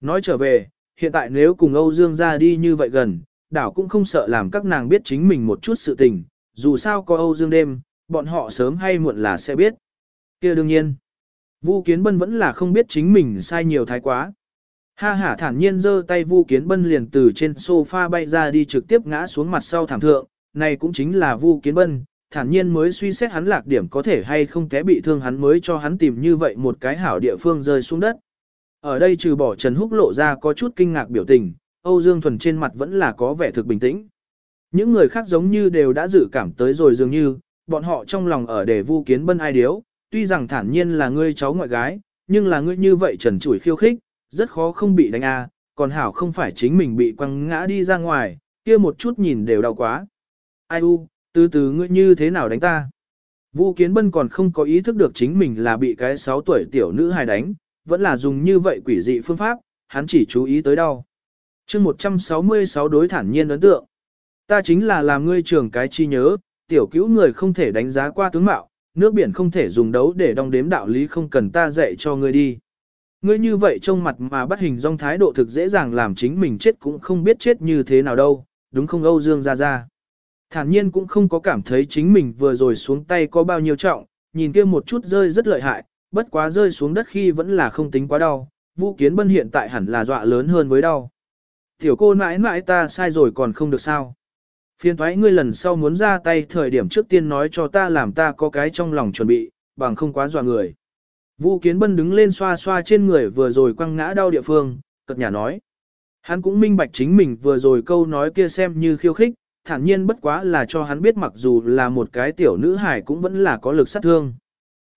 Nói trở về, hiện tại nếu cùng Âu Dương ra đi như vậy gần, đảo cũng không sợ làm các nàng biết chính mình một chút sự tình, dù sao có Âu Dương đêm, bọn họ sớm hay muộn là sẽ biết. kia đương nhiên, Vu Kiến Bân vẫn là không biết chính mình sai nhiều thái quá. Ha hả thản nhiên giơ tay Vu Kiến Bân liền từ trên sofa bay ra đi trực tiếp ngã xuống mặt sau thảm thượng, này cũng chính là Vu Kiến Bân, thản nhiên mới suy xét hắn lạc điểm có thể hay không té bị thương hắn mới cho hắn tìm như vậy một cái hảo địa phương rơi xuống đất. Ở đây trừ bỏ Trần Húc lộ ra có chút kinh ngạc biểu tình, Âu Dương Thuần trên mặt vẫn là có vẻ thực bình tĩnh. Những người khác giống như đều đã dự cảm tới rồi dường như, bọn họ trong lòng ở để vu kiến bân ai điếu, tuy rằng thản nhiên là ngươi cháu ngoại gái, nhưng là ngươi như vậy trần trụi khiêu khích, rất khó không bị đánh a, còn hảo không phải chính mình bị quăng ngã đi ra ngoài, kia một chút nhìn đều đau quá. Ai u, từ từ ngươi như thế nào đánh ta? vũ Kiến Bân còn không có ý thức được chính mình là bị cái 6 tuổi tiểu nữ hài đánh, vẫn là dùng như vậy quỷ dị phương pháp, hắn chỉ chú ý tới đau. chương 166 đối thản nhiên ấn tượng. Ta chính là làm ngươi trưởng cái chi nhớ, tiểu cứu người không thể đánh giá qua tướng mạo, nước biển không thể dùng đấu để đong đếm đạo lý không cần ta dạy cho ngươi đi. Ngươi như vậy trông mặt mà bắt hình dong thái độ thực dễ dàng làm chính mình chết cũng không biết chết như thế nào đâu, đúng không Âu Dương ra ra. Thản nhiên cũng không có cảm thấy chính mình vừa rồi xuống tay có bao nhiêu trọng, nhìn kia một chút rơi rất lợi hại, bất quá rơi xuống đất khi vẫn là không tính quá đau, vũ kiến bân hiện tại hẳn là dọa lớn hơn với đau. Tiểu cô mãi mãi ta sai rồi còn không được sao. Phiên thoái ngươi lần sau muốn ra tay thời điểm trước tiên nói cho ta làm ta có cái trong lòng chuẩn bị, bằng không quá dọa người. Vũ Kiến Bân đứng lên xoa xoa trên người vừa rồi quăng ngã đau địa phương, cật nhà nói. Hắn cũng minh bạch chính mình vừa rồi câu nói kia xem như khiêu khích, thản nhiên bất quá là cho hắn biết mặc dù là một cái tiểu nữ hài cũng vẫn là có lực sát thương.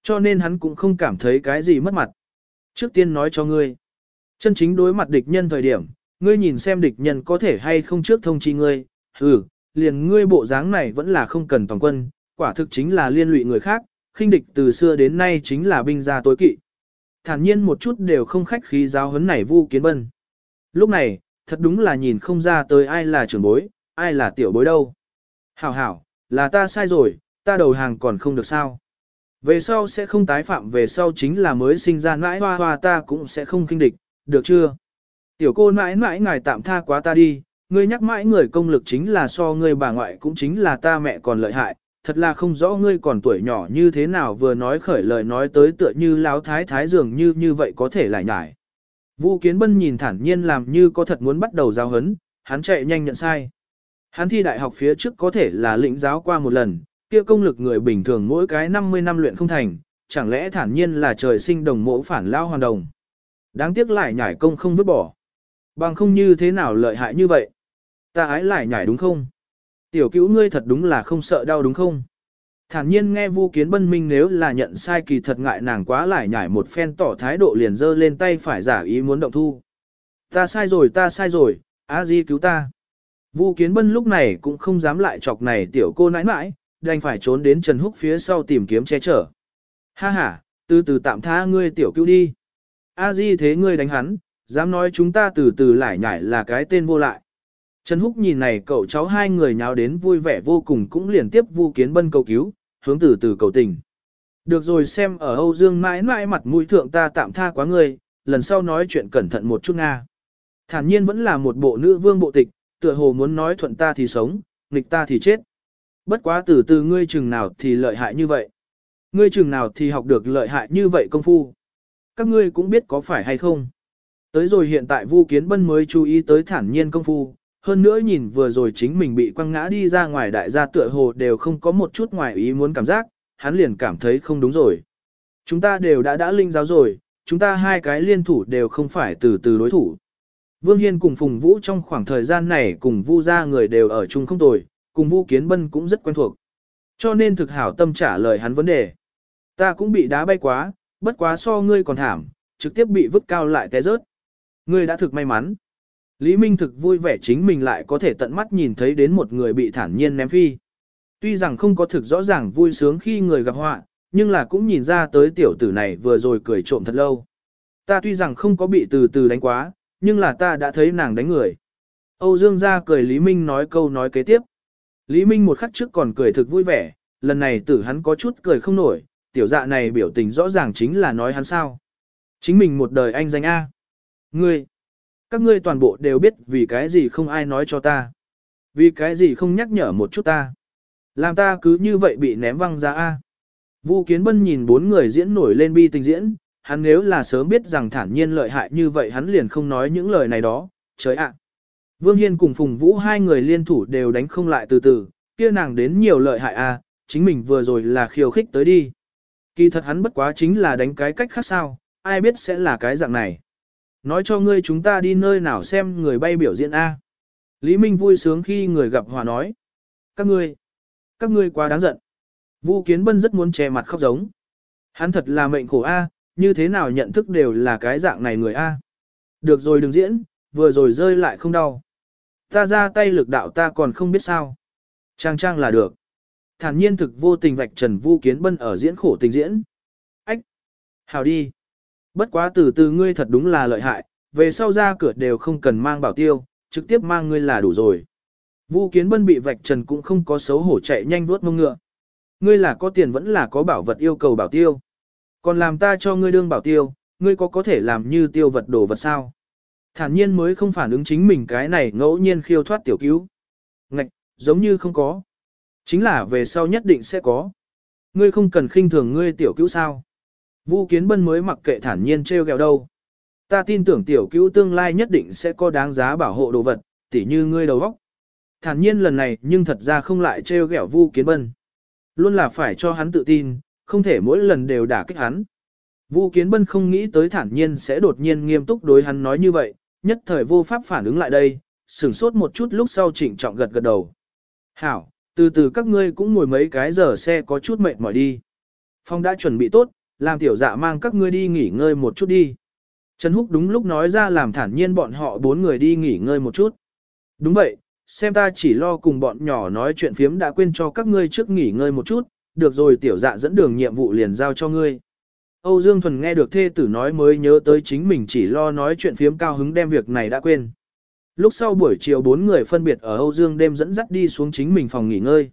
Cho nên hắn cũng không cảm thấy cái gì mất mặt. Trước tiên nói cho ngươi, chân chính đối mặt địch nhân thời điểm, ngươi nhìn xem địch nhân có thể hay không trước thông chi ngươi, ừ, liền ngươi bộ dáng này vẫn là không cần toàn quân, quả thực chính là liên lụy người khác, khinh địch từ xưa đến nay chính là binh gia tối kỵ. Thản nhiên một chút đều không khách khí giáo huấn này Vu Kiến Bân. Lúc này, thật đúng là nhìn không ra tới ai là trưởng bối, ai là tiểu bối đâu. Hảo hảo, là ta sai rồi, ta đầu hàng còn không được sao. Về sau sẽ không tái phạm về sau chính là mới sinh ra mãi hoa hoa ta cũng sẽ không kinh địch, được chưa? Tiểu cô mãi mãi ngài tạm tha quá ta đi, ngươi nhắc mãi người công lực chính là so ngươi bà ngoại cũng chính là ta mẹ còn lợi hại, thật là không rõ ngươi còn tuổi nhỏ như thế nào vừa nói khởi lời nói tới tựa như láo thái thái dường như như vậy có thể lại nhải. Vu Kiến Bân nhìn thản nhiên làm như có thật muốn bắt đầu giao hấn, hắn chạy nhanh nhận sai. Hắn thi đại học phía trước có thể là lĩnh giáo qua một lần, kia công lực người bình thường mỗi cái 50 năm luyện không thành, chẳng lẽ thản nhiên là trời sinh đồng mẫu phản lao hoàn đồng. Đáng tiếc lại nhảy công không vứt bỏ. Bằng không như thế nào lợi hại như vậy. Ta ái lại nhảy đúng không? Tiểu cứu ngươi thật đúng là không sợ đau đúng không? Thản nhiên nghe Vu Kiến Bân minh nếu là nhận sai kỳ thật ngại nàng quá lại nhảy một phen tỏ thái độ liền giơ lên tay phải giả ý muốn động thu. Ta sai rồi ta sai rồi, a di cứu ta. Vu Kiến Bân lúc này cũng không dám lại chọc này tiểu cô nãi nãi, đành phải trốn đến Trần Húc phía sau tìm kiếm che chở. Ha ha, từ từ tạm tha ngươi tiểu cứu đi. A di thế ngươi đánh hắn, dám nói chúng ta từ từ lại nhảy là cái tên vô lại. Trần Húc nhìn này cậu cháu hai người nháo đến vui vẻ vô cùng cũng liền tiếp Vu Kiến Bân cầu cứu, hướng từ từ cầu tình. Được rồi xem ở Âu Dương mãi mãi mặt mũi thượng ta tạm tha quá ngươi, lần sau nói chuyện cẩn thận một chút Nga. Thản nhiên vẫn là một bộ nữ vương bộ tịch, tựa hồ muốn nói thuận ta thì sống, nghịch ta thì chết. Bất quá từ từ ngươi chừng nào thì lợi hại như vậy. Ngươi chừng nào thì học được lợi hại như vậy công phu. Các ngươi cũng biết có phải hay không. Tới rồi hiện tại Vu Kiến Bân mới chú ý tới thản nhiên công phu, hơn nữa nhìn vừa rồi chính mình bị quăng ngã đi ra ngoài đại gia tựa hồ đều không có một chút ngoài ý muốn cảm giác, hắn liền cảm thấy không đúng rồi. Chúng ta đều đã đã linh giáo rồi, chúng ta hai cái liên thủ đều không phải từ từ đối thủ. Vương Hiên cùng Phùng Vũ trong khoảng thời gian này cùng Vu gia người đều ở chung không tồi, cùng Vu Kiến Bân cũng rất quen thuộc. Cho nên thực hảo tâm trả lời hắn vấn đề. Ta cũng bị đá bay quá, bất quá so ngươi còn thảm, trực tiếp bị vứt cao lại té rớt. Ngươi đã thực may mắn. Lý Minh thực vui vẻ chính mình lại có thể tận mắt nhìn thấy đến một người bị thản nhiên ném phi. Tuy rằng không có thực rõ ràng vui sướng khi người gặp họa, nhưng là cũng nhìn ra tới tiểu tử này vừa rồi cười trộm thật lâu. Ta tuy rằng không có bị từ từ đánh quá, nhưng là ta đã thấy nàng đánh người. Âu Dương ra cười Lý Minh nói câu nói kế tiếp. Lý Minh một khắc trước còn cười thực vui vẻ, lần này tử hắn có chút cười không nổi, tiểu dạ này biểu tình rõ ràng chính là nói hắn sao. Chính mình một đời anh danh A. Ngươi, các ngươi toàn bộ đều biết vì cái gì không ai nói cho ta. Vì cái gì không nhắc nhở một chút ta. Làm ta cứ như vậy bị ném văng ra A. Vu Kiến Bân nhìn bốn người diễn nổi lên bi tình diễn, hắn nếu là sớm biết rằng thản nhiên lợi hại như vậy hắn liền không nói những lời này đó, trời ạ. Vương Hiên cùng Phùng Vũ hai người liên thủ đều đánh không lại từ từ, kia nàng đến nhiều lợi hại à? chính mình vừa rồi là khiêu khích tới đi. Kỳ thật hắn bất quá chính là đánh cái cách khác sao, ai biết sẽ là cái dạng này. Nói cho ngươi chúng ta đi nơi nào xem người bay biểu diễn A. Lý Minh vui sướng khi người gặp hòa nói. Các ngươi, các ngươi quá đáng giận. Vu Kiến Bân rất muốn che mặt khóc giống. Hắn thật là mệnh khổ A, như thế nào nhận thức đều là cái dạng này người A. Được rồi đừng diễn, vừa rồi rơi lại không đau. Ta ra tay lực đạo ta còn không biết sao. Trang trang là được. Thản nhiên thực vô tình vạch trần Vu Kiến Bân ở diễn khổ tình diễn. Ách! Hào đi! Bất quá từ từ ngươi thật đúng là lợi hại, về sau ra cửa đều không cần mang bảo tiêu, trực tiếp mang ngươi là đủ rồi. Vu Kiến Bân bị vạch trần cũng không có xấu hổ chạy nhanh vuốt mông ngựa. Ngươi là có tiền vẫn là có bảo vật yêu cầu bảo tiêu. Còn làm ta cho ngươi đương bảo tiêu, ngươi có có thể làm như tiêu vật đồ vật sao? Thản nhiên mới không phản ứng chính mình cái này ngẫu nhiên khiêu thoát tiểu cứu. Ngạch, giống như không có. Chính là về sau nhất định sẽ có. Ngươi không cần khinh thường ngươi tiểu cứu sao. Vu Kiến Bân mới mặc kệ thản nhiên treo gẹo đâu. Ta tin tưởng tiểu cứu tương lai nhất định sẽ có đáng giá bảo hộ đồ vật, tỉ như ngươi đầu óc. Thản nhiên lần này nhưng thật ra không lại treo gẹo Vu Kiến Bân. Luôn là phải cho hắn tự tin, không thể mỗi lần đều đả kích hắn. Vu Kiến Bân không nghĩ tới thản nhiên sẽ đột nhiên nghiêm túc đối hắn nói như vậy, nhất thời vô pháp phản ứng lại đây, sửng sốt một chút lúc sau chỉnh trọng gật gật đầu. Hảo, từ từ các ngươi cũng ngồi mấy cái giờ xe có chút mệt mỏi đi. Phong đã chuẩn bị tốt, làm tiểu dạ mang các ngươi đi nghỉ ngơi một chút đi. Trần Húc đúng lúc nói ra làm thản nhiên bọn họ bốn người đi nghỉ ngơi một chút. Đúng vậy, xem ta chỉ lo cùng bọn nhỏ nói chuyện phiếm đã quên cho các ngươi trước nghỉ ngơi một chút, được rồi tiểu dạ dẫn đường nhiệm vụ liền giao cho ngươi. Âu Dương Thuần nghe được thê tử nói mới nhớ tới chính mình chỉ lo nói chuyện phiếm cao hứng đem việc này đã quên. Lúc sau buổi chiều bốn người phân biệt ở Âu Dương đêm dẫn dắt đi xuống chính mình phòng nghỉ ngơi.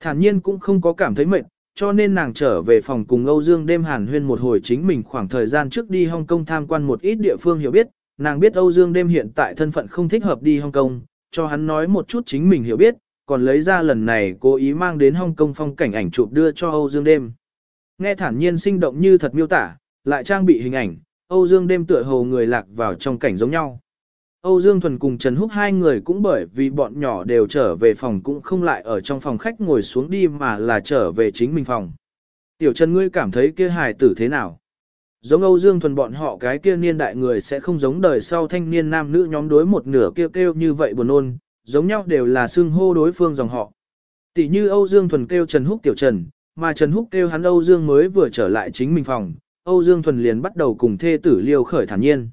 Thản nhiên cũng không có cảm thấy mệt, cho nên nàng trở về phòng cùng Âu Dương đêm hàn huyên một hồi chính mình khoảng thời gian trước đi Hong Kong tham quan một ít địa phương hiểu biết, nàng biết Âu Dương đêm hiện tại thân phận không thích hợp đi Hong Kong, cho hắn nói một chút chính mình hiểu biết, còn lấy ra lần này cố ý mang đến Hong Kong phong cảnh ảnh chụp đưa cho Âu Dương đêm. Nghe thản nhiên sinh động như thật miêu tả, lại trang bị hình ảnh, Âu Dương đêm tựa hồ người lạc vào trong cảnh giống nhau. Âu Dương Thuần cùng Trần Húc hai người cũng bởi vì bọn nhỏ đều trở về phòng cũng không lại ở trong phòng khách ngồi xuống đi mà là trở về chính mình phòng. Tiểu Trần ngươi cảm thấy kia hài tử thế nào? Giống Âu Dương Thuần bọn họ cái kia niên đại người sẽ không giống đời sau thanh niên nam nữ nhóm đối một nửa kêu kêu như vậy buồn ôn, giống nhau đều là xưng hô đối phương dòng họ. Tỷ như Âu Dương Thuần kêu Trần Húc Tiểu Trần, mà Trần Húc kêu hắn Âu Dương mới vừa trở lại chính mình phòng, Âu Dương Thuần liền bắt đầu cùng thê tử liêu khởi thản nhiên.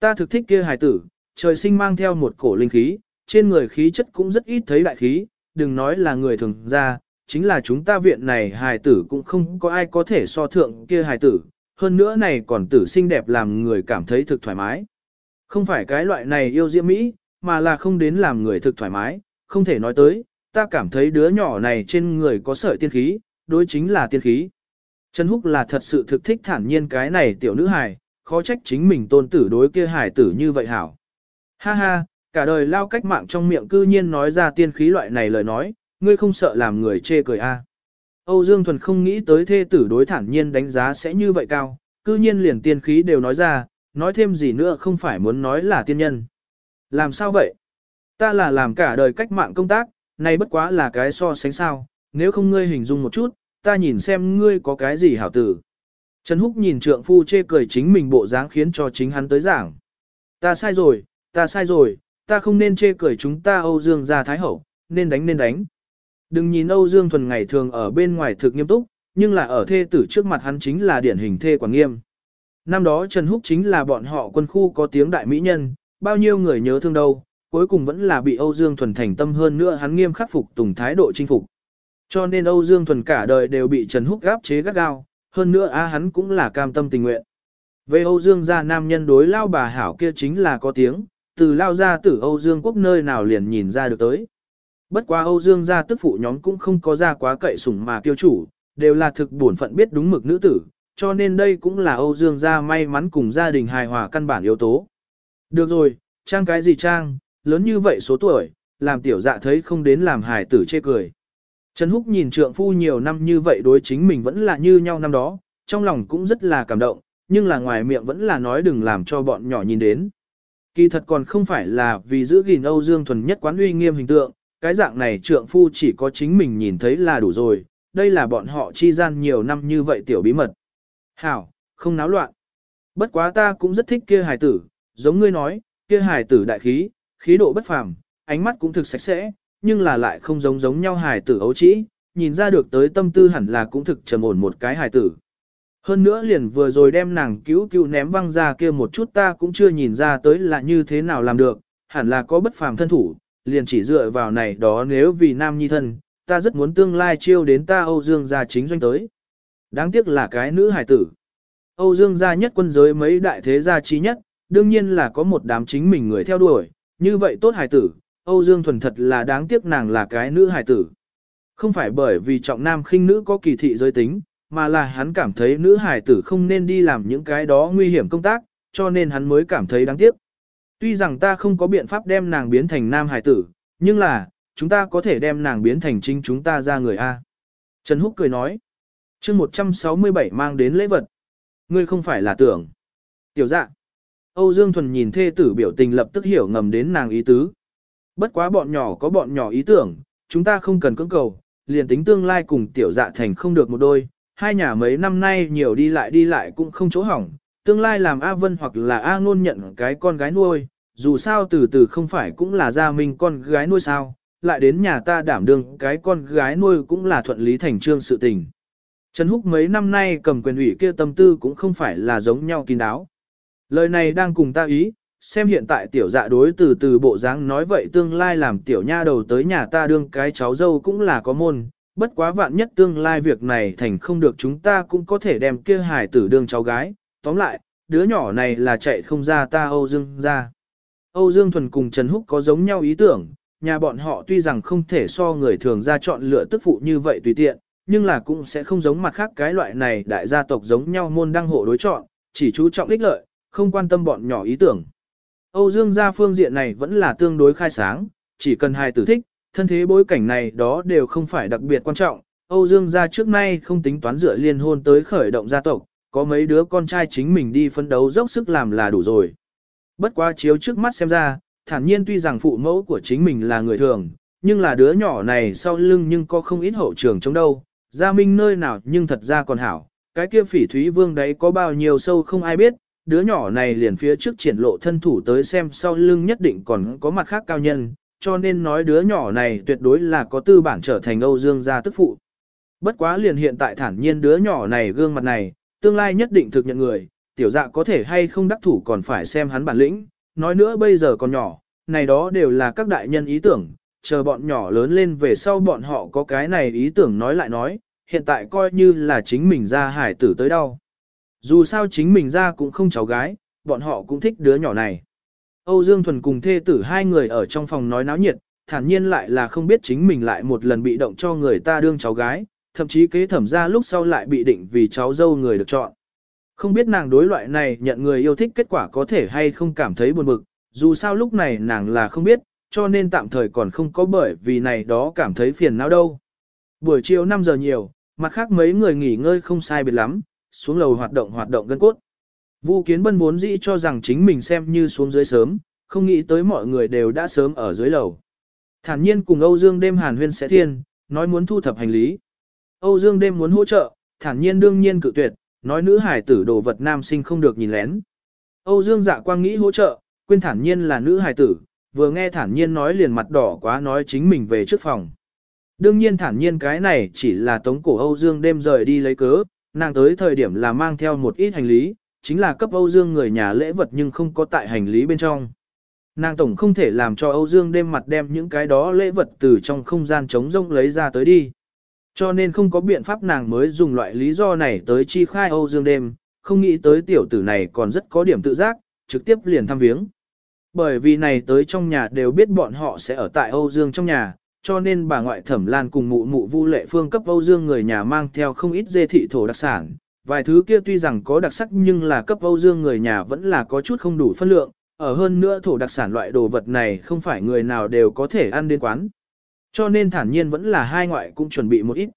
Ta thực thích kia hài tử, trời sinh mang theo một cổ linh khí, trên người khí chất cũng rất ít thấy đại khí, đừng nói là người thường ra, chính là chúng ta viện này hài tử cũng không có ai có thể so thượng kia hài tử, hơn nữa này còn tử xinh đẹp làm người cảm thấy thực thoải mái. Không phải cái loại này yêu diễm mỹ, mà là không đến làm người thực thoải mái, không thể nói tới, ta cảm thấy đứa nhỏ này trên người có sợi tiên khí, đối chính là tiên khí. Trần Húc là thật sự thực thích thản nhiên cái này tiểu nữ hài, khó trách chính mình tôn tử đối kia hài tử như vậy hảo. Ha ha, cả đời lao cách mạng trong miệng cư nhiên nói ra tiên khí loại này lời nói, ngươi không sợ làm người chê cười a? À. Âu Dương Thuần không nghĩ tới thê tử đối thản nhiên đánh giá sẽ như vậy cao, cư nhiên liền tiên khí đều nói ra, nói thêm gì nữa không phải muốn nói là tiên nhân. Làm sao vậy? Ta là làm cả đời cách mạng công tác, này bất quá là cái so sánh sao, nếu không ngươi hình dung một chút, ta nhìn xem ngươi có cái gì hảo tử. Trần Húc nhìn trượng phu chê cười chính mình bộ dáng khiến cho chính hắn tới giảng. Ta sai rồi, ta sai rồi, ta không nên chê cười chúng ta Âu Dương gia thái hậu, nên đánh nên đánh. Đừng nhìn Âu Dương thuần ngày thường ở bên ngoài thực nghiêm túc, nhưng là ở thê tử trước mặt hắn chính là điển hình thê quản nghiêm. Năm đó Trần Húc chính là bọn họ quân khu có tiếng đại mỹ nhân, bao nhiêu người nhớ thương đâu, cuối cùng vẫn là bị Âu Dương thuần thành tâm hơn nữa hắn nghiêm khắc phục tùng thái độ chinh phục. Cho nên Âu Dương thuần cả đời đều bị Trần Húc gáp chế gắt gao, hơn nữa a hắn cũng là cam tâm tình nguyện. Về Âu Dương gia nam nhân đối lao bà hảo kia chính là có tiếng, từ lao ra tử Âu Dương quốc nơi nào liền nhìn ra được tới. Bất quá Âu Dương gia tức phụ nhóm cũng không có ra quá cậy sủng mà kiêu chủ, đều là thực bổn phận biết đúng mực nữ tử, cho nên đây cũng là Âu Dương gia may mắn cùng gia đình hài hòa căn bản yếu tố. Được rồi, trang cái gì trang, lớn như vậy số tuổi, làm tiểu dạ thấy không đến làm hài tử chê cười. Trần Húc nhìn trượng phu nhiều năm như vậy đối chính mình vẫn là như nhau năm đó, trong lòng cũng rất là cảm động, nhưng là ngoài miệng vẫn là nói đừng làm cho bọn nhỏ nhìn đến. Kỳ thật còn không phải là vì giữ gìn Âu Dương thuần nhất quán uy nghiêm hình tượng, cái dạng này trượng phu chỉ có chính mình nhìn thấy là đủ rồi, đây là bọn họ chi gian nhiều năm như vậy tiểu bí mật. Hảo, không náo loạn. Bất quá ta cũng rất thích kia hài tử, giống ngươi nói, kia hài tử đại khí, khí độ bất phàm, ánh mắt cũng thực sạch sẽ, nhưng là lại không giống giống nhau hài tử ấu trĩ, nhìn ra được tới tâm tư hẳn là cũng thực trầm ổn một cái hài tử. Hơn nữa liền vừa rồi đem nàng cứu cứu ném văng ra kia một chút ta cũng chưa nhìn ra tới là như thế nào làm được, hẳn là có bất phàm thân thủ, liền chỉ dựa vào này đó nếu vì nam nhi thân, ta rất muốn tương lai chiêu đến ta Âu Dương gia chính doanh tới. Đáng tiếc là cái nữ hài tử. Âu Dương gia nhất quân giới mấy đại thế gia trí nhất, đương nhiên là có một đám chính mình người theo đuổi, như vậy tốt hài tử, Âu Dương thuần thật là đáng tiếc nàng là cái nữ hài tử. Không phải bởi vì trọng nam khinh nữ có kỳ thị giới tính, mà là hắn cảm thấy nữ hài tử không nên đi làm những cái đó nguy hiểm công tác, cho nên hắn mới cảm thấy đáng tiếc. Tuy rằng ta không có biện pháp đem nàng biến thành nam hài tử, nhưng là, chúng ta có thể đem nàng biến thành chính chúng ta ra người A. Trần Húc cười nói, chương 167 mang đến lễ vật. Ngươi không phải là tưởng. Tiểu dạ. Âu Dương Thuần nhìn thê tử biểu tình lập tức hiểu ngầm đến nàng ý tứ. Bất quá bọn nhỏ có bọn nhỏ ý tưởng, chúng ta không cần cưỡng cầu, liền tính tương lai cùng tiểu dạ thành không được một đôi, hai nhà mấy năm nay nhiều đi lại đi lại cũng không chỗ hỏng, tương lai làm A Vân hoặc là A Ngôn nhận cái con gái nuôi, dù sao từ từ không phải cũng là gia mình con gái nuôi sao, lại đến nhà ta đảm đương cái con gái nuôi cũng là thuận lý thành trương sự tình. Trần Húc mấy năm nay cầm quyền ủy kia tâm tư cũng không phải là giống nhau kín đáo. Lời này đang cùng ta ý, xem hiện tại tiểu dạ đối từ từ bộ dáng nói vậy tương lai làm tiểu nha đầu tới nhà ta đương cái cháu dâu cũng là có môn, bất quá vạn nhất tương lai việc này thành không được chúng ta cũng có thể đem kia hải tử đương cháu gái, tóm lại, đứa nhỏ này là chạy không ra ta Âu Dương ra. Âu Dương Thuần cùng Trần Húc có giống nhau ý tưởng, nhà bọn họ tuy rằng không thể so người thường ra chọn lựa tức phụ như vậy tùy tiện, nhưng là cũng sẽ không giống mặt khác cái loại này đại gia tộc giống nhau môn đăng hộ đối chọn, chỉ chú trọng ích lợi, không quan tâm bọn nhỏ ý tưởng. Âu Dương gia phương diện này vẫn là tương đối khai sáng, chỉ cần hai tử thích, thân thế bối cảnh này đó đều không phải đặc biệt quan trọng. Âu Dương gia trước nay không tính toán dựa liên hôn tới khởi động gia tộc, có mấy đứa con trai chính mình đi phân đấu dốc sức làm là đủ rồi. Bất quá chiếu trước mắt xem ra, thản nhiên tuy rằng phụ mẫu của chính mình là người thường, nhưng là đứa nhỏ này sau lưng nhưng có không ít hậu trường chống đâu, gia minh nơi nào nhưng thật ra còn hảo, cái kia phỉ thúy vương đấy có bao nhiêu sâu không ai biết, đứa nhỏ này liền phía trước triển lộ thân thủ tới xem sau lưng nhất định còn có mặt khác cao nhân, cho nên nói đứa nhỏ này tuyệt đối là có tư bản trở thành Âu Dương gia tức phụ. Bất quá liền hiện tại thản nhiên đứa nhỏ này gương mặt này, tương lai nhất định thực nhận người, tiểu dạ có thể hay không đắc thủ còn phải xem hắn bản lĩnh, nói nữa bây giờ còn nhỏ, này đó đều là các đại nhân ý tưởng, chờ bọn nhỏ lớn lên về sau bọn họ có cái này ý tưởng nói lại nói, hiện tại coi như là chính mình ra hải tử tới đâu. Dù sao chính mình ra cũng không cháu gái, bọn họ cũng thích đứa nhỏ này. Âu Dương Thuần cùng thê tử hai người ở trong phòng nói náo nhiệt, thản nhiên lại là không biết chính mình lại một lần bị động cho người ta đương cháu gái, thậm chí kế thẩm ra lúc sau lại bị định vì cháu dâu người được chọn. Không biết nàng đối loại này nhận người yêu thích kết quả có thể hay không cảm thấy buồn bực, dù sao lúc này nàng là không biết, cho nên tạm thời còn không có bởi vì này đó cảm thấy phiền não đâu. Buổi chiều 5 giờ nhiều, mặt khác mấy người nghỉ ngơi không sai biệt lắm, xuống lầu hoạt động hoạt động gân cốt. Vu Kiến Bân vốn dĩ cho rằng chính mình xem như xuống dưới sớm, không nghĩ tới mọi người đều đã sớm ở dưới lầu. Thản nhiên cùng Âu Dương đêm hàn huyên sẽ thiên, nói muốn thu thập hành lý. Âu Dương đêm muốn hỗ trợ, thản nhiên đương nhiên cự tuyệt, nói nữ hải tử đồ vật nam sinh không được nhìn lén. Âu Dương dạ quang nghĩ hỗ trợ, quên thản nhiên là nữ hải tử, vừa nghe thản nhiên nói liền mặt đỏ quá nói chính mình về trước phòng. Đương nhiên thản nhiên cái này chỉ là tống cổ Âu Dương đêm rời đi lấy cớ, nàng tới thời điểm là mang theo một ít hành lý, chính là cấp Âu Dương người nhà lễ vật nhưng không có tại hành lý bên trong. Nàng tổng không thể làm cho Âu Dương đêm mặt đem những cái đó lễ vật từ trong không gian trống rông lấy ra tới đi. Cho nên không có biện pháp nàng mới dùng loại lý do này tới chi khai Âu Dương đêm, không nghĩ tới tiểu tử này còn rất có điểm tự giác, trực tiếp liền thăm viếng. Bởi vì này tới trong nhà đều biết bọn họ sẽ ở tại Âu Dương trong nhà, cho nên bà ngoại thẩm lan cùng mụ mụ vu lệ phương cấp Âu Dương người nhà mang theo không ít dê thị thổ đặc sản. Vài thứ kia tuy rằng có đặc sắc nhưng là cấp Âu Dương người nhà vẫn là có chút không đủ phân lượng, ở hơn nữa thổ đặc sản loại đồ vật này không phải người nào đều có thể ăn đến quán. Cho nên thản nhiên vẫn là hai ngoại cũng chuẩn bị một ít.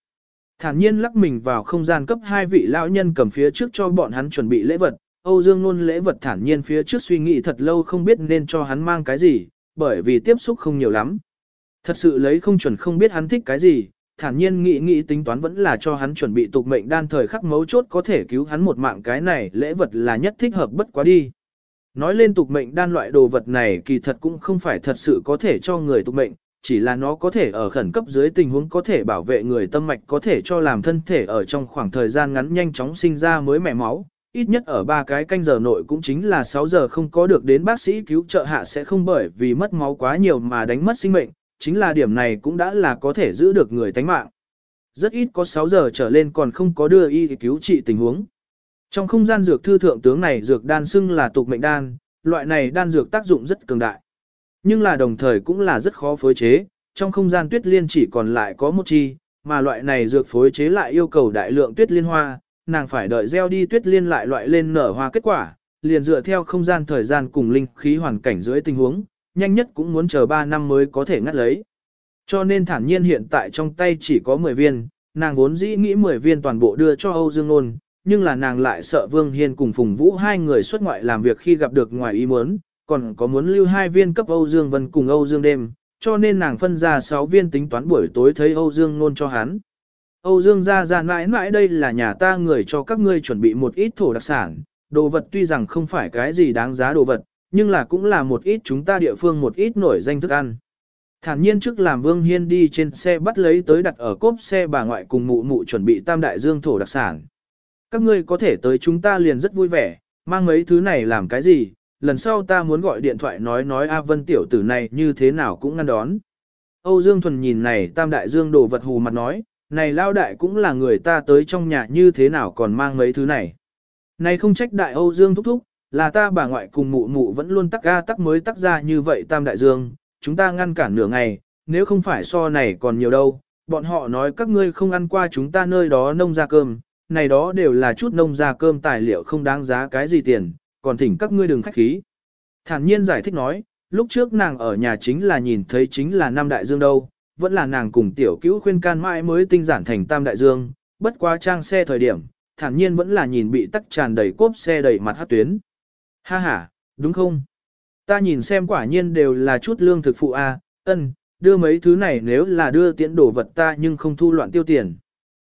Thản nhiên lắc mình vào không gian cấp hai vị lão nhân cầm phía trước cho bọn hắn chuẩn bị lễ vật. Âu Dương luôn lễ vật thản nhiên phía trước suy nghĩ thật lâu không biết nên cho hắn mang cái gì, bởi vì tiếp xúc không nhiều lắm. Thật sự lấy không chuẩn không biết hắn thích cái gì, thản nhiên nghĩ nghĩ tính toán vẫn là cho hắn chuẩn bị tục mệnh đan thời khắc mấu chốt có thể cứu hắn một mạng cái này lễ vật là nhất thích hợp bất quá đi. Nói lên tục mệnh đan loại đồ vật này kỳ thật cũng không phải thật sự có thể cho người tục mệnh, chỉ là nó có thể ở khẩn cấp dưới tình huống có thể bảo vệ người tâm mạch có thể cho làm thân thể ở trong khoảng thời gian ngắn nhanh chóng sinh ra mới mẻ máu. Ít nhất ở ba cái canh giờ nội cũng chính là 6 giờ không có được đến bác sĩ cứu trợ hạ sẽ không bởi vì mất máu quá nhiều mà đánh mất sinh mệnh, chính là điểm này cũng đã là có thể giữ được người tánh mạng. Rất ít có 6 giờ trở lên còn không có đưa y cứu trị tình huống. Trong không gian dược thư thượng tướng này dược đan xưng là tục mệnh đan, loại này đan dược tác dụng rất cường đại. Nhưng là đồng thời cũng là rất khó phối chế, trong không gian tuyết liên chỉ còn lại có một chi, mà loại này dược phối chế lại yêu cầu đại lượng tuyết liên hoa, nàng phải đợi gieo đi tuyết liên lại loại lên nở hoa kết quả, liền dựa theo không gian thời gian cùng linh khí hoàn cảnh dưới tình huống, nhanh nhất cũng muốn chờ 3 năm mới có thể ngắt lấy. Cho nên thản nhiên hiện tại trong tay chỉ có 10 viên, nàng vốn dĩ nghĩ 10 viên toàn bộ đưa cho Âu Dương Nôn, nhưng là nàng lại sợ Vương Hiên cùng Phùng Vũ hai người xuất ngoại làm việc khi gặp được ngoài ý muốn, còn có muốn lưu hai viên cấp Âu Dương Vân cùng Âu Dương đêm, cho nên nàng phân ra 6 viên tính toán buổi tối thấy Âu Dương Nôn cho hắn. Âu Dương gia gia mãi mãi đây là nhà ta người cho các ngươi chuẩn bị một ít thổ đặc sản, đồ vật tuy rằng không phải cái gì đáng giá đồ vật, nhưng là cũng là một ít chúng ta địa phương một ít nổi danh thức ăn. Thản nhiên trước làm Vương Hiên đi trên xe bắt lấy tới đặt ở cốp xe bà ngoại cùng mụ mụ chuẩn bị tam đại dương thổ đặc sản. Các ngươi có thể tới chúng ta liền rất vui vẻ, Mang mấy thứ này làm cái gì, lần sau ta muốn gọi điện thoại nói nói A Vân tiểu tử này như thế nào cũng ngăn đón. Âu Dương Thuần nhìn này tam đại dương đồ vật hù mặt nói, này lao đại cũng là người ta tới trong nhà như thế nào còn mang mấy thứ này. Này không trách đại Âu Dương thúc thúc, là ta bà ngoại cùng mụ mụ vẫn luôn tắc ga tắc mới tắc ra như vậy tam đại dương, chúng ta ngăn cản nửa ngày, nếu không phải so này còn nhiều đâu, bọn họ nói các ngươi không ăn qua chúng ta nơi đó nông ra cơm, này đó đều là chút nông ra cơm tài liệu không đáng giá cái gì tiền, còn thỉnh các ngươi đừng khách khí. Thản nhiên giải thích nói, lúc trước nàng ở nhà chính là nhìn thấy chính là nam đại dương đâu, vẫn là nàng cùng tiểu cứu khuyên can mãi mới tinh giản thành tam đại dương, bất quá trang xe thời điểm, thản nhiên vẫn là nhìn bị tắc tràn đầy cốp xe đầy mặt hát tuyến. Ha ha, đúng không? Ta nhìn xem quả nhiên đều là chút lương thực phụ a, ân, đưa mấy thứ này nếu là đưa tiễn đồ vật ta nhưng không thu loạn tiêu tiền.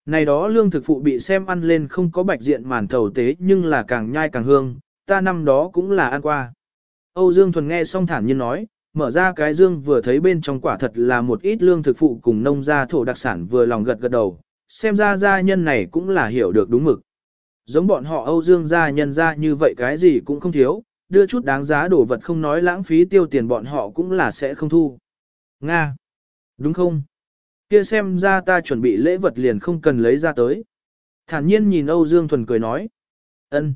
Này đó lương thực phụ bị xem ăn lên không có bạch diện màn thầu tế nhưng là càng nhai càng hương, ta năm đó cũng là ăn qua. Âu Dương Thuần nghe xong thản nhiên nói, mở ra cái dương vừa thấy bên trong quả thật là một ít lương thực phụ cùng nông gia thổ đặc sản vừa lòng gật gật đầu, xem ra gia nhân này cũng là hiểu được đúng mực. Giống bọn họ Âu Dương gia nhân ra như vậy cái gì cũng không thiếu, đưa chút đáng giá đồ vật không nói lãng phí tiêu tiền bọn họ cũng là sẽ không thu. Nga! Đúng không? Kia xem ra ta chuẩn bị lễ vật liền không cần lấy ra tới. Thản nhiên nhìn Âu Dương Thuần cười nói. ân,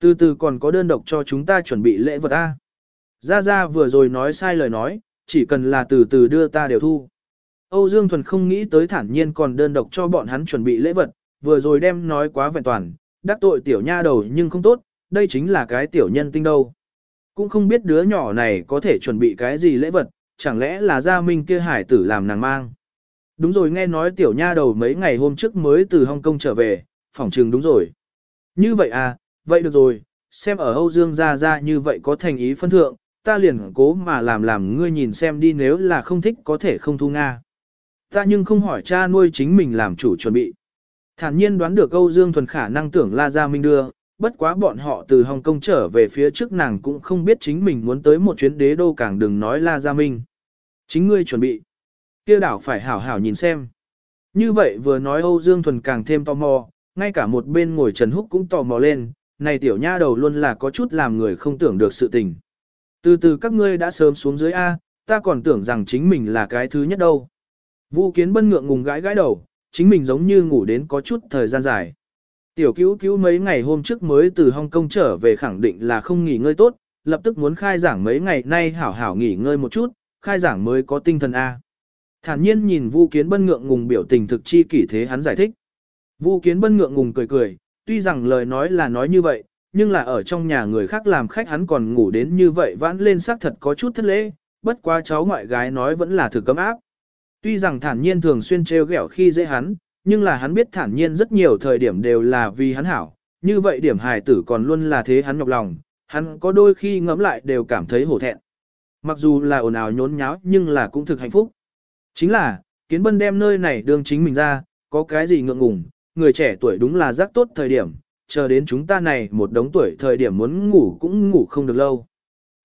Từ từ còn có đơn độc cho chúng ta chuẩn bị lễ vật A. Gia Gia vừa rồi nói sai lời nói, chỉ cần là từ từ đưa ta đều thu. Âu Dương Thuần không nghĩ tới thản nhiên còn đơn độc cho bọn hắn chuẩn bị lễ vật, vừa rồi đem nói quá vẹn toàn, đắc tội tiểu nha đầu nhưng không tốt, đây chính là cái tiểu nhân tinh đâu. Cũng không biết đứa nhỏ này có thể chuẩn bị cái gì lễ vật, chẳng lẽ là gia minh kia hải tử làm nàng mang. Đúng rồi nghe nói tiểu nha đầu mấy ngày hôm trước mới từ Hong Kong trở về, phỏng trường đúng rồi. Như vậy à, vậy được rồi, xem ở Âu Dương gia gia như vậy có thành ý phân thượng, ta liền cố mà làm làm ngươi nhìn xem đi nếu là không thích có thể không thu Nga. Ta nhưng không hỏi cha nuôi chính mình làm chủ chuẩn bị. Thản nhiên đoán được Âu Dương Thuần khả năng tưởng La Gia Minh đưa, bất quá bọn họ từ Hồng Kông trở về phía trước nàng cũng không biết chính mình muốn tới một chuyến đế đô càng đừng nói La Gia Minh. Chính ngươi chuẩn bị. kia đảo phải hảo hảo nhìn xem. Như vậy vừa nói Âu Dương Thuần càng thêm tò mò, ngay cả một bên ngồi Trần Húc cũng tò mò lên, này tiểu nha đầu luôn là có chút làm người không tưởng được sự tình. Từ từ các ngươi đã sớm xuống dưới A, ta còn tưởng rằng chính mình là cái thứ nhất đâu. Vu kiến bân ngượng ngùng gãi gãi đầu, chính mình giống như ngủ đến có chút thời gian dài. Tiểu cứu cứu mấy ngày hôm trước mới từ Hong Kong trở về khẳng định là không nghỉ ngơi tốt, lập tức muốn khai giảng mấy ngày nay hảo hảo nghỉ ngơi một chút, khai giảng mới có tinh thần A. Thản nhiên nhìn Vu Kiến Bân ngượng ngùng biểu tình thực chi kỷ thế hắn giải thích. Vu Kiến Bân ngượng ngùng cười cười, tuy rằng lời nói là nói như vậy, nhưng là ở trong nhà người khác làm khách hắn còn ngủ đến như vậy vãn lên xác thật có chút thất lễ, bất quá cháu ngoại gái nói vẫn là thực cấm áp. Tuy rằng thản nhiên thường xuyên trêu ghẹo khi dễ hắn, nhưng là hắn biết thản nhiên rất nhiều thời điểm đều là vì hắn hảo, như vậy điểm hài tử còn luôn là thế hắn nhọc lòng, hắn có đôi khi ngẫm lại đều cảm thấy hổ thẹn. Mặc dù là ồn ào nhốn nháo nhưng là cũng thực hạnh phúc. Chính là, kiến bân đem nơi này đương chính mình ra, có cái gì ngượng ngùng, người trẻ tuổi đúng là giác tốt thời điểm, chờ đến chúng ta này một đống tuổi thời điểm muốn ngủ cũng ngủ không được lâu.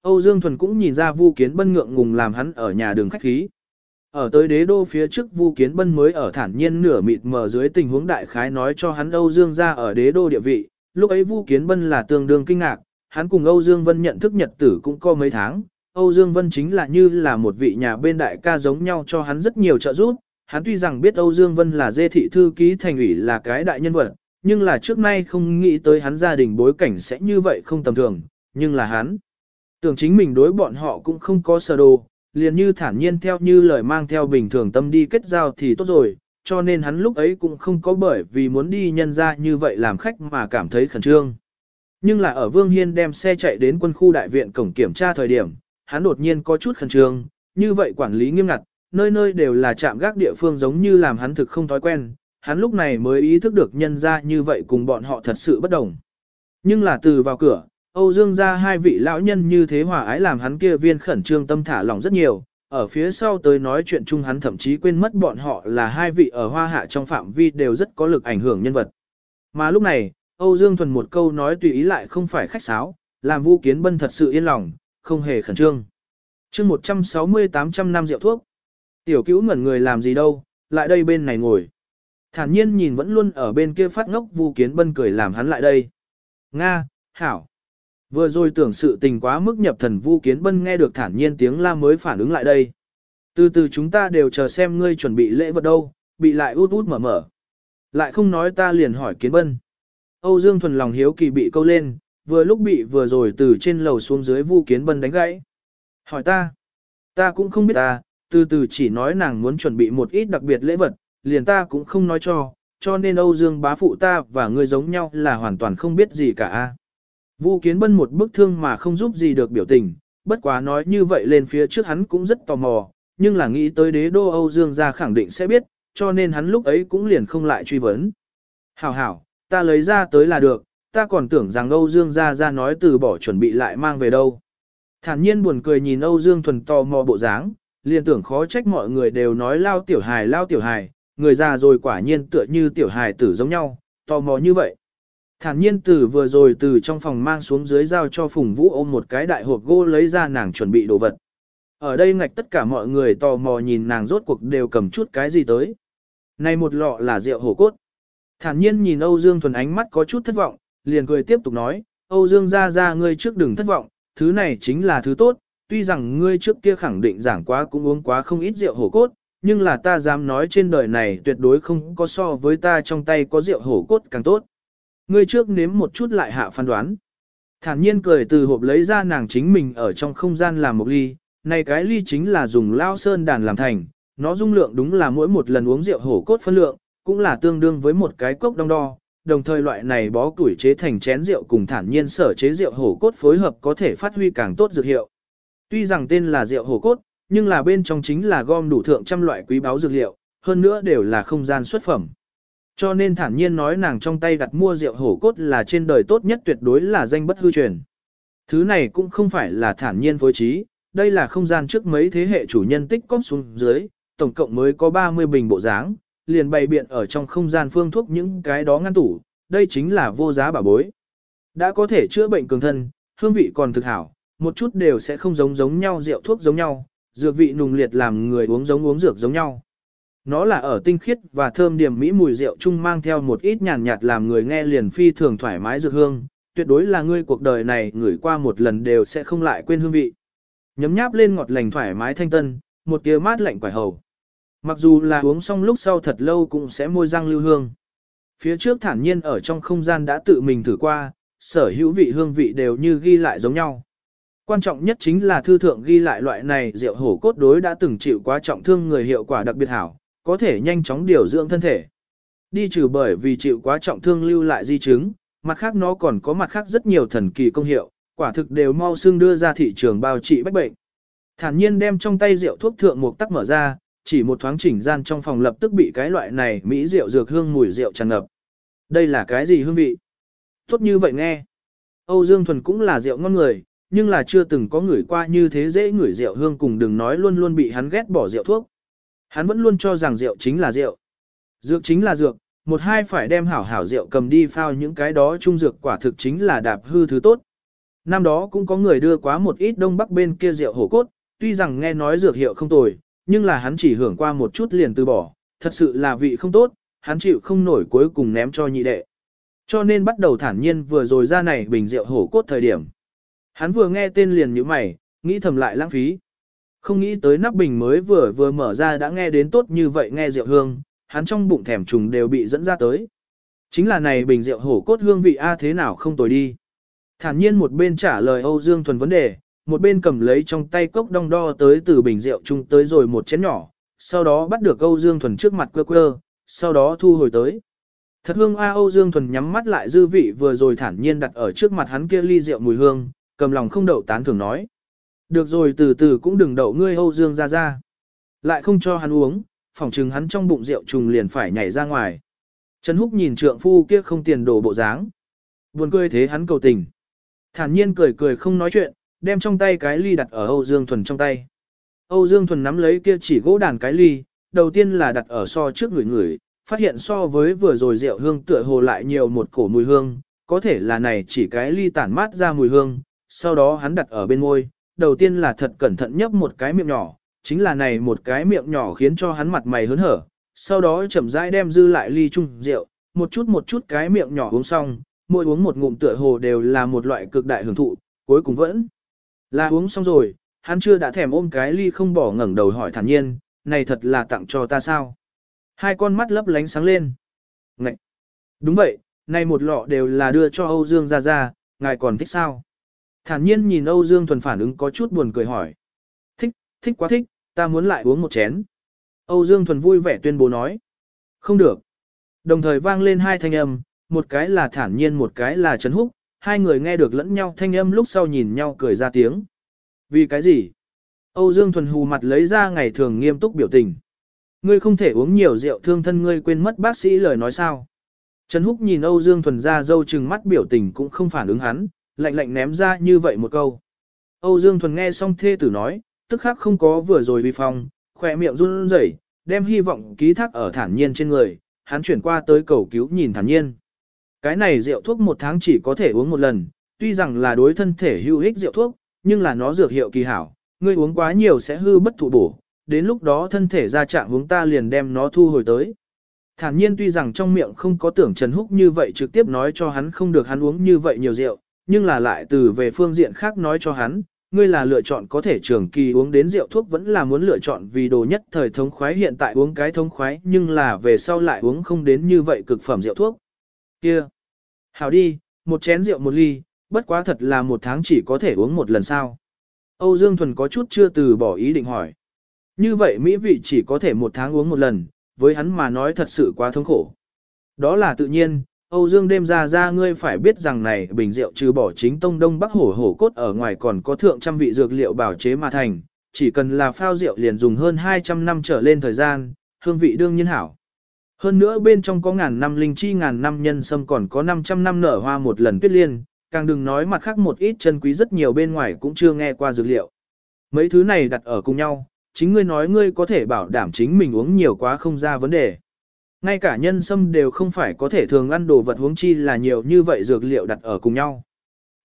Âu Dương Thuần cũng nhìn ra Vu Kiến Bân ngượng ngùng làm hắn ở nhà đường khách khí. Ở tới đế đô phía trước Vu Kiến Bân mới ở thản nhiên nửa mịt mờ dưới tình huống đại khái nói cho hắn Âu Dương gia ở đế đô địa vị, lúc ấy Vu Kiến Bân là tương đương kinh ngạc, hắn cùng Âu Dương Vân nhận thức nhật tử cũng có mấy tháng, Âu Dương Vân chính là như là một vị nhà bên đại ca giống nhau cho hắn rất nhiều trợ giúp, hắn tuy rằng biết Âu Dương Vân là dê thị thư ký thành ủy là cái đại nhân vật, nhưng là trước nay không nghĩ tới hắn gia đình bối cảnh sẽ như vậy không tầm thường, nhưng là hắn tưởng chính mình đối bọn họ cũng không có sơ đồ, liền như thản nhiên theo như lời mang theo bình thường tâm đi kết giao thì tốt rồi, cho nên hắn lúc ấy cũng không có bởi vì muốn đi nhân ra như vậy làm khách mà cảm thấy khẩn trương. Nhưng là ở Vương Hiên đem xe chạy đến quân khu đại viện cổng kiểm tra thời điểm, hắn đột nhiên có chút khẩn trương, như vậy quản lý nghiêm ngặt, nơi nơi đều là trạm gác địa phương giống như làm hắn thực không thói quen, hắn lúc này mới ý thức được nhân ra như vậy cùng bọn họ thật sự bất đồng. Nhưng là từ vào cửa, Âu Dương gia hai vị lão nhân như thế hòa ái làm hắn kia viên khẩn trương tâm thả lỏng rất nhiều, ở phía sau tới nói chuyện chung hắn thậm chí quên mất bọn họ là hai vị ở hoa hạ trong phạm vi đều rất có lực ảnh hưởng nhân vật. Mà lúc này, Âu Dương Thuần một câu nói tùy ý lại không phải khách sáo, làm Vu Kiến Bân thật sự yên lòng, không hề khẩn trương. chương 160-800 năm rượu thuốc. Tiểu cứu ngẩn người làm gì đâu, lại đây bên này ngồi. Thản nhiên nhìn vẫn luôn ở bên kia phát ngốc Vu Kiến Bân cười làm hắn lại đây. Nga, hảo. Vừa rồi tưởng sự tình quá mức nhập thần Vu Kiến Bân nghe được thản nhiên tiếng la mới phản ứng lại đây. Từ từ chúng ta đều chờ xem ngươi chuẩn bị lễ vật đâu, bị lại út út mở mở. Lại không nói ta liền hỏi Kiến Bân. Âu Dương thuần lòng hiếu kỳ bị câu lên, vừa lúc bị vừa rồi từ trên lầu xuống dưới Vu Kiến Bân đánh gãy. Hỏi ta, ta cũng không biết ta, từ từ chỉ nói nàng muốn chuẩn bị một ít đặc biệt lễ vật, liền ta cũng không nói cho, cho nên Âu Dương bá phụ ta và ngươi giống nhau là hoàn toàn không biết gì cả. Vu Kiến Bân một bức thương mà không giúp gì được biểu tình, bất quá nói như vậy lên phía trước hắn cũng rất tò mò, nhưng là nghĩ tới đế đô Âu Dương gia khẳng định sẽ biết, cho nên hắn lúc ấy cũng liền không lại truy vấn. Hảo hảo, ta lấy ra tới là được, ta còn tưởng rằng Âu Dương gia gia nói từ bỏ chuẩn bị lại mang về đâu. Thản nhiên buồn cười nhìn Âu Dương thuần tò mò bộ dáng, liền tưởng khó trách mọi người đều nói lao tiểu hài lao tiểu hài, người già rồi quả nhiên tựa như tiểu hài tử giống nhau, tò mò như vậy. Thản nhiên từ vừa rồi từ trong phòng mang xuống dưới giao cho Phùng Vũ ôm một cái đại hộp gỗ lấy ra nàng chuẩn bị đồ vật. Ở đây ngạch tất cả mọi người tò mò nhìn nàng rốt cuộc đều cầm chút cái gì tới. Này một lọ là rượu hổ cốt. Thản nhiên nhìn Âu Dương Thuần ánh mắt có chút thất vọng, liền cười tiếp tục nói, Âu Dương ra ra ngươi trước đừng thất vọng, thứ này chính là thứ tốt, tuy rằng ngươi trước kia khẳng định giảng quá cũng uống quá không ít rượu hổ cốt, nhưng là ta dám nói trên đời này tuyệt đối không có so với ta trong tay có rượu hổ cốt càng tốt. Ngươi trước nếm một chút lại hạ phán đoán. Thản nhiên cười từ hộp lấy ra nàng chính mình ở trong không gian làm một ly, này cái ly chính là dùng lao sơn đàn làm thành, nó dung lượng đúng là mỗi một lần uống rượu hổ cốt phân lượng, cũng là tương đương với một cái cốc đong đo. Đồng thời loại này bó củi chế thành chén rượu cùng thản nhiên sở chế rượu hổ cốt phối hợp có thể phát huy càng tốt dược hiệu. Tuy rằng tên là rượu hổ cốt, nhưng là bên trong chính là gom đủ thượng trăm loại quý báu dược liệu, hơn nữa đều là không gian xuất phẩm. Cho nên thản nhiên nói nàng trong tay đặt mua rượu hổ cốt là trên đời tốt nhất tuyệt đối là danh bất hư truyền. Thứ này cũng không phải là thản nhiên phối trí, đây là không gian trước mấy thế hệ chủ nhân tích cóp xuống dưới, tổng cộng mới có 30 bình bộ dáng, liền bày biện ở trong không gian phương thuốc những cái đó ngăn tủ, đây chính là vô giá bảo bối. Đã có thể chữa bệnh cường thân, hương vị còn thực hảo, một chút đều sẽ không giống giống nhau rượu thuốc giống nhau, dược vị nùng liệt làm người uống giống uống dược giống nhau. Nó là ở tinh khiết và thơm điểm mỹ mùi rượu chung mang theo một ít nhàn nhạt làm người nghe liền phi thường thoải mái dược hương, tuyệt đối là ngươi cuộc đời này ngửi qua một lần đều sẽ không lại quên hương vị. Nhấm nháp lên ngọt lành thoải mái thanh tân, một tia mát lạnh quải hầu. Mặc dù là uống xong lúc sau thật lâu cũng sẽ môi răng lưu hương. Phía trước thản nhiên ở trong không gian đã tự mình thử qua, sở hữu vị hương vị đều như ghi lại giống nhau. Quan trọng nhất chính là thư thượng ghi lại loại này rượu hổ cốt đối đã từng chịu quá trọng thương người hiệu quả đặc biệt hảo, có thể nhanh chóng điều dưỡng thân thể. Đi trừ bởi vì chịu quá trọng thương lưu lại di chứng, mặt khác nó còn có mặt khác rất nhiều thần kỳ công hiệu, quả thực đều mau xương đưa ra thị trường bao trị bách bệnh. Thản nhiên đem trong tay rượu thuốc thượng một tắc mở ra, chỉ một thoáng chỉnh gian trong phòng lập tức bị cái loại này mỹ rượu dược hương mùi rượu tràn ngập. Đây là cái gì hương vị? Tốt như vậy nghe. Âu Dương Thuần cũng là rượu ngon người, nhưng là chưa từng có người qua như thế dễ ngửi rượu hương cùng đừng nói luôn luôn bị hắn ghét bỏ rượu thuốc. Hắn vẫn luôn cho rằng rượu chính là rượu. Dược chính là dược, một hai phải đem hảo hảo rượu cầm đi phao những cái đó trung dược quả thực chính là đạp hư thứ tốt. Năm đó cũng có người đưa quá một ít đông bắc bên kia rượu hổ cốt, tuy rằng nghe nói dược hiệu không tồi, nhưng là hắn chỉ hưởng qua một chút liền từ bỏ, thật sự là vị không tốt, hắn chịu không nổi cuối cùng ném cho nhị đệ. Cho nên bắt đầu thản nhiên vừa rồi ra này bình rượu hổ cốt thời điểm. Hắn vừa nghe tên liền như mày, nghĩ thầm lại lãng phí. Không nghĩ tới nắp bình mới vừa vừa mở ra đã nghe đến tốt như vậy nghe rượu hương, hắn trong bụng thèm trùng đều bị dẫn ra tới. Chính là này bình rượu hổ cốt hương vị A thế nào không tồi đi. Thản nhiên một bên trả lời Âu Dương Thuần vấn đề, một bên cầm lấy trong tay cốc đong đo tới từ bình rượu chung tới rồi một chén nhỏ, sau đó bắt được Âu Dương Thuần trước mặt quơ quơ, sau đó thu hồi tới. Thật hương A Âu Dương Thuần nhắm mắt lại dư vị vừa rồi thản nhiên đặt ở trước mặt hắn kia ly rượu mùi hương, cầm lòng không đậu tán thường nói. Được rồi từ từ cũng đừng đậu ngươi Âu Dương ra ra. Lại không cho hắn uống, phỏng chừng hắn trong bụng rượu trùng liền phải nhảy ra ngoài. Trần Húc nhìn trượng phu kia không tiền đổ bộ dáng. Buồn cười thế hắn cầu tình. Thản nhiên cười cười không nói chuyện, đem trong tay cái ly đặt ở Âu Dương Thuần trong tay. Âu Dương Thuần nắm lấy kia chỉ gỗ đàn cái ly, đầu tiên là đặt ở so trước người người, phát hiện so với vừa rồi rượu hương tựa hồ lại nhiều một cổ mùi hương, có thể là này chỉ cái ly tản mát ra mùi hương, sau đó hắn đặt ở bên môi, đầu tiên là thật cẩn thận nhấp một cái miệng nhỏ, chính là này một cái miệng nhỏ khiến cho hắn mặt mày hớn hở, sau đó chậm rãi đem dư lại ly chung rượu, một chút một chút cái miệng nhỏ uống xong, mỗi uống một ngụm tựa hồ đều là một loại cực đại hưởng thụ, cuối cùng vẫn là uống xong rồi, hắn chưa đã thèm ôm cái ly không bỏ ngẩng đầu hỏi thản nhiên, này thật là tặng cho ta sao? Hai con mắt lấp lánh sáng lên. Ngậy! Đúng vậy, này một lọ đều là đưa cho Âu Dương ra ra, ngài còn thích sao? Thản nhiên nhìn Âu Dương thuần phản ứng có chút buồn cười hỏi. Thích, thích quá thích, ta muốn lại uống một chén. Âu Dương thuần vui vẻ tuyên bố nói. Không được. Đồng thời vang lên hai thanh âm, một cái là thản nhiên một cái là Trấn Húc, hai người nghe được lẫn nhau thanh âm lúc sau nhìn nhau cười ra tiếng. Vì cái gì? Âu Dương thuần hù mặt lấy ra ngày thường nghiêm túc biểu tình. Ngươi không thể uống nhiều rượu thương thân ngươi quên mất bác sĩ lời nói sao. Trần Húc nhìn Âu Dương thuần ra dâu trừng mắt biểu tình cũng không phản ứng hắn, lạnh lạnh ném ra như vậy một câu. Âu Dương thuần nghe xong thê tử nói, tức khắc không có vừa rồi vi phong, khỏe miệng run rẩy, đem hy vọng ký thác ở thản nhiên trên người, hắn chuyển qua tới cầu cứu nhìn thản nhiên. Cái này rượu thuốc một tháng chỉ có thể uống một lần, tuy rằng là đối thân thể hữu ích rượu thuốc, nhưng là nó dược hiệu kỳ hảo, ngươi uống quá nhiều sẽ hư bất thụ bổ, đến lúc đó thân thể ra trạng uống ta liền đem nó thu hồi tới. Thản nhiên tuy rằng trong miệng không có tưởng Trần Húc như vậy trực tiếp nói cho hắn không được hắn uống như vậy nhiều rượu, nhưng là lại từ về phương diện khác nói cho hắn, ngươi là lựa chọn có thể trường kỳ uống đến rượu thuốc vẫn là muốn lựa chọn vì đồ nhất thời thống khoái hiện tại uống cái thống khoái nhưng là về sau lại uống không đến như vậy cực phẩm rượu thuốc. Kia! Hảo đi, một chén rượu một ly, bất quá thật là một tháng chỉ có thể uống một lần sao. Âu Dương Thuần có chút chưa từ bỏ ý định hỏi. Như vậy mỹ vị chỉ có thể một tháng uống một lần, với hắn mà nói thật sự quá thống khổ. Đó là tự nhiên, Âu Dương đêm ra ra ngươi phải biết rằng này bình rượu trừ bỏ chính tông đông bắc hổ hổ cốt ở ngoài còn có thượng trăm vị dược liệu bảo chế mà thành, chỉ cần là phao rượu liền dùng hơn 200 năm trở lên thời gian, hương vị đương nhiên hảo. Hơn nữa bên trong có ngàn năm linh chi ngàn năm nhân sâm còn có 500 năm nở hoa một lần tuyết liên, càng đừng nói mặt khác một ít chân quý rất nhiều bên ngoài cũng chưa nghe qua dược liệu. Mấy thứ này đặt ở cùng nhau, chính ngươi nói ngươi có thể bảo đảm chính mình uống nhiều quá không ra vấn đề. Ngay cả nhân sâm đều không phải có thể thường ăn đồ vật huống chi là nhiều như vậy dược liệu đặt ở cùng nhau.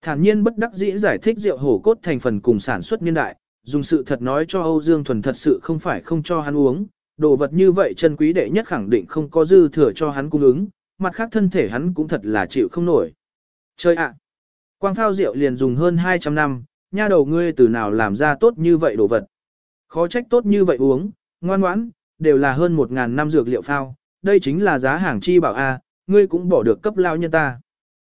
Thản nhiên bất đắc dĩ giải thích rượu hổ cốt thành phần cùng sản xuất niên đại, dùng sự thật nói cho Âu Dương Thuần thật sự không phải không cho hắn uống, đồ vật như vậy chân quý đệ nhất khẳng định không có dư thừa cho hắn cung ứng, mặt khác thân thể hắn cũng thật là chịu không nổi. Chơi ạ! quang phao rượu liền dùng hơn 200 năm, nha đầu ngươi từ nào làm ra tốt như vậy đồ vật. Khó trách tốt như vậy uống, ngoan ngoãn, đều là hơn 1.000 năm dược liệu phao, đây chính là giá hàng chi bảo A, ngươi cũng bỏ được cấp lao nhân ta.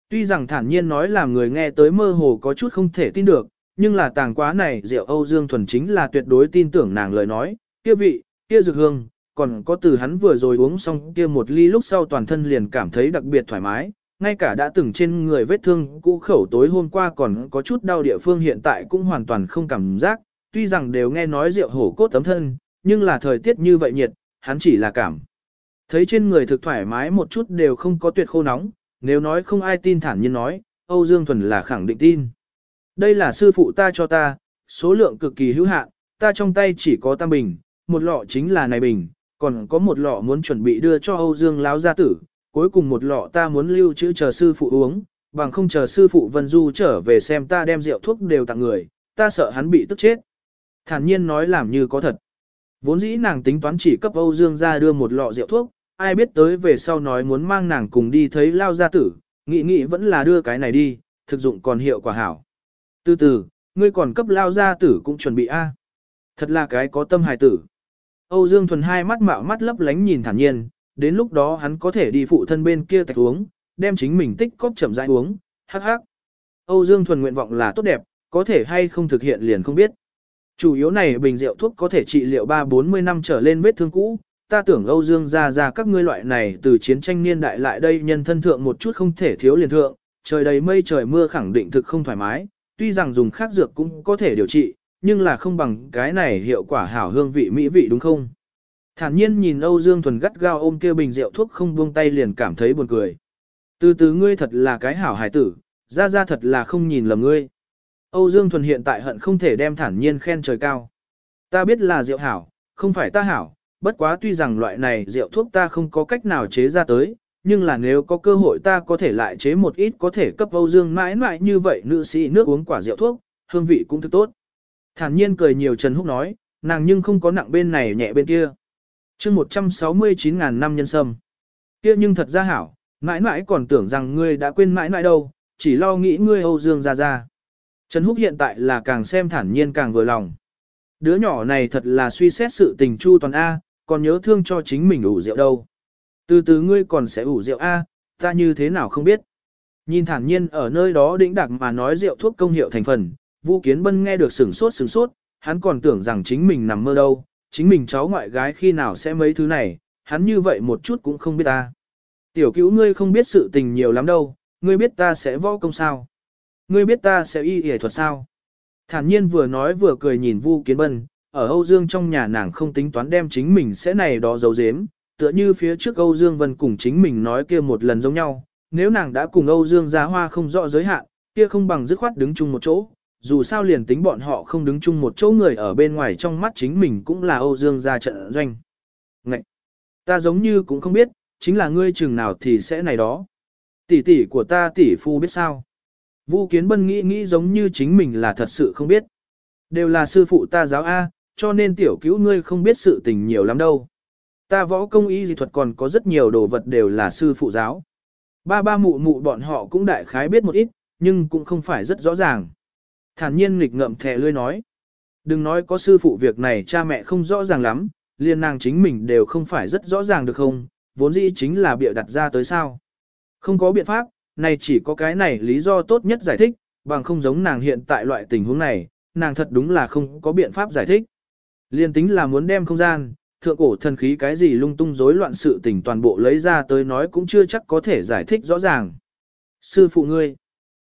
Tuy rằng thản nhiên nói làm người nghe tới mơ hồ có chút không thể tin được, nhưng là tàng quá này rượu Âu Dương Thuần chính là tuyệt đối tin tưởng nàng lời nói, kia vị, kia dược hương, còn có từ hắn vừa rồi uống xong kia một ly lúc sau toàn thân liền cảm thấy đặc biệt thoải mái, ngay cả đã từng trên người vết thương cũ khẩu tối hôm qua còn có chút đau địa phương hiện tại cũng hoàn toàn không cảm giác, tuy rằng đều nghe nói rượu hổ cốt tấm thân, nhưng là thời tiết như vậy nhiệt, hắn chỉ là cảm. Thấy trên người thực thoải mái một chút đều không có tuyệt khô nóng, nếu nói không ai tin thản nhiên nói, Âu Dương Thuần là khẳng định tin. Đây là sư phụ ta cho ta, số lượng cực kỳ hữu hạn, ta trong tay chỉ có tam bình, một lọ chính là này bình, còn có một lọ muốn chuẩn bị đưa cho Âu Dương Lão gia tử, cuối cùng một lọ ta muốn lưu trữ chờ sư phụ uống, bằng không chờ sư phụ Vân Du trở về xem ta đem rượu thuốc đều tặng người, ta sợ hắn bị tức chết. Thản nhiên nói làm như có thật. Vốn dĩ nàng tính toán chỉ cấp Âu Dương gia đưa một lọ rượu thuốc, ai biết tới về sau nói muốn mang nàng cùng đi thấy lao gia tử, nghĩ nghĩ vẫn là đưa cái này đi, thực dụng còn hiệu quả hảo. Từ từ, ngươi còn cấp lao gia tử cũng chuẩn bị A. Thật là cái có tâm hài tử. Âu Dương Thuần hai mắt mạo mắt lấp lánh nhìn thản nhiên, đến lúc đó hắn có thể đi phụ thân bên kia tạch uống, đem chính mình tích cóp chậm rãi uống, hắc hắc. Âu Dương Thuần nguyện vọng là tốt đẹp, có thể hay không thực hiện liền không biết. Chủ yếu này bình rượu thuốc có thể trị liệu 3-40 năm trở lên vết thương cũ, ta tưởng Âu Dương ra ra các ngươi loại này từ chiến tranh niên đại lại đây nhân thân thượng một chút không thể thiếu liền thượng, trời đầy mây trời mưa khẳng định thực không thoải mái, tuy rằng dùng khác dược cũng có thể điều trị, nhưng là không bằng cái này hiệu quả hảo hương vị mỹ vị đúng không? Thản nhiên nhìn Âu Dương Thuần gắt gao ôm kia bình rượu thuốc không buông tay liền cảm thấy buồn cười. Từ từ ngươi thật là cái hảo hải tử, ra ra thật là không nhìn lầm ngươi. Âu Dương Thuần hiện tại hận không thể đem thản nhiên khen trời cao. Ta biết là rượu hảo, không phải ta hảo, bất quá tuy rằng loại này rượu thuốc ta không có cách nào chế ra tới, nhưng là nếu có cơ hội ta có thể lại chế một ít có thể cấp Âu Dương mãi mãi như vậy nữ sĩ nước uống quả rượu thuốc, hương vị cũng thức tốt. Thản nhiên cười nhiều Trần Húc nói, nàng nhưng không có nặng bên này nhẹ bên kia. chương 169.000 năm nhân sâm. Kia nhưng thật ra hảo, mãi mãi còn tưởng rằng ngươi đã quên mãi mãi đâu, chỉ lo nghĩ ngươi Âu Dương ra ra. Trần Húc hiện tại là càng xem thản nhiên càng vừa lòng. Đứa nhỏ này thật là suy xét sự tình chu toàn A, còn nhớ thương cho chính mình ủ rượu đâu. Từ từ ngươi còn sẽ ủ rượu A, ta như thế nào không biết. Nhìn thản nhiên ở nơi đó đĩnh đạc mà nói rượu thuốc công hiệu thành phần, Vu Kiến Bân nghe được sửng sốt sửng sốt, hắn còn tưởng rằng chính mình nằm mơ đâu, chính mình cháu ngoại gái khi nào sẽ mấy thứ này, hắn như vậy một chút cũng không biết ta. Tiểu cứu ngươi không biết sự tình nhiều lắm đâu, ngươi biết ta sẽ võ công sao? Ngươi biết ta sẽ y y thuật sao? Thản nhiên vừa nói vừa cười nhìn Vu Kiến Bân, ở Âu Dương trong nhà nàng không tính toán đem chính mình sẽ này đó giấu giếm, tựa như phía trước Âu Dương Vân cùng chính mình nói kia một lần giống nhau, nếu nàng đã cùng Âu Dương giá hoa không rõ giới hạn, kia không bằng dứt khoát đứng chung một chỗ, dù sao liền tính bọn họ không đứng chung một chỗ người ở bên ngoài trong mắt chính mình cũng là Âu Dương gia trận doanh. Ngậy! Ta giống như cũng không biết, chính là ngươi chừng nào thì sẽ này đó. Tỷ tỷ của ta tỷ phu biết sao? Vu Kiến Bân nghĩ nghĩ giống như chính mình là thật sự không biết. Đều là sư phụ ta giáo A, cho nên tiểu cứu ngươi không biết sự tình nhiều lắm đâu. Ta võ công y dị thuật còn có rất nhiều đồ vật đều là sư phụ giáo. Ba ba mụ mụ bọn họ cũng đại khái biết một ít, nhưng cũng không phải rất rõ ràng. Thản nhiên nghịch ngậm thẻ lươi nói. Đừng nói có sư phụ việc này cha mẹ không rõ ràng lắm, liền nàng chính mình đều không phải rất rõ ràng được không, vốn dĩ chính là bịa đặt ra tới sao. Không có biện pháp, này chỉ có cái này lý do tốt nhất giải thích, bằng không giống nàng hiện tại loại tình huống này, nàng thật đúng là không có biện pháp giải thích. Liên tính là muốn đem không gian, thượng cổ thần khí cái gì lung tung rối loạn sự tình toàn bộ lấy ra tới nói cũng chưa chắc có thể giải thích rõ ràng. Sư phụ ngươi,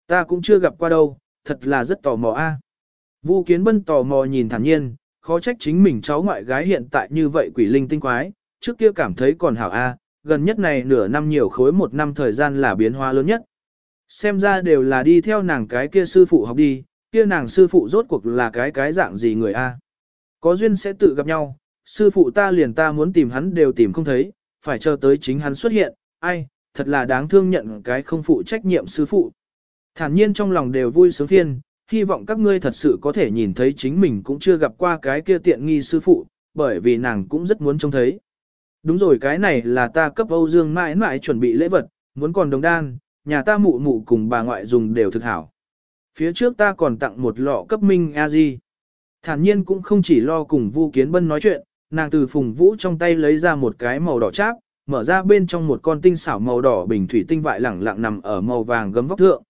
ta cũng chưa gặp qua đâu, thật là rất tò mò a. À. Vu Kiến Bân tò mò nhìn thản nhiên, khó trách chính mình cháu ngoại gái hiện tại như vậy quỷ linh tinh quái, trước kia cảm thấy còn hảo a, à, gần nhất này nửa năm nhiều khối một năm thời gian là biến hóa lớn nhất. Xem ra đều là đi theo nàng cái kia sư phụ học đi, kia nàng sư phụ rốt cuộc là cái cái dạng gì người a. À? Có duyên sẽ tự gặp nhau, sư phụ ta liền ta muốn tìm hắn đều tìm không thấy, phải chờ tới chính hắn xuất hiện, ai, thật là đáng thương nhận cái không phụ trách nhiệm sư phụ. Thản nhiên trong lòng đều vui sướng phiên, hy vọng các ngươi thật sự có thể nhìn thấy chính mình cũng chưa gặp qua cái kia tiện nghi sư phụ, bởi vì nàng cũng rất muốn trông thấy. Đúng rồi cái này là ta cấp Âu Dương mãi mãi chuẩn bị lễ vật, muốn còn đồng đan, nhà ta mụ mụ cùng bà ngoại dùng đều thực hảo. Phía trước ta còn tặng một lọ cấp minh a di. Thản nhiên cũng không chỉ lo cùng Vu Kiến Bân nói chuyện, nàng từ phùng vũ trong tay lấy ra một cái màu đỏ cháp, mở ra bên trong một con tinh xảo màu đỏ bình thủy tinh vại lẳng lặng nằm ở màu vàng gấm vóc thượng.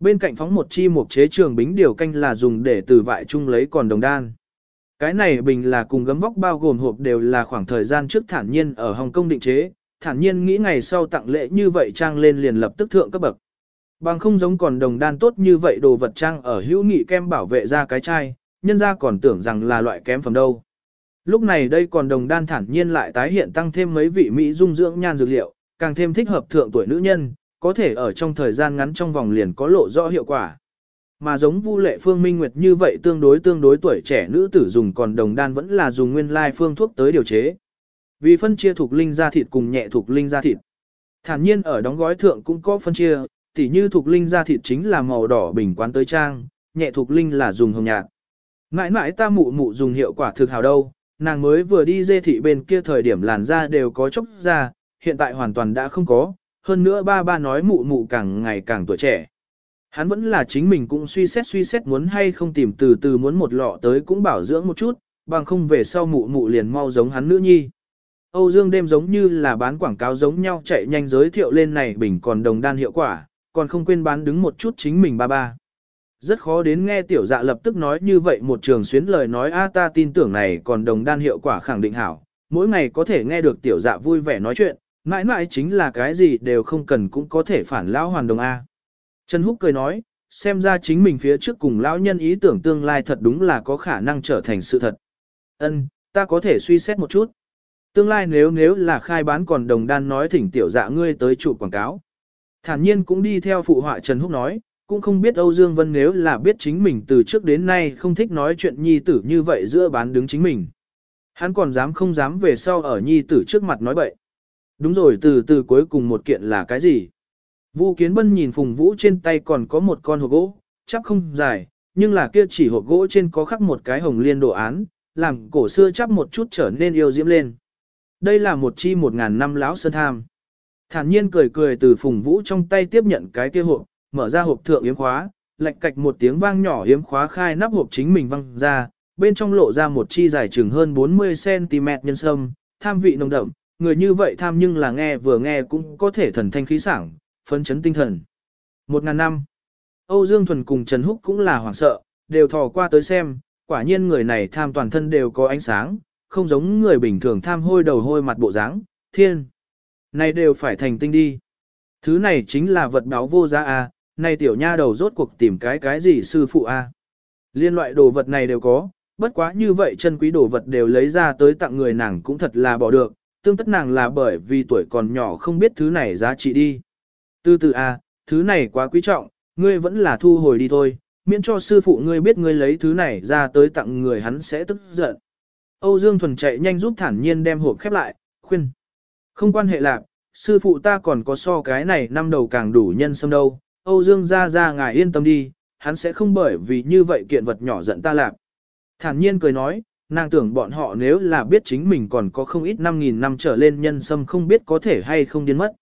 Bên cạnh phóng một chi mục chế trường bính điều canh là dùng để từ vại chung lấy còn đồng đan. Cái này bình là cùng gấm vóc bao gồm hộp đều là khoảng thời gian trước thản nhiên ở Hồng Kông định chế, thản nhiên nghĩ ngày sau tặng lễ như vậy trang lên liền lập tức thượng cấp bậc. Bằng không giống còn đồng đan tốt như vậy đồ vật trang ở hữu nghị kem bảo vệ ra cái chai, nhân ra còn tưởng rằng là loại kém phẩm đâu. Lúc này đây còn đồng đan thản nhiên lại tái hiện tăng thêm mấy vị Mỹ dung dưỡng nhan dược liệu, càng thêm thích hợp thượng tuổi nữ nhân, có thể ở trong thời gian ngắn trong vòng liền có lộ rõ hiệu quả. Mà giống Vu Lệ Phương Minh Nguyệt như vậy tương đối tương đối tuổi trẻ nữ tử dùng còn đồng đan vẫn là dùng nguyên lai phương thuốc tới điều chế. Vì phân chia thuộc linh da thịt cùng nhẹ thuộc linh da thịt. Thản nhiên ở đóng gói thượng cũng có phân chia, tỉ như thuộc linh da thịt chính là màu đỏ bình quán tới trang, nhẹ thuộc linh là dùng hồng nhạt. Mãi mãi ta mụ mụ dùng hiệu quả thực hào đâu, nàng mới vừa đi dê thị bên kia thời điểm làn da đều có chốc da, hiện tại hoàn toàn đã không có, hơn nữa ba ba nói mụ mụ càng ngày càng tuổi trẻ. Hắn vẫn là chính mình cũng suy xét suy xét muốn hay không tìm từ từ muốn một lọ tới cũng bảo dưỡng một chút, bằng không về sau mụ mụ liền mau giống hắn nữ nhi. Âu Dương đêm giống như là bán quảng cáo giống nhau chạy nhanh giới thiệu lên này bình còn đồng đan hiệu quả, còn không quên bán đứng một chút chính mình ba ba. Rất khó đến nghe tiểu dạ lập tức nói như vậy một trường xuyến lời nói a ta tin tưởng này còn đồng đan hiệu quả khẳng định hảo, mỗi ngày có thể nghe được tiểu dạ vui vẻ nói chuyện, mãi mãi chính là cái gì đều không cần cũng có thể phản lão hoàn đồng A. Trần Húc cười nói, xem ra chính mình phía trước cùng lão nhân ý tưởng tương lai thật đúng là có khả năng trở thành sự thật. Ân, ta có thể suy xét một chút. Tương lai nếu nếu là khai bán còn đồng đan nói thỉnh tiểu dạ ngươi tới trụ quảng cáo. Thản nhiên cũng đi theo phụ họa Trần Húc nói, cũng không biết Âu Dương Vân nếu là biết chính mình từ trước đến nay không thích nói chuyện nhi tử như vậy giữa bán đứng chính mình. Hắn còn dám không dám về sau ở nhi tử trước mặt nói bậy. Đúng rồi từ từ cuối cùng một kiện là cái gì? Vu Kiến Bân nhìn Phùng Vũ trên tay còn có một con hộp gỗ, chắc không dài, nhưng là kia chỉ hộp gỗ trên có khắc một cái hồng liên đồ án, làm cổ xưa chắp một chút trở nên yêu diễm lên. Đây là một chi một ngàn năm lão sơn tham. Thản nhiên cười cười từ phùng vũ trong tay tiếp nhận cái kia hộp, mở ra hộp thượng yếm khóa, lạch cạch một tiếng vang nhỏ yếm khóa khai nắp hộp chính mình văng ra, bên trong lộ ra một chi dài chừng hơn 40cm nhân sâm, tham vị nồng đậm, người như vậy tham nhưng là nghe vừa nghe cũng có thể thần thanh khí sảng, phấn chấn tinh thần. Một ngàn năm, Âu Dương Thuần cùng Trần Húc cũng là hoảng sợ, đều thò qua tới xem, quả nhiên người này tham toàn thân đều có ánh sáng, không giống người bình thường tham hôi đầu hôi mặt bộ dáng, thiên. Này đều phải thành tinh đi. Thứ này chính là vật báo vô giá à, này tiểu nha đầu rốt cuộc tìm cái cái gì sư phụ a. À. Liên loại đồ vật này đều có, bất quá như vậy chân quý đồ vật đều lấy ra tới tặng người nàng cũng thật là bỏ được, tương tất nàng là bởi vì tuổi còn nhỏ không biết thứ này giá trị đi. Từ từ a, thứ này quá quý trọng, ngươi vẫn là thu hồi đi thôi, miễn cho sư phụ ngươi biết ngươi lấy thứ này ra tới tặng người hắn sẽ tức giận. Âu Dương Thuần chạy nhanh giúp thản nhiên đem hộp khép lại, khuyên. Không quan hệ lạc, sư phụ ta còn có so cái này năm đầu càng đủ nhân sâm đâu, Âu Dương ra ra ngài yên tâm đi, hắn sẽ không bởi vì như vậy kiện vật nhỏ giận ta lạc. Thản nhiên cười nói, nàng tưởng bọn họ nếu là biết chính mình còn có không ít 5.000 năm trở lên nhân sâm không biết có thể hay không điên mất.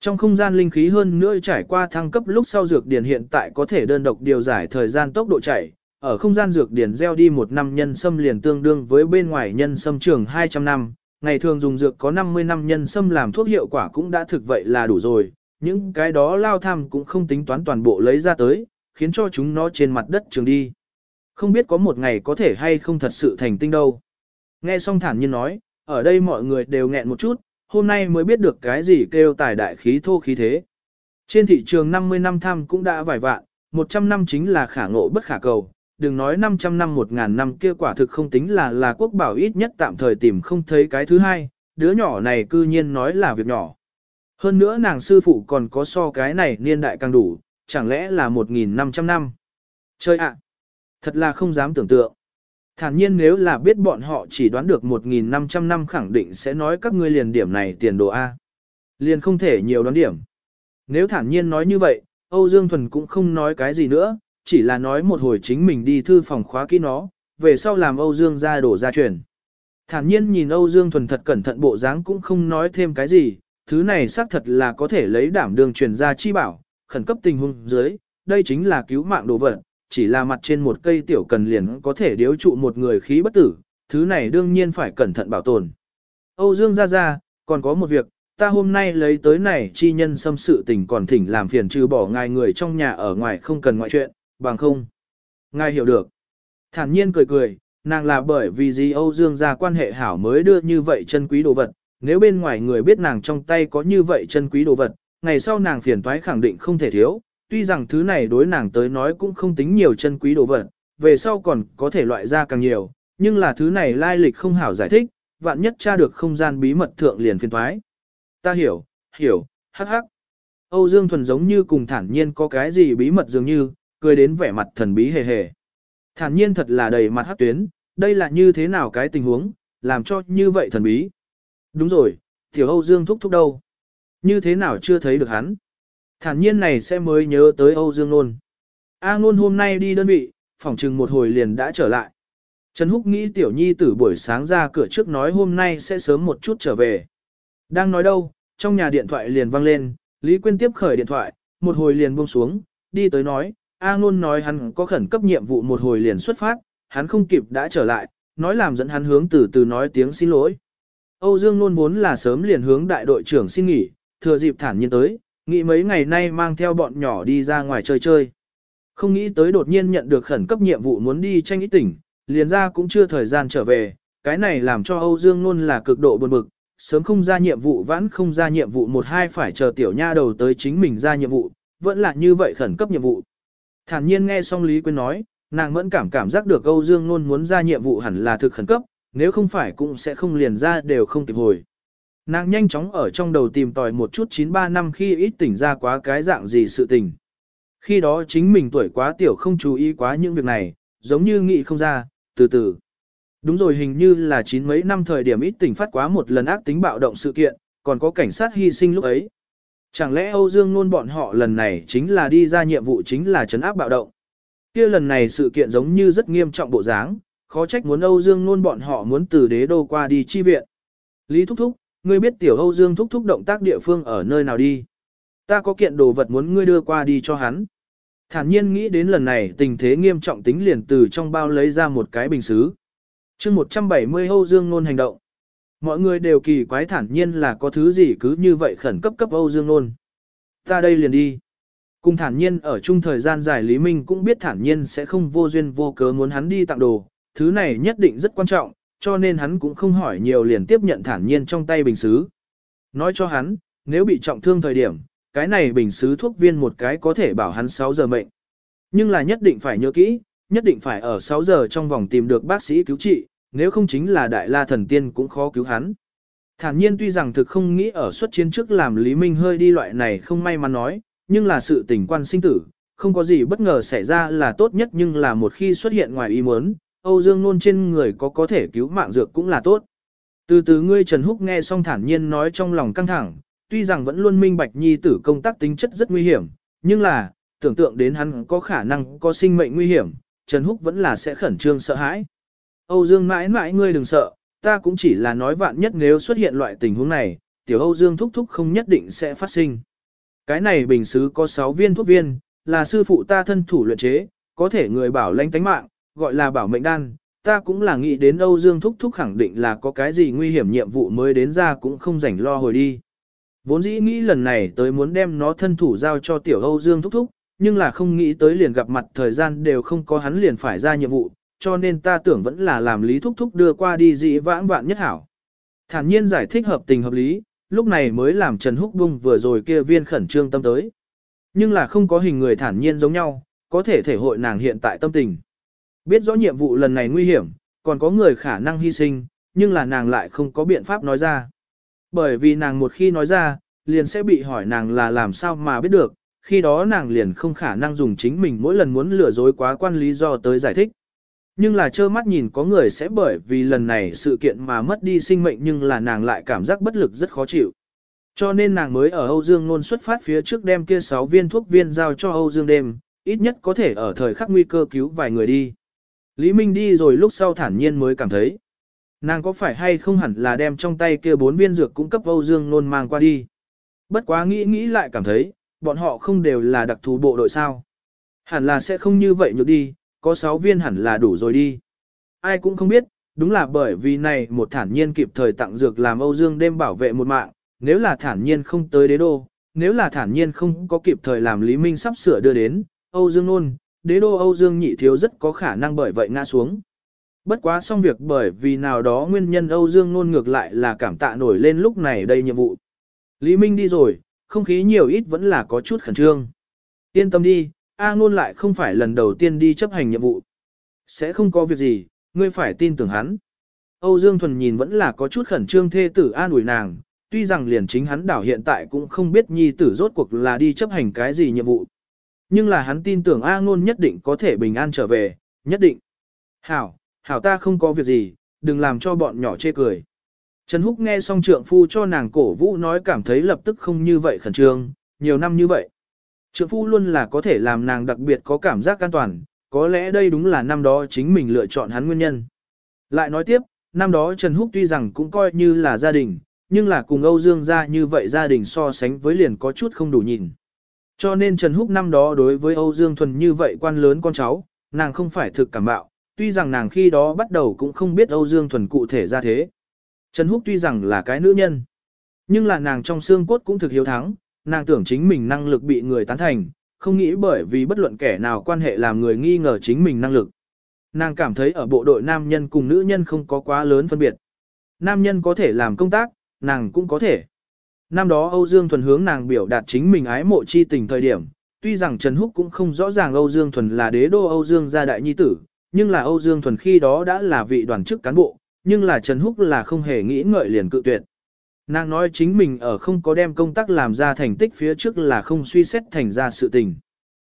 Trong không gian linh khí hơn nữa trải qua thăng cấp lúc sau dược điển hiện tại có thể đơn độc điều giải thời gian tốc độ chạy, ở không gian dược điển gieo đi một năm nhân sâm liền tương đương với bên ngoài nhân sâm trường 200 năm, ngày thường dùng dược có 50 năm nhân sâm làm thuốc hiệu quả cũng đã thực vậy là đủ rồi, những cái đó lao tham cũng không tính toán toàn bộ lấy ra tới, khiến cho chúng nó trên mặt đất trường đi. Không biết có một ngày có thể hay không thật sự thành tinh đâu. Nghe xong thản nhiên nói, ở đây mọi người đều nghẹn một chút, hôm nay mới biết được cái gì kêu tài đại khí thô khí thế. Trên thị trường 50 năm tham cũng đã vài vạn, 100 năm chính là khả ngộ bất khả cầu, đừng nói 500 năm 1000 năm kia quả thực không tính là là quốc bảo ít nhất tạm thời tìm không thấy cái thứ hai, đứa nhỏ này cư nhiên nói là việc nhỏ. Hơn nữa nàng sư phụ còn có so cái này niên đại càng đủ, chẳng lẽ là 1.500 năm. Chơi ạ! thật là không dám tưởng tượng. Thản nhiên nếu là biết bọn họ chỉ đoán được 1.500 năm khẳng định sẽ nói các ngươi liền điểm này tiền đồ A. Liền không thể nhiều đoán điểm. Nếu thản nhiên nói như vậy, Âu Dương Thuần cũng không nói cái gì nữa, chỉ là nói một hồi chính mình đi thư phòng khóa kỹ nó, về sau làm Âu Dương ra đổ ra truyền. Thản nhiên nhìn Âu Dương Thuần thật cẩn thận bộ dáng cũng không nói thêm cái gì, thứ này xác thật là có thể lấy đảm đường truyền ra chi bảo, khẩn cấp tình huống dưới, đây chính là cứu mạng đồ vật, chỉ là mặt trên một cây tiểu cần liền có thể điếu trụ một người khí bất tử, thứ này đương nhiên phải cẩn thận bảo tồn. Âu Dương ra ra, còn có một việc, ta hôm nay lấy tới này chi nhân xâm sự tình còn thỉnh làm phiền trừ bỏ ngài người trong nhà ở ngoài không cần ngoại chuyện, bằng không. Ngài hiểu được. Thản nhiên cười cười, nàng là bởi vì gì Âu Dương ra quan hệ hảo mới đưa như vậy chân quý đồ vật, nếu bên ngoài người biết nàng trong tay có như vậy chân quý đồ vật, ngày sau nàng phiền toái khẳng định không thể thiếu, tuy rằng thứ này đối nàng tới nói cũng không tính nhiều chân quý đồ vật, về sau còn có thể loại ra càng nhiều, nhưng là thứ này lai lịch không hảo giải thích, vạn nhất tra được không gian bí mật thượng liền phiền toái. Ta hiểu, hiểu, hắc hắc. Âu Dương Thuần giống như cùng thản nhiên có cái gì bí mật dường như, cười đến vẻ mặt thần bí hề hề. Thản nhiên thật là đầy mặt hắc tuyến, đây là như thế nào cái tình huống, làm cho như vậy thần bí. Đúng rồi, tiểu Âu Dương thúc thúc đâu? Như thế nào chưa thấy được hắn? Thản nhiên này sẽ mới nhớ tới Âu Dương Nôn. A Nôn hôm nay đi đơn vị, phỏng chừng một hồi liền đã trở lại. Trần Húc nghĩ tiểu nhi tử buổi sáng ra cửa trước nói hôm nay sẽ sớm một chút trở về. Đang nói đâu, trong nhà điện thoại liền vang lên, Lý Quyên tiếp khởi điện thoại, một hồi liền buông xuống, đi tới nói, A Nôn nói hắn có khẩn cấp nhiệm vụ một hồi liền xuất phát, hắn không kịp đã trở lại, nói làm dẫn hắn hướng từ từ nói tiếng xin lỗi. Âu Dương luôn vốn là sớm liền hướng đại đội trưởng xin nghỉ, thừa dịp thản nhiên tới, nghĩ mấy ngày nay mang theo bọn nhỏ đi ra ngoài chơi chơi. Không nghĩ tới đột nhiên nhận được khẩn cấp nhiệm vụ muốn đi tranh ý tỉnh, liền ra cũng chưa thời gian trở về, cái này làm cho Âu Dương luôn là cực độ buồn bực, sớm không ra nhiệm vụ vãn không ra nhiệm vụ một hai phải chờ tiểu nha đầu tới chính mình ra nhiệm vụ, vẫn là như vậy khẩn cấp nhiệm vụ. Thản nhiên nghe xong Lý Quyên nói, nàng vẫn cảm cảm giác được Âu Dương luôn muốn ra nhiệm vụ hẳn là thực khẩn cấp, nếu không phải cũng sẽ không liền ra đều không kịp hồi. Nàng nhanh chóng ở trong đầu tìm tòi một chút 93 năm khi ít tỉnh ra quá cái dạng gì sự tình. Khi đó chính mình tuổi quá tiểu không chú ý quá những việc này, giống như nghĩ không ra, từ từ. Đúng rồi hình như là chín mấy năm thời điểm ít tỉnh phát quá một lần ác tính bạo động sự kiện, còn có cảnh sát hy sinh lúc ấy. Chẳng lẽ Âu Dương nôn bọn họ lần này chính là đi ra nhiệm vụ chính là chấn áp bạo động. kia lần này sự kiện giống như rất nghiêm trọng bộ dáng, khó trách muốn Âu Dương nôn bọn họ muốn từ đế đô qua đi chi viện. Lý Thúc Thúc, ngươi biết tiểu Âu Dương thúc thúc động tác địa phương ở nơi nào đi. Ta có kiện đồ vật muốn ngươi đưa qua đi cho hắn. Thản nhiên nghĩ đến lần này tình thế nghiêm trọng tính liền từ trong bao lấy ra một cái bình xứ. chương 170 Âu Dương Nôn hành động. Mọi người đều kỳ quái thản nhiên là có thứ gì cứ như vậy khẩn cấp cấp Âu Dương Nôn. Ta đây liền đi. Cùng thản nhiên ở chung thời gian dài Lý Minh cũng biết thản nhiên sẽ không vô duyên vô cớ muốn hắn đi tặng đồ, thứ này nhất định rất quan trọng, cho nên hắn cũng không hỏi nhiều liền tiếp nhận thản nhiên trong tay bình xứ. Nói cho hắn, nếu bị trọng thương thời điểm, cái này bình xứ thuốc viên một cái có thể bảo hắn 6 giờ mệnh. Nhưng là nhất định phải nhớ kỹ, nhất định phải ở 6 giờ trong vòng tìm được bác sĩ cứu trị, nếu không chính là đại la thần tiên cũng khó cứu hắn. Thản nhiên tuy rằng thực không nghĩ ở xuất chiến trước làm Lý Minh hơi đi loại này không may mắn nói, nhưng là sự tình quan sinh tử, không có gì bất ngờ xảy ra là tốt nhất nhưng là một khi xuất hiện ngoài ý muốn, Âu Dương Nôn trên người có có thể cứu mạng dược cũng là tốt. Từ từ ngươi Trần Húc nghe xong thản nhiên nói trong lòng căng thẳng, tuy rằng vẫn luôn minh bạch nhi tử công tác tính chất rất nguy hiểm, nhưng là, tưởng tượng đến hắn có khả năng có sinh mệnh nguy hiểm, Trần Húc vẫn là sẽ khẩn trương sợ hãi. Âu Dương mãi mãi ngươi đừng sợ, ta cũng chỉ là nói vạn nhất nếu xuất hiện loại tình huống này, tiểu Âu Dương thúc thúc không nhất định sẽ phát sinh. Cái này bình xứ có 6 viên thuốc viên, là sư phụ ta thân thủ luyện chế, có thể người bảo lãnh tánh mạng, gọi là bảo mệnh đan. Ta cũng là nghĩ đến Âu Dương thúc thúc khẳng định là có cái gì nguy hiểm nhiệm vụ mới đến ra cũng không rảnh lo hồi đi. Vốn dĩ nghĩ lần này tới muốn đem nó thân thủ giao cho tiểu Âu Dương thúc thúc, nhưng là không nghĩ tới liền gặp mặt thời gian đều không có hắn liền phải ra nhiệm vụ, cho nên ta tưởng vẫn là làm lý thúc thúc đưa qua đi dị vãng vạn nhất hảo. Thản nhiên giải thích hợp tình hợp lý, lúc này mới làm Trần Húc Bung vừa rồi kia viên khẩn trương tâm tới. Nhưng là không có hình người thản nhiên giống nhau, có thể thể hội nàng hiện tại tâm tình. Biết rõ nhiệm vụ lần này nguy hiểm, còn có người khả năng hy sinh, nhưng là nàng lại không có biện pháp nói ra. Bởi vì nàng một khi nói ra, liền sẽ bị hỏi nàng là làm sao mà biết được, khi đó nàng liền không khả năng dùng chính mình mỗi lần muốn lừa dối quá quan lý do tới giải thích. Nhưng là trơ mắt nhìn có người sẽ bởi vì lần này sự kiện mà mất đi sinh mệnh nhưng là nàng lại cảm giác bất lực rất khó chịu. Cho nên nàng mới ở Âu Dương Nôn xuất phát phía trước đem kia 6 viên thuốc viên giao cho Âu Dương đêm, ít nhất có thể ở thời khắc nguy cơ cứu vài người đi. Lý Minh đi rồi lúc sau thản nhiên mới cảm thấy. Nàng có phải hay không hẳn là đem trong tay kia bốn viên dược cung cấp Âu Dương Nôn mang qua đi. Bất quá nghĩ nghĩ lại cảm thấy, bọn họ không đều là đặc thù bộ đội sao. Hẳn là sẽ không như vậy nhược đi, có sáu viên hẳn là đủ rồi đi. Ai cũng không biết, đúng là bởi vì này một thản nhiên kịp thời tặng dược làm Âu Dương đêm bảo vệ một mạng, nếu là thản nhiên không tới đế đô, nếu là thản nhiên không có kịp thời làm Lý Minh sắp sửa đưa đến, Âu Dương nôn, đế đô Âu Dương nhị thiếu rất có khả năng bởi vậy ngã xuống. Bất quá xong việc bởi vì nào đó nguyên nhân Âu Dương nôn ngược lại là cảm tạ nổi lên lúc này đây nhiệm vụ. Lý Minh đi rồi, không khí nhiều ít vẫn là có chút khẩn trương. Yên tâm đi, A ngôn lại không phải lần đầu tiên đi chấp hành nhiệm vụ. Sẽ không có việc gì, ngươi phải tin tưởng hắn. Âu Dương Thuần nhìn vẫn là có chút khẩn trương thê tử an ủi nàng, tuy rằng liền chính hắn đảo hiện tại cũng không biết nhi tử rốt cuộc là đi chấp hành cái gì nhiệm vụ. Nhưng là hắn tin tưởng A ngôn nhất định có thể bình an trở về, nhất định. Hảo, hảo ta không có việc gì, đừng làm cho bọn nhỏ chê cười. Trần Húc nghe xong trượng phu cho nàng cổ vũ nói cảm thấy lập tức không như vậy khẩn trương, nhiều năm như vậy. Trượng phu luôn là có thể làm nàng đặc biệt có cảm giác an toàn, có lẽ đây đúng là năm đó chính mình lựa chọn hắn nguyên nhân. Lại nói tiếp, năm đó Trần Húc tuy rằng cũng coi như là gia đình, nhưng là cùng Âu Dương gia như vậy gia đình so sánh với liền có chút không đủ nhìn. Cho nên Trần Húc năm đó đối với Âu Dương Thuần như vậy quan lớn con cháu, nàng không phải thực cảm bạo, tuy rằng nàng khi đó bắt đầu cũng không biết Âu Dương Thuần cụ thể ra thế. Trần Húc tuy rằng là cái nữ nhân, nhưng là nàng trong xương cốt cũng thực hiếu thắng, nàng tưởng chính mình năng lực bị người tán thành, không nghĩ bởi vì bất luận kẻ nào quan hệ làm người nghi ngờ chính mình năng lực. Nàng cảm thấy ở bộ đội nam nhân cùng nữ nhân không có quá lớn phân biệt. Nam nhân có thể làm công tác, nàng cũng có thể. Năm đó Âu Dương Thuần hướng nàng biểu đạt chính mình ái mộ chi tình thời điểm, tuy rằng Trần Húc cũng không rõ ràng Âu Dương Thuần là đế đô Âu Dương gia đại nhi tử, nhưng là Âu Dương Thuần khi đó đã là vị đoàn chức cán bộ, nhưng là Trần Húc là không hề nghĩ ngợi liền cự tuyệt. Nàng nói chính mình ở không có đem công tác làm ra thành tích phía trước là không suy xét thành ra sự tình.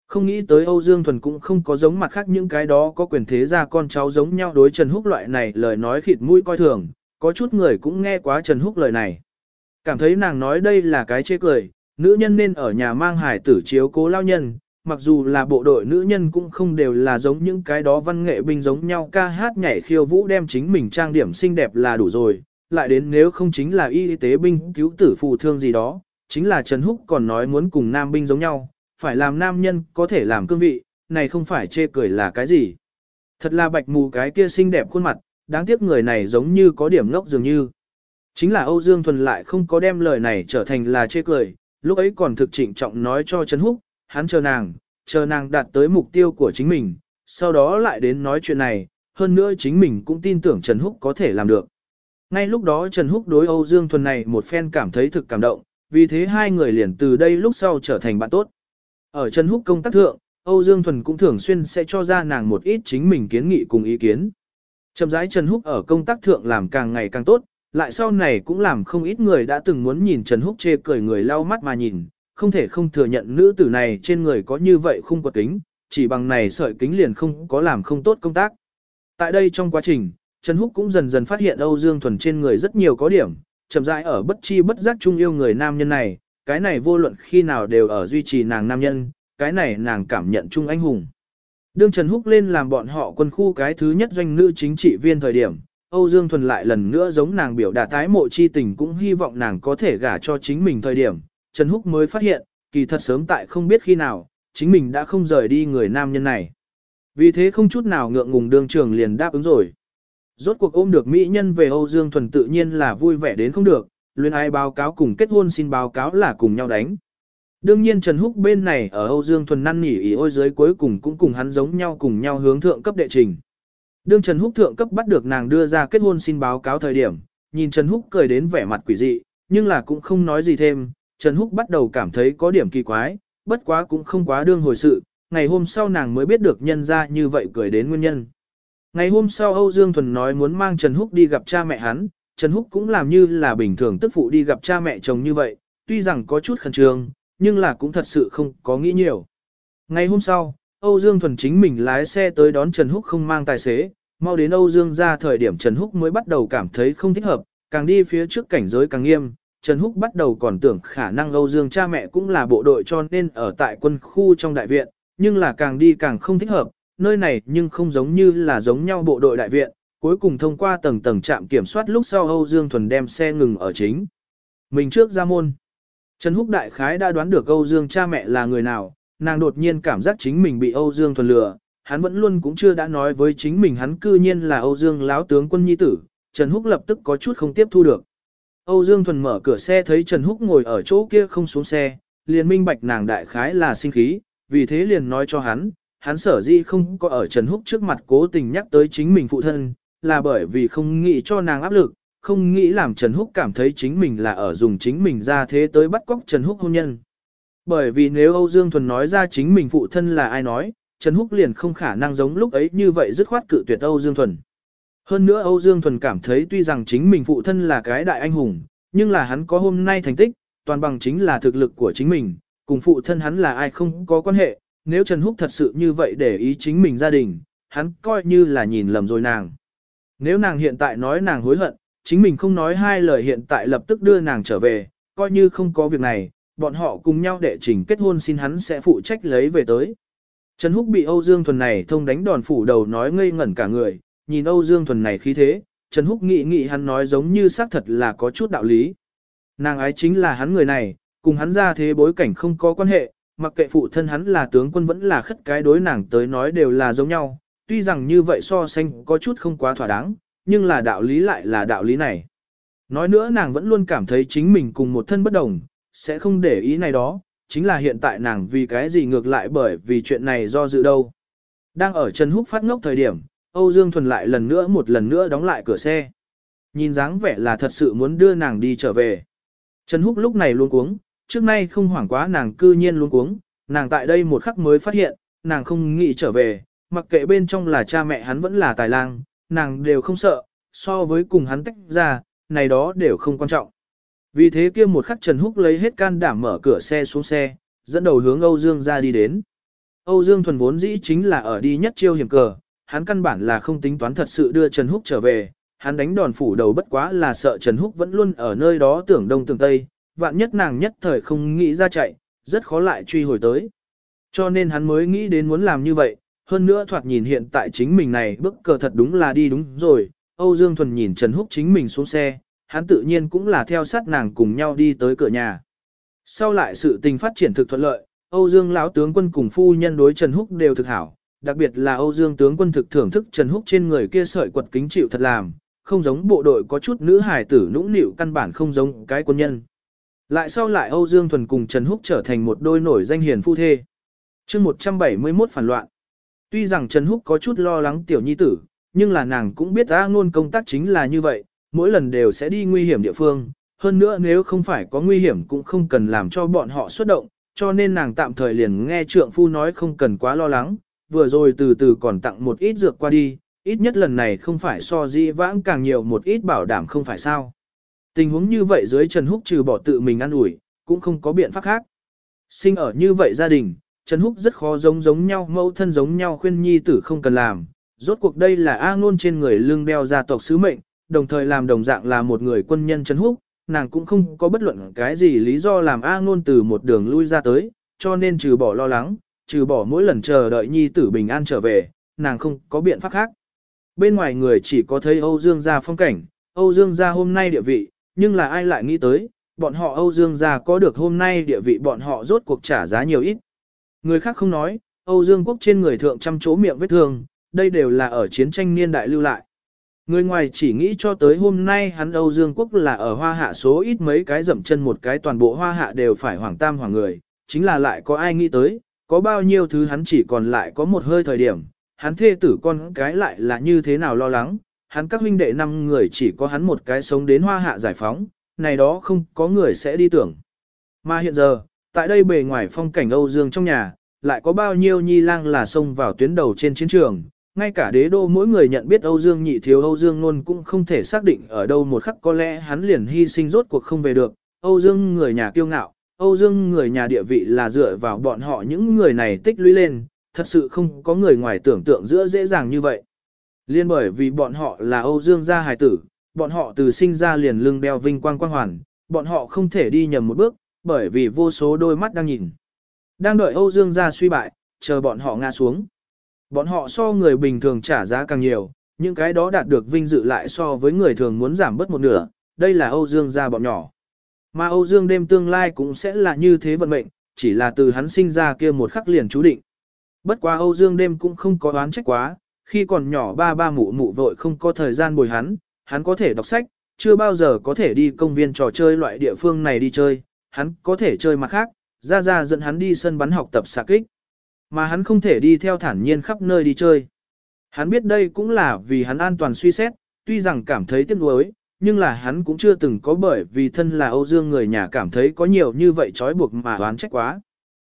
Không nghĩ tới Âu Dương Thuần cũng không có giống mặt khác những cái đó có quyền thế ra con cháu giống nhau đối Trần Húc loại này lời nói khịt mũi coi thường, có chút người cũng nghe quá Trần Húc lời này. Cảm thấy nàng nói đây là cái chê cười, nữ nhân nên ở nhà mang hải tử chiếu cố lao nhân, mặc dù là bộ đội nữ nhân cũng không đều là giống những cái đó văn nghệ binh giống nhau ca hát nhảy khiêu vũ đem chính mình trang điểm xinh đẹp là đủ rồi, lại đến nếu không chính là y tế binh cứu tử phù thương gì đó, chính là Trần Húc còn nói muốn cùng nam binh giống nhau, phải làm nam nhân có thể làm cương vị, này không phải chê cười là cái gì. Thật là bạch mù cái kia xinh đẹp khuôn mặt, đáng tiếc người này giống như có điểm ngốc dường như. Chính là Âu Dương Thuần lại không có đem lời này trở thành là chê cười, lúc ấy còn thực trịnh trọng nói cho Trần Húc, hắn chờ nàng, chờ nàng đạt tới mục tiêu của chính mình, sau đó lại đến nói chuyện này, hơn nữa chính mình cũng tin tưởng Trần Húc có thể làm được. Ngay lúc đó Trần Húc đối Âu Dương Thuần này một phen cảm thấy thực cảm động, vì thế hai người liền từ đây lúc sau trở thành bạn tốt. Ở Trần Húc công tác thượng, Âu Dương Thuần cũng thường xuyên sẽ cho ra nàng một ít chính mình kiến nghị cùng ý kiến. Chậm rãi Trần Húc ở công tác thượng làm càng ngày càng tốt, lại sau này cũng làm không ít người đã từng muốn nhìn Trần Húc chê cười người lau mắt mà nhìn, không thể không thừa nhận nữ tử này trên người có như vậy không có kính, chỉ bằng này sợi kính liền không có làm không tốt công tác. Tại đây trong quá trình, Trần Húc cũng dần dần phát hiện Âu Dương Thuần trên người rất nhiều có điểm, chậm rãi ở bất chi bất giác chung yêu người nam nhân này, cái này vô luận khi nào đều ở duy trì nàng nam nhân, cái này nàng cảm nhận chung anh hùng. Đương Trần Húc lên làm bọn họ quân khu cái thứ nhất doanh nữ chính trị viên thời điểm, Âu Dương Thuần lại lần nữa giống nàng biểu đạt tái mộ chi tình cũng hy vọng nàng có thể gả cho chính mình thời điểm, Trần Húc mới phát hiện, kỳ thật sớm tại không biết khi nào, chính mình đã không rời đi người nam nhân này. Vì thế không chút nào ngượng ngùng đương trường liền đáp ứng rồi. Rốt cuộc ôm được mỹ nhân về Âu Dương Thuần tự nhiên là vui vẻ đến không được, luyện ai báo cáo cùng kết hôn xin báo cáo là cùng nhau đánh. Đương nhiên Trần Húc bên này ở Âu Dương Thuần năn nỉ ý ôi dưới cuối cùng cũng cùng hắn giống nhau cùng nhau hướng thượng cấp đệ trình. Đương Trần Húc thượng cấp bắt được nàng đưa ra kết hôn xin báo cáo thời điểm, nhìn Trần Húc cười đến vẻ mặt quỷ dị, nhưng là cũng không nói gì thêm, Trần Húc bắt đầu cảm thấy có điểm kỳ quái, bất quá cũng không quá đương hồi sự, ngày hôm sau nàng mới biết được nhân ra như vậy cười đến nguyên nhân. Ngày hôm sau Âu Dương Thuần nói muốn mang Trần Húc đi gặp cha mẹ hắn, Trần Húc cũng làm như là bình thường tức phụ đi gặp cha mẹ chồng như vậy, tuy rằng có chút khẩn trương, nhưng là cũng thật sự không có nghĩ nhiều. Ngày hôm sau, Âu Dương Thuần chính mình lái xe tới đón Trần Húc không mang tài xế, mau đến Âu Dương ra thời điểm Trần Húc mới bắt đầu cảm thấy không thích hợp, càng đi phía trước cảnh giới càng nghiêm, Trần Húc bắt đầu còn tưởng khả năng Âu Dương cha mẹ cũng là bộ đội cho nên ở tại quân khu trong đại viện, nhưng là càng đi càng không thích hợp, nơi này nhưng không giống như là giống nhau bộ đội đại viện, cuối cùng thông qua tầng tầng trạm kiểm soát lúc sau Âu Dương Thuần đem xe ngừng ở chính. Mình trước ra môn. Trần Húc đại khái đã đoán được Âu Dương cha mẹ là người nào, nàng đột nhiên cảm giác chính mình bị Âu Dương Thuần lừa, hắn vẫn luôn cũng chưa đã nói với chính mình hắn cư nhiên là Âu Dương láo tướng quân nhi tử, Trần Húc lập tức có chút không tiếp thu được. Âu Dương Thuần mở cửa xe thấy Trần Húc ngồi ở chỗ kia không xuống xe, liền minh bạch nàng đại khái là sinh khí, vì thế liền nói cho hắn, hắn sở dĩ không có ở Trần Húc trước mặt cố tình nhắc tới chính mình phụ thân, là bởi vì không nghĩ cho nàng áp lực, không nghĩ làm Trần Húc cảm thấy chính mình là ở dùng chính mình ra thế tới bắt cóc Trần Húc hôn nhân. Bởi vì nếu Âu Dương Thuần nói ra chính mình phụ thân là ai nói, Trần Húc liền không khả năng giống lúc ấy như vậy dứt khoát cự tuyệt Âu Dương Thuần. Hơn nữa Âu Dương Thuần cảm thấy tuy rằng chính mình phụ thân là cái đại anh hùng, nhưng là hắn có hôm nay thành tích, toàn bằng chính là thực lực của chính mình, cùng phụ thân hắn là ai không có quan hệ, nếu Trần Húc thật sự như vậy để ý chính mình gia đình, hắn coi như là nhìn lầm rồi nàng. Nếu nàng hiện tại nói nàng hối hận, chính mình không nói hai lời hiện tại lập tức đưa nàng trở về, coi như không có việc này, bọn họ cùng nhau đệ trình kết hôn xin hắn sẽ phụ trách lấy về tới. Trần Húc bị Âu Dương Thuần này thông đánh đòn phủ đầu nói ngây ngẩn cả người, nhìn Âu Dương Thuần này khí thế, Trần Húc nghĩ nghĩ hắn nói giống như xác thật là có chút đạo lý. Nàng ái chính là hắn người này, cùng hắn ra thế bối cảnh không có quan hệ, mặc kệ phụ thân hắn là tướng quân vẫn là khất cái đối nàng tới nói đều là giống nhau, tuy rằng như vậy so sánh có chút không quá thỏa đáng, nhưng là đạo lý lại là đạo lý này. Nói nữa nàng vẫn luôn cảm thấy chính mình cùng một thân bất đồng, sẽ không để ý này đó, chính là hiện tại nàng vì cái gì ngược lại bởi vì chuyện này do dự đâu. Đang ở Trần Húc phát ngốc thời điểm, Âu Dương Thuần lại lần nữa một lần nữa đóng lại cửa xe. Nhìn dáng vẻ là thật sự muốn đưa nàng đi trở về. Trần Húc lúc này luôn cuống, trước nay không hoảng quá nàng cư nhiên luôn cuống, nàng tại đây một khắc mới phát hiện, nàng không nghĩ trở về, mặc kệ bên trong là cha mẹ hắn vẫn là tài lang, nàng đều không sợ, so với cùng hắn tách ra, này đó đều không quan trọng. Vì thế kia một khắc Trần Húc lấy hết can đảm mở cửa xe xuống xe, dẫn đầu hướng Âu Dương ra đi đến. Âu Dương thuần vốn dĩ chính là ở đi nhất chiêu hiểm cờ, hắn căn bản là không tính toán thật sự đưa Trần Húc trở về, hắn đánh đòn phủ đầu bất quá là sợ Trần Húc vẫn luôn ở nơi đó tưởng đông tưởng tây, vạn nhất nàng nhất thời không nghĩ ra chạy, rất khó lại truy hồi tới. Cho nên hắn mới nghĩ đến muốn làm như vậy, hơn nữa thoạt nhìn hiện tại chính mình này bức cờ thật đúng là đi đúng rồi, Âu Dương Thuần nhìn Trần Húc chính mình xuống xe, hắn tự nhiên cũng là theo sát nàng cùng nhau đi tới cửa nhà. Sau lại sự tình phát triển thực thuận lợi, Âu Dương lão tướng quân cùng phu nhân đối Trần Húc đều thực hảo, đặc biệt là Âu Dương tướng quân thực thưởng thức Trần Húc trên người kia sợi quật kính chịu thật làm, không giống bộ đội có chút nữ hài tử nũng nịu căn bản không giống cái quân nhân. Lại sau lại Âu Dương Thuần cùng Trần Húc trở thành một đôi nổi danh hiền phu thê. chương 171 phản loạn. Tuy rằng Trần Húc có chút lo lắng tiểu nhi tử, nhưng là nàng cũng biết A ngôn công tác chính là như vậy, mỗi lần đều sẽ đi nguy hiểm địa phương. Hơn nữa nếu không phải có nguy hiểm cũng không cần làm cho bọn họ xuất động, cho nên nàng tạm thời liền nghe trượng phu nói không cần quá lo lắng, vừa rồi từ từ còn tặng một ít dược qua đi, ít nhất lần này không phải so di vãng càng nhiều một ít bảo đảm không phải sao. Tình huống như vậy dưới Trần Húc trừ bỏ tự mình ăn ủi cũng không có biện pháp khác. Sinh ở như vậy gia đình, Trần Húc rất khó giống giống nhau mẫu thân giống nhau khuyên nhi tử không cần làm. Rốt cuộc đây là A ngôn trên người lương đeo gia tộc sứ mệnh, đồng thời làm đồng dạng là một người quân nhân Trần Húc, nàng cũng không có bất luận cái gì lý do làm A ngôn từ một đường lui ra tới, cho nên trừ bỏ lo lắng, trừ bỏ mỗi lần chờ đợi nhi tử bình an trở về, nàng không có biện pháp khác. Bên ngoài người chỉ có thấy Âu Dương gia phong cảnh, Âu Dương gia hôm nay địa vị, nhưng là ai lại nghĩ tới, bọn họ Âu Dương gia có được hôm nay địa vị bọn họ rốt cuộc trả giá nhiều ít. Người khác không nói, Âu Dương quốc trên người thượng trăm chỗ miệng vết thương, đây đều là ở chiến tranh niên đại lưu lại. Người ngoài chỉ nghĩ cho tới hôm nay hắn Âu Dương quốc là ở hoa hạ số ít mấy cái dậm chân một cái toàn bộ hoa hạ đều phải hoàng tam hoàng người, chính là lại có ai nghĩ tới, có bao nhiêu thứ hắn chỉ còn lại có một hơi thời điểm, hắn thê tử con cái lại là như thế nào lo lắng, hắn các huynh đệ năm người chỉ có hắn một cái sống đến hoa hạ giải phóng, này đó không có người sẽ đi tưởng. Mà hiện giờ, tại đây bề ngoài phong cảnh Âu Dương trong nhà, lại có bao nhiêu nhi lang là xông vào tuyến đầu trên chiến trường, ngay cả đế đô mỗi người nhận biết Âu Dương nhị thiếu Âu Dương luôn cũng không thể xác định ở đâu một khắc có lẽ hắn liền hy sinh rốt cuộc không về được, Âu Dương người nhà kiêu ngạo, Âu Dương người nhà địa vị là dựa vào bọn họ những người này tích lũy lên, thật sự không có người ngoài tưởng tượng giữa dễ dàng như vậy. Liên bởi vì bọn họ là Âu Dương gia hài tử, bọn họ từ sinh ra liền lưng đeo vinh quang quang hoàn, bọn họ không thể đi nhầm một bước, bởi vì vô số đôi mắt đang nhìn. Đang đợi Âu Dương gia suy bại, chờ bọn họ ngã xuống. Bọn họ so người bình thường trả giá càng nhiều, những cái đó đạt được vinh dự lại so với người thường muốn giảm bớt một nửa, đây là Âu Dương gia bọn nhỏ. Mà Âu Dương đêm tương lai cũng sẽ là như thế vận mệnh, chỉ là từ hắn sinh ra kia một khắc liền chú định. Bất quá Âu Dương đêm cũng không có đoán trách quá, khi còn nhỏ ba ba mụ mụ vội không có thời gian bồi hắn, hắn có thể đọc sách, chưa bao giờ có thể đi công viên trò chơi loại địa phương này đi chơi, hắn có thể chơi mặt khác, ra ra dẫn hắn đi sân bắn học tập xạ kích. Mà hắn không thể đi theo thản nhiên khắp nơi đi chơi. Hắn biết đây cũng là vì hắn an toàn suy xét, tuy rằng cảm thấy tiếc nuối, nhưng là hắn cũng chưa từng có bởi vì thân là Âu Dương người nhà cảm thấy có nhiều như vậy trói buộc mà oán trách quá.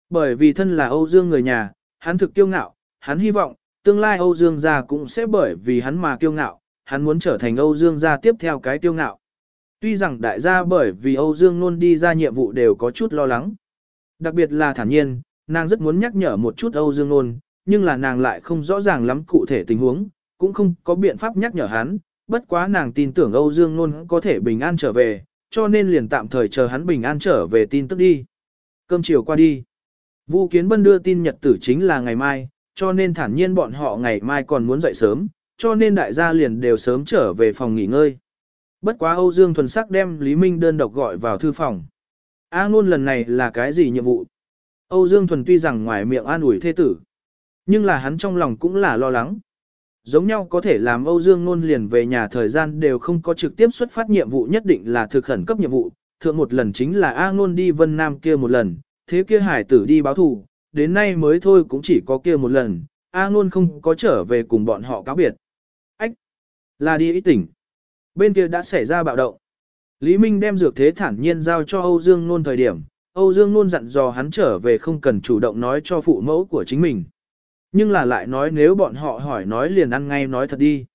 Bởi vì thân là Âu Dương người nhà, hắn thực kiêu ngạo, hắn hy vọng, tương lai Âu Dương gia cũng sẽ bởi vì hắn mà kiêu ngạo, hắn muốn trở thành Âu Dương gia tiếp theo cái kiêu ngạo. Tuy rằng đại gia bởi vì Âu Dương luôn đi ra nhiệm vụ đều có chút lo lắng. Đặc biệt là thản nhiên, nàng rất muốn nhắc nhở một chút Âu Dương Nôn, nhưng là nàng lại không rõ ràng lắm cụ thể tình huống, cũng không có biện pháp nhắc nhở hắn, bất quá nàng tin tưởng Âu Dương Nôn có thể bình an trở về, cho nên liền tạm thời chờ hắn bình an trở về tin tức đi. Cơm chiều qua đi. Vu Kiến Bân đưa tin nhật tử chính là ngày mai, cho nên thản nhiên bọn họ ngày mai còn muốn dậy sớm, cho nên đại gia liền đều sớm trở về phòng nghỉ ngơi. Bất quá Âu Dương thuần sắc đem Lý Minh đơn độc gọi vào thư phòng. A ngôn lần này là cái gì nhiệm vụ? Âu Dương thuần tuy rằng ngoài miệng an ủi thê tử, nhưng là hắn trong lòng cũng là lo lắng. Giống nhau có thể làm Âu Dương Nôn liền về nhà thời gian đều không có trực tiếp xuất phát nhiệm vụ nhất định là thực khẩn cấp nhiệm vụ, thượng một lần chính là A Nôn đi Vân Nam kia một lần, thế kia hải tử đi báo thù, đến nay mới thôi cũng chỉ có kia một lần, A Nôn không có trở về cùng bọn họ cáo biệt. Ách! Là đi ý tỉnh. Bên kia đã xảy ra bạo động. Lý Minh đem dược thế thản nhiên giao cho Âu Dương Nôn thời điểm, Âu Dương Nôn dặn dò hắn trở về không cần chủ động nói cho phụ mẫu của chính mình. Nhưng là lại nói nếu bọn họ hỏi nói liền ăn ngay nói thật đi.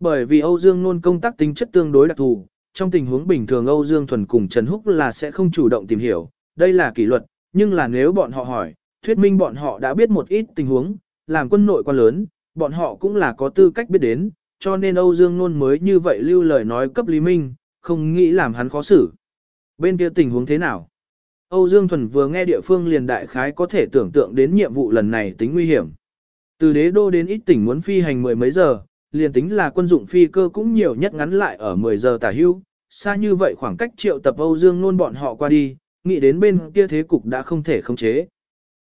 Bởi vì Âu Dương Nôn công tác tính chất tương đối đặc thù, trong tình huống bình thường Âu Dương Thuần cùng Trần Húc là sẽ không chủ động tìm hiểu, đây là kỷ luật, nhưng là nếu bọn họ hỏi, thuyết minh bọn họ đã biết một ít tình huống, làm quân nội quan lớn, bọn họ cũng là có tư cách biết đến, cho nên Âu Dương Nôn mới như vậy lưu lời nói cấp Lý Minh, không nghĩ làm hắn khó xử. Bên kia tình huống thế nào? Âu Dương Thuần vừa nghe địa phương liền đại khái có thể tưởng tượng đến nhiệm vụ lần này tính nguy hiểm. Từ đế đô đến ít tỉnh muốn phi hành mười mấy giờ, liền tính là quân dụng phi cơ cũng nhiều nhất ngắn lại ở 10 giờ tả hưu, xa như vậy khoảng cách triệu tập Âu Dương luôn bọn họ qua đi, nghĩ đến bên kia thế cục đã không thể khống chế.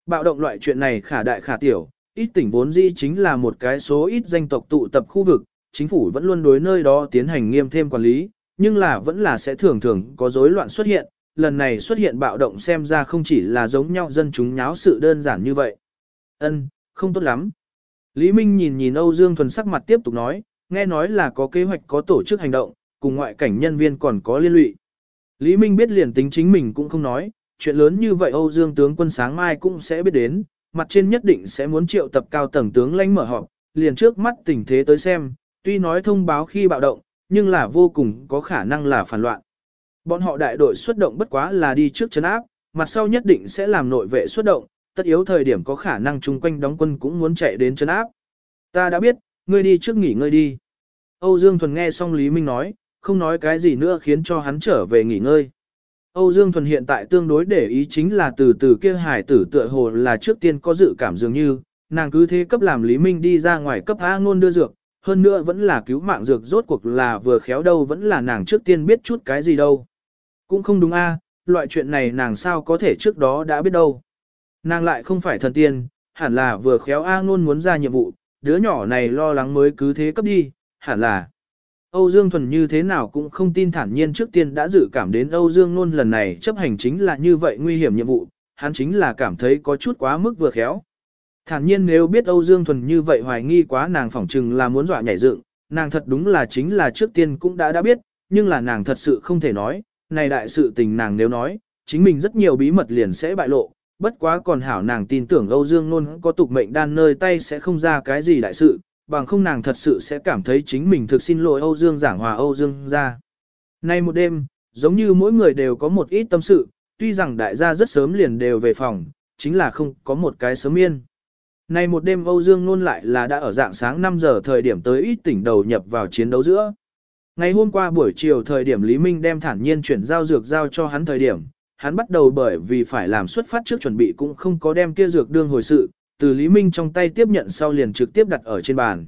Bạo động loại chuyện này khả đại khả tiểu, ít tỉnh vốn dĩ chính là một cái số ít danh tộc tụ tập khu vực, chính phủ vẫn luôn đối nơi đó tiến hành nghiêm thêm quản lý, nhưng là vẫn là sẽ thường thường có rối loạn xuất hiện, lần này xuất hiện bạo động xem ra không chỉ là giống nhau dân chúng nháo sự đơn giản như vậy. Ân, không tốt lắm. Lý Minh nhìn nhìn Âu Dương Thuần sắc mặt tiếp tục nói, nghe nói là có kế hoạch có tổ chức hành động, cùng ngoại cảnh nhân viên còn có liên lụy. Lý Minh biết liền tính chính mình cũng không nói, chuyện lớn như vậy Âu Dương tướng quân sáng mai cũng sẽ biết đến, mặt trên nhất định sẽ muốn triệu tập cao tầng tướng lãnh mở họp, liền trước mắt tình thế tới xem, tuy nói thông báo khi bạo động, nhưng là vô cùng có khả năng là phản loạn. Bọn họ đại đội xuất động bất quá là đi trước chấn áp, mặt sau nhất định sẽ làm nội vệ xuất động, tất yếu thời điểm có khả năng chung quanh đóng quân cũng muốn chạy đến chấn áp. Ta đã biết, ngươi đi trước nghỉ ngơi đi. Âu Dương Thuần nghe xong Lý Minh nói, không nói cái gì nữa khiến cho hắn trở về nghỉ ngơi. Âu Dương Thuần hiện tại tương đối để ý chính là từ từ kia hải tử tựa hồ là trước tiên có dự cảm dường như, nàng cứ thế cấp làm Lý Minh đi ra ngoài cấp A ngôn đưa dược, hơn nữa vẫn là cứu mạng dược rốt cuộc là vừa khéo đâu vẫn là nàng trước tiên biết chút cái gì đâu. Cũng không đúng a, loại chuyện này nàng sao có thể trước đó đã biết đâu. Nàng lại không phải thần tiên, hẳn là vừa khéo A ngôn muốn ra nhiệm vụ, đứa nhỏ này lo lắng mới cứ thế cấp đi, hẳn là. Âu Dương Thuần như thế nào cũng không tin thản nhiên trước tiên đã dự cảm đến Âu Dương Nôn lần này chấp hành chính là như vậy nguy hiểm nhiệm vụ, hắn chính là cảm thấy có chút quá mức vừa khéo. Thản nhiên nếu biết Âu Dương Thuần như vậy hoài nghi quá nàng phỏng chừng là muốn dọa nhảy dựng, nàng thật đúng là chính là trước tiên cũng đã đã biết, nhưng là nàng thật sự không thể nói, này đại sự tình nàng nếu nói, chính mình rất nhiều bí mật liền sẽ bại lộ, bất quá còn hảo nàng tin tưởng Âu Dương luôn có tục mệnh đan nơi tay sẽ không ra cái gì đại sự, bằng không nàng thật sự sẽ cảm thấy chính mình thực xin lỗi Âu Dương giảng hòa Âu Dương ra. Nay một đêm, giống như mỗi người đều có một ít tâm sự, tuy rằng đại gia rất sớm liền đều về phòng, chính là không có một cái sớm yên. Nay một đêm Âu Dương nôn lại là đã ở dạng sáng 5 giờ thời điểm tới ít tỉnh đầu nhập vào chiến đấu giữa. Ngày hôm qua buổi chiều thời điểm Lý Minh đem thản nhiên chuyển giao dược giao cho hắn thời điểm, hắn bắt đầu bởi vì phải làm xuất phát trước chuẩn bị cũng không có đem kia dược đương hồi sự, từ Lý Minh trong tay tiếp nhận sau liền trực tiếp đặt ở trên bàn.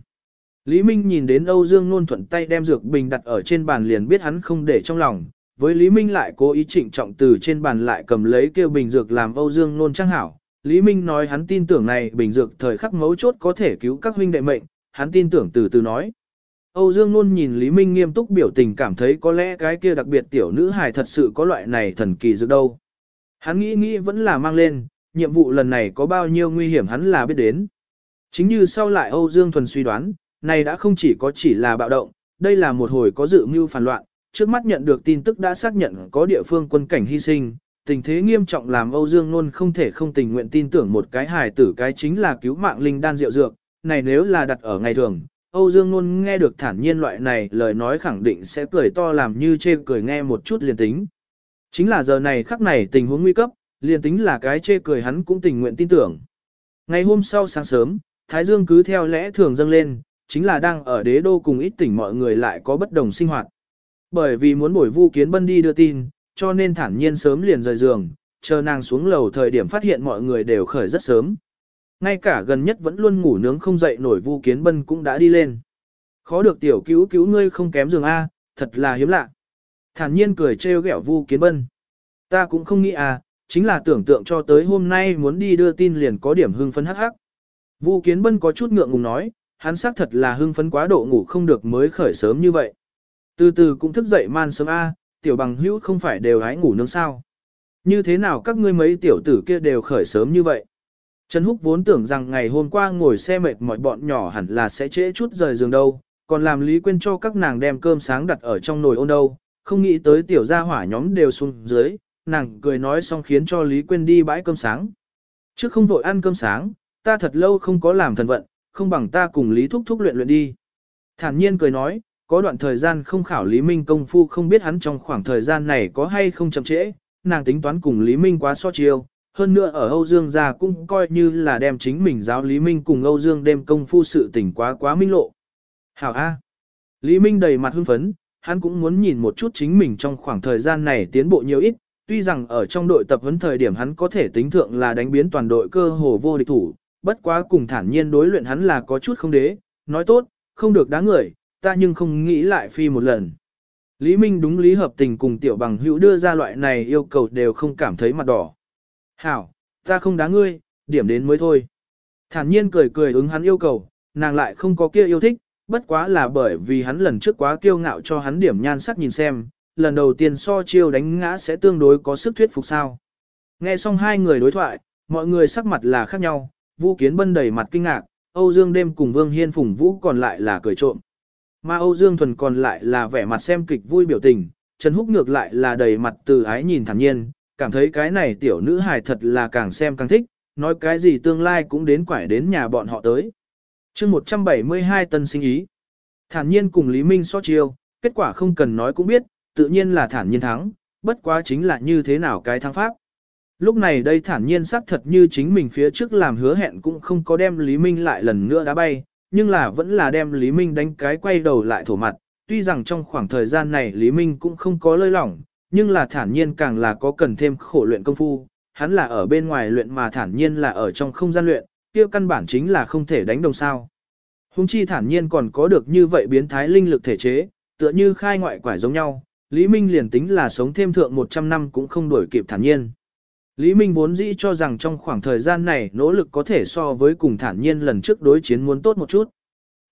Lý Minh nhìn đến Âu Dương Nôn thuận tay đem dược bình đặt ở trên bàn liền biết hắn không để trong lòng, với Lý Minh lại cố ý trịnh trọng từ trên bàn lại cầm lấy kêu bình dược làm Âu Dương Nôn trang hảo. Lý Minh nói hắn tin tưởng này bình dược thời khắc mấu chốt có thể cứu các huynh đệ mệnh, hắn tin tưởng từ từ nói. Âu Dương Nôn nhìn Lý Minh nghiêm túc biểu tình cảm thấy có lẽ cái kia đặc biệt tiểu nữ hài thật sự có loại này thần kỳ dược đâu. Hắn nghĩ nghĩ vẫn là mang lên, nhiệm vụ lần này có bao nhiêu nguy hiểm hắn là biết đến. Chính như sau lại Âu Dương Thuần suy đoán, này đã không chỉ có chỉ là bạo động, đây là một hồi có dự mưu phản loạn, trước mắt nhận được tin tức đã xác nhận có địa phương quân cảnh hy sinh, tình thế nghiêm trọng làm Âu Dương luôn không thể không tình nguyện tin tưởng một cái hài tử cái chính là cứu mạng linh đan rượu dược, này nếu là đặt ở ngày thường, Âu Dương luôn nghe được thản nhiên loại này lời nói khẳng định sẽ cười to làm như chê cười nghe một chút liền tính. Chính là giờ này khắc này tình huống nguy cấp, liền tính là cái chê cười hắn cũng tình nguyện tin tưởng. Ngày hôm sau sáng sớm, Thái Dương cứ theo lẽ thường dâng lên, chính là đang ở đế đô cùng ít tỉnh mọi người lại có bất đồng sinh hoạt. Bởi vì muốn bổi vu kiến bân đi đưa tin, cho nên thản nhiên sớm liền rời giường, chờ nàng xuống lầu thời điểm phát hiện mọi người đều khởi rất sớm. Ngay cả gần nhất vẫn luôn ngủ nướng không dậy nổi vu kiến bân cũng đã đi lên. Khó được tiểu cứu cứu ngươi không kém giường A, thật là hiếm lạ. Thản nhiên cười trêu ghẹo vu kiến bân. Ta cũng không nghĩ à, chính là tưởng tượng cho tới hôm nay muốn đi đưa tin liền có điểm hưng phấn hắc hắc. Vu Kiến Bân có chút ngượng ngùng nói, hắn xác thật là hưng phấn quá độ ngủ không được mới khởi sớm như vậy. Từ từ cũng thức dậy man sớm A, tiểu bằng hữu không phải đều hái ngủ nướng sao. Như thế nào các ngươi mấy tiểu tử kia đều khởi sớm như vậy? Trần Húc vốn tưởng rằng ngày hôm qua ngồi xe mệt mỏi bọn nhỏ hẳn là sẽ trễ chút rời giường đâu, còn làm Lý Quyên cho các nàng đem cơm sáng đặt ở trong nồi ôn đâu, không nghĩ tới tiểu gia hỏa nhóm đều xuống dưới, nàng cười nói xong khiến cho Lý Quyên đi bãi cơm sáng. Trước không vội ăn cơm sáng, ta thật lâu không có làm thần vận, không bằng ta cùng Lý Thúc Thúc luyện luyện đi. Thản nhiên cười nói, có đoạn thời gian không khảo Lý Minh công phu không biết hắn trong khoảng thời gian này có hay không chậm trễ, nàng tính toán cùng Lý Minh quá so chiêu, hơn nữa ở Âu Dương gia cũng coi như là đem chính mình giáo Lý Minh cùng Âu Dương đem công phu sự tình quá quá minh lộ. Hảo A. Lý Minh đầy mặt hưng phấn, hắn cũng muốn nhìn một chút chính mình trong khoảng thời gian này tiến bộ nhiều ít, tuy rằng ở trong đội tập huấn thời điểm hắn có thể tính thượng là đánh biến toàn đội cơ hồ vô địch thủ, bất quá cùng thản nhiên đối luyện hắn là có chút không đế, nói tốt, không được đá người, ta nhưng không nghĩ lại phi một lần. Lý Minh đúng lý hợp tình cùng tiểu bằng hữu đưa ra loại này yêu cầu đều không cảm thấy mặt đỏ. Hảo, ta không đá ngươi, điểm đến mới thôi. Thản nhiên cười cười ứng hắn yêu cầu, nàng lại không có kia yêu thích, bất quá là bởi vì hắn lần trước quá kiêu ngạo cho hắn điểm nhan sắc nhìn xem, lần đầu tiên so chiêu đánh ngã sẽ tương đối có sức thuyết phục sao. Nghe xong hai người đối thoại, mọi người sắc mặt là khác nhau, Vũ Kiến Bân đầy mặt kinh ngạc, Âu Dương đêm cùng Vương Hiên Phùng Vũ còn lại là cười trộm. Mà Âu Dương Thuần còn lại là vẻ mặt xem kịch vui biểu tình, Trần Húc ngược lại là đầy mặt từ ái nhìn thản nhiên, cảm thấy cái này tiểu nữ hài thật là càng xem càng thích, nói cái gì tương lai cũng đến quải đến nhà bọn họ tới. chương 172 tân sinh ý. Thản nhiên cùng Lý Minh so chiêu, kết quả không cần nói cũng biết, tự nhiên là thản nhiên thắng, bất quá chính là như thế nào cái thắng pháp. Lúc này đây thản nhiên xác thật như chính mình phía trước làm hứa hẹn cũng không có đem Lý Minh lại lần nữa đá bay, nhưng là vẫn là đem Lý Minh đánh cái quay đầu lại thổ mặt. Tuy rằng trong khoảng thời gian này Lý Minh cũng không có lơi lỏng, nhưng là thản nhiên càng là có cần thêm khổ luyện công phu. Hắn là ở bên ngoài luyện mà thản nhiên là ở trong không gian luyện, kia căn bản chính là không thể đánh đồng sao. Hùng chi thản nhiên còn có được như vậy biến thái linh lực thể chế, tựa như khai ngoại quải giống nhau, Lý Minh liền tính là sống thêm thượng 100 năm cũng không đổi kịp thản nhiên. Lý Minh vốn dĩ cho rằng trong khoảng thời gian này nỗ lực có thể so với cùng thản nhiên lần trước đối chiến muốn tốt một chút.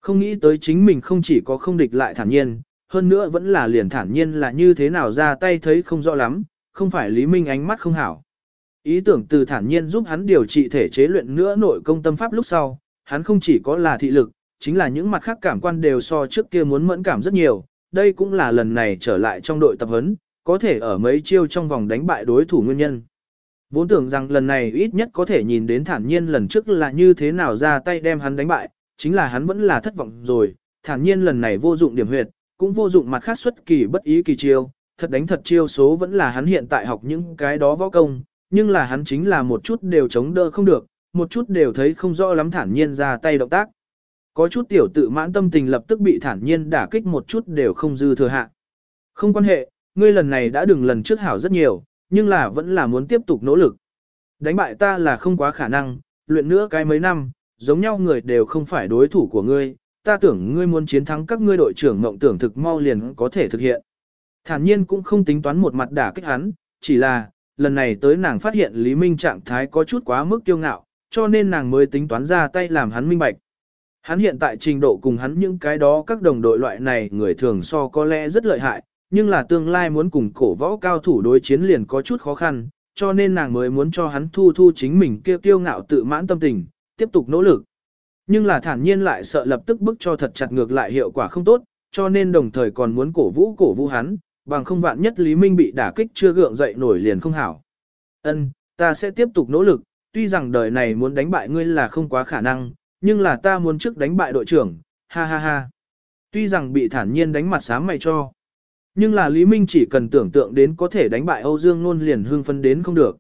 Không nghĩ tới chính mình không chỉ có không địch lại thản nhiên, hơn nữa vẫn là liền thản nhiên là như thế nào ra tay thấy không rõ lắm, không phải Lý Minh ánh mắt không hảo. Ý tưởng từ thản nhiên giúp hắn điều trị thể chế luyện nữa nội công tâm pháp lúc sau, hắn không chỉ có là thị lực, chính là những mặt khác cảm quan đều so trước kia muốn mẫn cảm rất nhiều, đây cũng là lần này trở lại trong đội tập huấn, có thể ở mấy chiêu trong vòng đánh bại đối thủ nguyên nhân. Vốn tưởng rằng lần này ít nhất có thể nhìn đến thản nhiên lần trước là như thế nào ra tay đem hắn đánh bại, chính là hắn vẫn là thất vọng rồi, thản nhiên lần này vô dụng điểm huyệt, cũng vô dụng mặt khác xuất kỳ bất ý kỳ chiêu, thật đánh thật chiêu số vẫn là hắn hiện tại học những cái đó võ công, nhưng là hắn chính là một chút đều chống đỡ không được, một chút đều thấy không rõ lắm thản nhiên ra tay động tác. Có chút tiểu tự mãn tâm tình lập tức bị thản nhiên đả kích một chút đều không dư thừa hạ. Không quan hệ, ngươi lần này đã đừng lần trước hảo rất nhiều, nhưng là vẫn là muốn tiếp tục nỗ lực. Đánh bại ta là không quá khả năng, luyện nữa cái mấy năm, giống nhau người đều không phải đối thủ của ngươi, ta tưởng ngươi muốn chiến thắng các ngươi đội trưởng mộng tưởng thực mau liền có thể thực hiện. Thản nhiên cũng không tính toán một mặt đả kích hắn, chỉ là, lần này tới nàng phát hiện Lý Minh trạng thái có chút quá mức kiêu ngạo, cho nên nàng mới tính toán ra tay làm hắn minh bạch. Hắn hiện tại trình độ cùng hắn những cái đó các đồng đội loại này người thường so có lẽ rất lợi hại, nhưng là tương lai muốn cùng cổ võ cao thủ đối chiến liền có chút khó khăn, cho nên nàng mới muốn cho hắn thu thu chính mình kêu kiêu ngạo tự mãn tâm tình, tiếp tục nỗ lực. Nhưng là thản nhiên lại sợ lập tức bức cho thật chặt ngược lại hiệu quả không tốt, cho nên đồng thời còn muốn cổ vũ cổ vũ hắn, bằng không vạn nhất Lý Minh bị đả kích chưa gượng dậy nổi liền không hảo. Ân, ta sẽ tiếp tục nỗ lực, tuy rằng đời này muốn đánh bại ngươi là không quá khả năng, nhưng là ta muốn trước đánh bại đội trưởng, ha ha ha. Tuy rằng bị thản nhiên đánh mặt sám mày cho. Nhưng là Lý Minh chỉ cần tưởng tượng đến có thể đánh bại Âu Dương Nôn liền hưng phấn đến không được.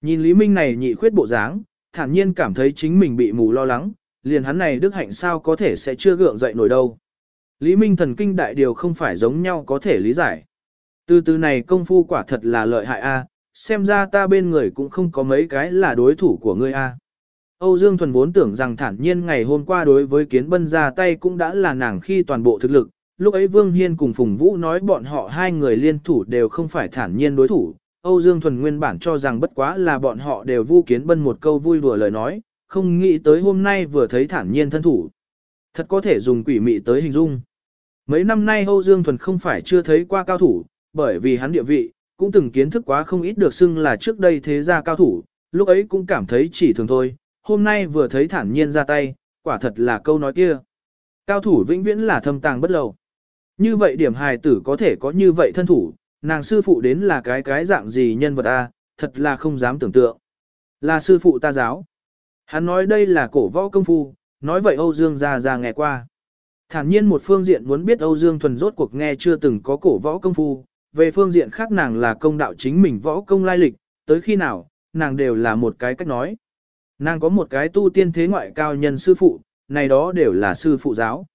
Nhìn Lý Minh này nhị khuyết bộ dáng, thản nhiên cảm thấy chính mình bị mù lo lắng, liền hắn này đức hạnh sao có thể sẽ chưa gượng dậy nổi đâu. Lý Minh thần kinh đại điều không phải giống nhau có thể lý giải. Từ từ này công phu quả thật là lợi hại a, xem ra ta bên người cũng không có mấy cái là đối thủ của ngươi a. Âu Dương Thuần vốn tưởng rằng thản nhiên ngày hôm qua đối với kiến bân ra tay cũng đã là nàng khi toàn bộ thực lực, lúc ấy Vương Hiên cùng Phùng Vũ nói bọn họ hai người liên thủ đều không phải thản nhiên đối thủ. Âu Dương Thuần nguyên bản cho rằng bất quá là bọn họ đều vu kiến bân một câu vui đùa lời nói, không nghĩ tới hôm nay vừa thấy thản nhiên thân thủ. Thật có thể dùng quỷ mị tới hình dung. Mấy năm nay Âu Dương Thuần không phải chưa thấy qua cao thủ, bởi vì hắn địa vị, cũng từng kiến thức quá không ít được xưng là trước đây thế gia cao thủ, lúc ấy cũng cảm thấy chỉ thường thôi, hôm nay vừa thấy thản nhiên ra tay, quả thật là câu nói kia. Cao thủ vĩnh viễn là thâm tàng bất lầu. Như vậy điểm hài tử có thể có như vậy thân thủ, nàng sư phụ đến là cái cái dạng gì nhân vật a, thật là không dám tưởng tượng. Là sư phụ ta giáo. Hắn nói đây là cổ võ công phu, nói vậy Âu Dương ra ra nghe qua. Thản nhiên một phương diện muốn biết Âu Dương thuần rốt cuộc nghe chưa từng có cổ võ công phu, về phương diện khác nàng là công đạo chính mình võ công lai lịch, tới khi nào, nàng đều là một cái cách nói. Nàng có một cái tu tiên thế ngoại cao nhân sư phụ, này đó đều là sư phụ giáo.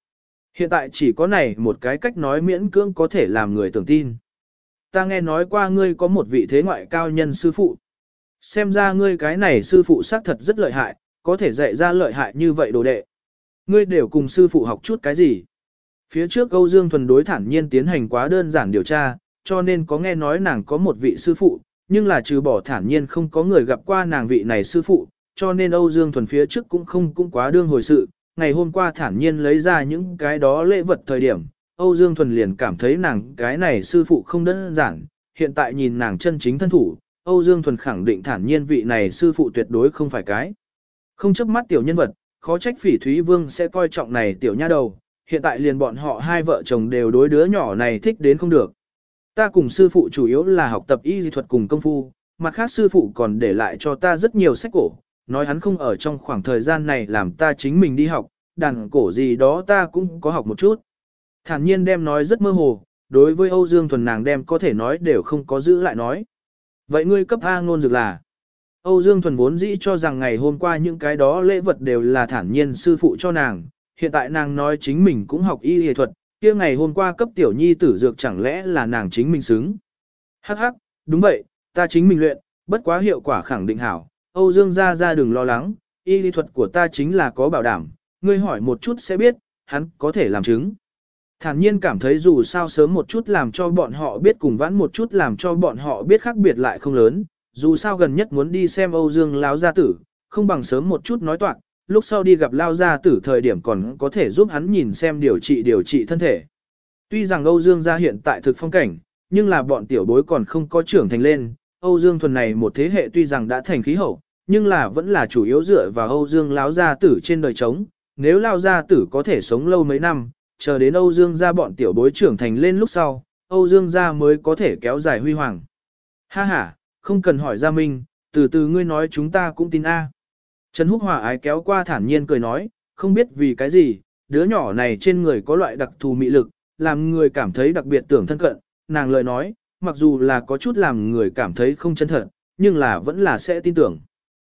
Hiện tại chỉ có này một cái cách nói miễn cưỡng có thể làm người tưởng tin. Ta nghe nói qua ngươi có một vị thế ngoại cao nhân sư phụ. Xem ra ngươi cái này sư phụ xác thật rất lợi hại, có thể dạy ra lợi hại như vậy đồ đệ. Ngươi đều cùng sư phụ học chút cái gì? Phía trước Âu Dương Thuần đối thản nhiên tiến hành quá đơn giản điều tra, cho nên có nghe nói nàng có một vị sư phụ, nhưng là trừ bỏ thản nhiên không có người gặp qua nàng vị này sư phụ, cho nên Âu Dương Thuần phía trước cũng không cũng quá đương hồi sự. Ngày hôm qua thản nhiên lấy ra những cái đó lễ vật thời điểm, Âu Dương Thuần liền cảm thấy nàng cái này sư phụ không đơn giản, hiện tại nhìn nàng chân chính thân thủ, Âu Dương Thuần khẳng định thản nhiên vị này sư phụ tuyệt đối không phải cái. Không chấp mắt tiểu nhân vật, khó trách phỉ Thúy Vương sẽ coi trọng này tiểu nha đầu, hiện tại liền bọn họ hai vợ chồng đều đối đứa nhỏ này thích đến không được. Ta cùng sư phụ chủ yếu là học tập y dị thuật cùng công phu, mặt khác sư phụ còn để lại cho ta rất nhiều sách cổ, nói hắn không ở trong khoảng thời gian này làm ta chính mình đi học, đàn cổ gì đó ta cũng có học một chút. Thản nhiên đem nói rất mơ hồ, đối với Âu Dương Thuần nàng đem có thể nói đều không có giữ lại nói. Vậy ngươi cấp A ngôn dược là? Âu Dương Thuần vốn dĩ cho rằng ngày hôm qua những cái đó lễ vật đều là thản nhiên sư phụ cho nàng, hiện tại nàng nói chính mình cũng học y y thuật, kia ngày hôm qua cấp tiểu nhi tử dược chẳng lẽ là nàng chính mình xứng. Hắc hắc, đúng vậy, ta chính mình luyện, bất quá hiệu quả khẳng định hảo, Âu Dương ra ra đừng lo lắng, y lý thuật của ta chính là có bảo đảm, ngươi hỏi một chút sẽ biết, hắn có thể làm chứng. Thản nhiên cảm thấy dù sao sớm một chút làm cho bọn họ biết cùng vãn một chút làm cho bọn họ biết khác biệt lại không lớn, dù sao gần nhất muốn đi xem Âu Dương Lão gia tử, không bằng sớm một chút nói toạc, lúc sau đi gặp Lão gia tử thời điểm còn có thể giúp hắn nhìn xem điều trị điều trị thân thể. Tuy rằng Âu Dương gia hiện tại thực phong cảnh, nhưng là bọn tiểu bối còn không có trưởng thành lên, Âu Dương thuần này một thế hệ tuy rằng đã thành khí hậu, nhưng là vẫn là chủ yếu dựa vào Âu Dương Lão gia tử trên đời trống, nếu Lão gia tử có thể sống lâu mấy năm, chờ đến Âu Dương gia bọn tiểu bối trưởng thành lên lúc sau, Âu Dương gia mới có thể kéo dài huy hoàng. Ha ha, không cần hỏi Gia Minh, từ từ ngươi nói chúng ta cũng tin A. Trần Húc Hòa ái kéo qua thản nhiên cười nói, không biết vì cái gì, đứa nhỏ này trên người có loại đặc thù mị lực, làm người cảm thấy đặc biệt tưởng thân cận, nàng lời nói, mặc dù là có chút làm người cảm thấy không chân thật, nhưng là vẫn là sẽ tin tưởng.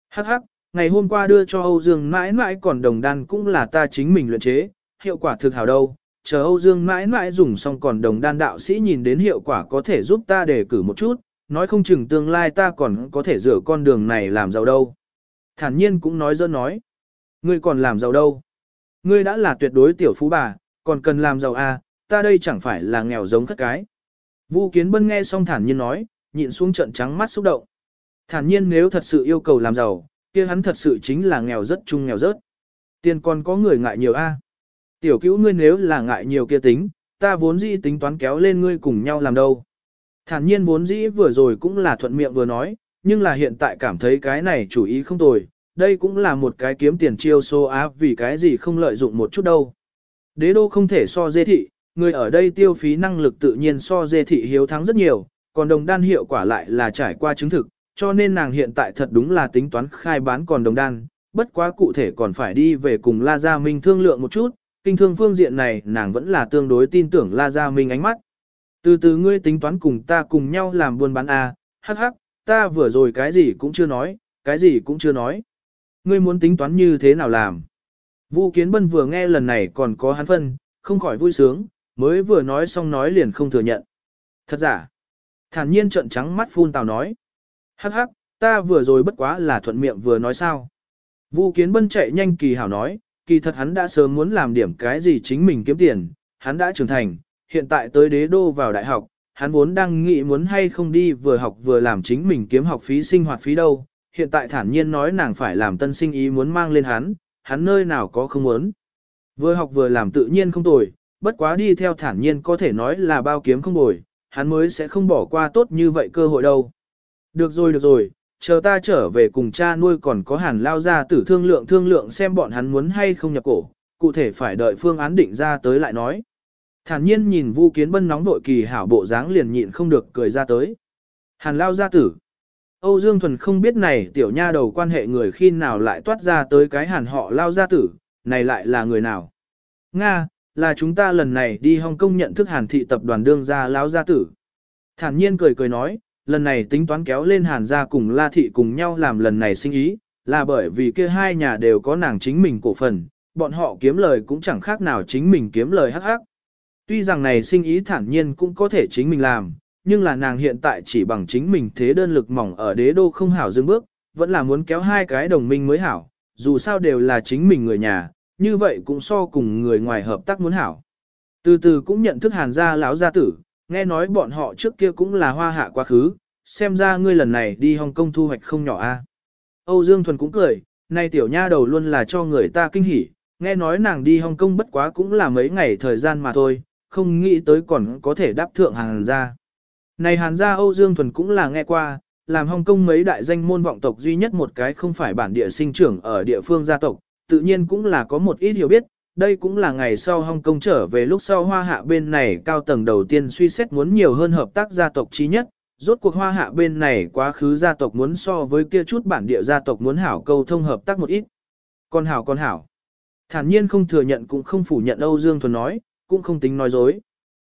Hắc hắc, ngày hôm qua đưa cho Âu Dương mãi mãi còn đồng đan cũng là ta chính mình luyện chế, hiệu quả thực hảo đâu. Chờ Âu Dương mãi mãi dùng xong còn đồng đan đạo sĩ nhìn đến hiệu quả có thể giúp ta đề cử một chút, nói không chừng tương lai ta còn có thể rửa con đường này làm giàu đâu. Thản nhiên cũng nói dơ nói. Ngươi còn làm giàu đâu? Ngươi đã là tuyệt đối tiểu phú bà, còn cần làm giàu à, ta đây chẳng phải là nghèo giống khất cái. Vu Kiến Bân nghe xong thản nhiên nói, nhịn xuống trận trắng mắt xúc động. Thản nhiên nếu thật sự yêu cầu làm giàu, kia hắn thật sự chính là nghèo rất chung nghèo rớt. Tiền còn có người ngại nhiều a. Tiểu cứu ngươi nếu là ngại nhiều kia tính, ta vốn dĩ tính toán kéo lên ngươi cùng nhau làm đâu. Thản nhiên vốn dĩ vừa rồi cũng là thuận miệng vừa nói, nhưng là hiện tại cảm thấy cái này chủ ý không tồi, đây cũng là một cái kiếm tiền chiêu số áp vì cái gì không lợi dụng một chút đâu. Đế đô không thể so dê thị, người ở đây tiêu phí năng lực tự nhiên so dê thị hiếu thắng rất nhiều, còn đồng đan hiệu quả lại là trải qua chứng thực, cho nên nàng hiện tại thật đúng là tính toán khai bán còn đồng đan, bất quá cụ thể còn phải đi về cùng La Gia Minh thương lượng một chút, kinh thương phương diện này nàng vẫn là tương đối tin tưởng La Gia Minh ánh mắt. Từ từ ngươi tính toán cùng ta cùng nhau làm buôn bán à, hắc hắc, ta vừa rồi cái gì cũng chưa nói, cái gì cũng chưa nói. Ngươi muốn tính toán như thế nào làm? Vu Kiến Bân vừa nghe lần này còn có hắn phân, không khỏi vui sướng, mới vừa nói xong nói liền không thừa nhận. Thật giả. Thản nhiên trận trắng mắt phun tào nói. Hắc hắc, ta vừa rồi bất quá là thuận miệng vừa nói sao. Vu Kiến Bân chạy nhanh kỳ hảo nói, kỳ thật hắn đã sớm muốn làm điểm cái gì chính mình kiếm tiền, hắn đã trưởng thành, hiện tại tới đế đô vào đại học, hắn vốn đang nghĩ muốn hay không đi vừa học vừa làm chính mình kiếm học phí sinh hoạt phí đâu, hiện tại thản nhiên nói nàng phải làm tân sinh ý muốn mang lên hắn, hắn nơi nào có không muốn. Vừa học vừa làm tự nhiên không tồi, bất quá đi theo thản nhiên có thể nói là bao kiếm không bồi, hắn mới sẽ không bỏ qua tốt như vậy cơ hội đâu. Được rồi được rồi, chờ ta trở về cùng cha nuôi còn có hàn lao ra tử thương lượng thương lượng xem bọn hắn muốn hay không nhập cổ, cụ thể phải đợi phương án định ra tới lại nói. Thản nhiên nhìn Vu Kiến Bân nóng vội kỳ hảo bộ dáng liền nhịn không được cười ra tới. Hàn lao gia tử. Âu Dương Thuần không biết này tiểu nha đầu quan hệ người khi nào lại toát ra tới cái hàn họ lao gia tử, này lại là người nào. Nga, là chúng ta lần này đi Hong Kong nhận thức hàn thị tập đoàn đương gia lao gia tử. Thản nhiên cười cười nói, lần này tính toán kéo lên hàn gia cùng la thị cùng nhau làm lần này sinh ý, là bởi vì kia hai nhà đều có nàng chính mình cổ phần, bọn họ kiếm lời cũng chẳng khác nào chính mình kiếm lời hắc hắc. Tuy rằng này sinh ý thản nhiên cũng có thể chính mình làm, nhưng là nàng hiện tại chỉ bằng chính mình thế đơn lực mỏng ở đế đô không hảo dừng bước, vẫn là muốn kéo hai cái đồng minh mới hảo, dù sao đều là chính mình người nhà, như vậy cũng so cùng người ngoài hợp tác muốn hảo. Từ từ cũng nhận thức hàn gia lão gia tử, nghe nói bọn họ trước kia cũng là hoa hạ quá khứ, xem ra ngươi lần này đi Hồng Kông thu hoạch không nhỏ a. Âu Dương Thuần cũng cười, nay tiểu nha đầu luôn là cho người ta kinh hỉ, nghe nói nàng đi Hồng Kông bất quá cũng là mấy ngày thời gian mà thôi, không nghĩ tới còn có thể đáp thượng hàn gia. Này hàn gia Âu Dương Thuần cũng là nghe qua, làm Hồng Kông mấy đại danh môn vọng tộc duy nhất một cái không phải bản địa sinh trưởng ở địa phương gia tộc, tự nhiên cũng là có một ít hiểu biết, đây cũng là ngày sau Hong Kong trở về lúc sau hoa hạ bên này cao tầng đầu tiên suy xét muốn nhiều hơn hợp tác gia tộc chí nhất, rốt cuộc hoa hạ bên này quá khứ gia tộc muốn so với kia chút bản địa gia tộc muốn hảo câu thông hợp tác một ít. Con hảo con hảo. Thản nhiên không thừa nhận cũng không phủ nhận Âu Dương Thuần nói, cũng không tính nói dối.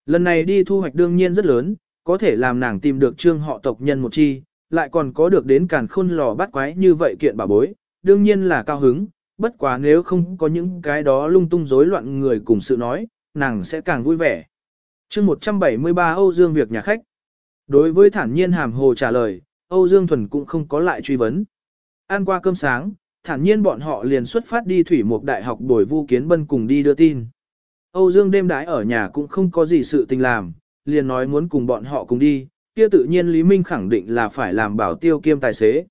Lần này đi thu hoạch đương nhiên rất lớn, có thể làm nàng tìm được trương họ tộc nhân một chi, lại còn có được đến càn khôn lò bắt quái như vậy kiện bà bối, đương nhiên là cao hứng, bất quá nếu không có những cái đó lung tung rối loạn người cùng sự nói, nàng sẽ càng vui vẻ. chương 173 Âu Dương việc nhà khách. Đối với thản nhiên hàm hồ trả lời, Âu Dương Thuần cũng không có lại truy vấn. Ăn qua cơm sáng, thản nhiên bọn họ liền xuất phát đi thủy một đại học đổi vu kiến bân cùng đi đưa tin. Âu Dương đêm đãi ở nhà cũng không có gì sự tình làm, liền nói muốn cùng bọn họ cùng đi, kia tự nhiên Lý Minh khẳng định là phải làm bảo tiêu kiêm tài xế.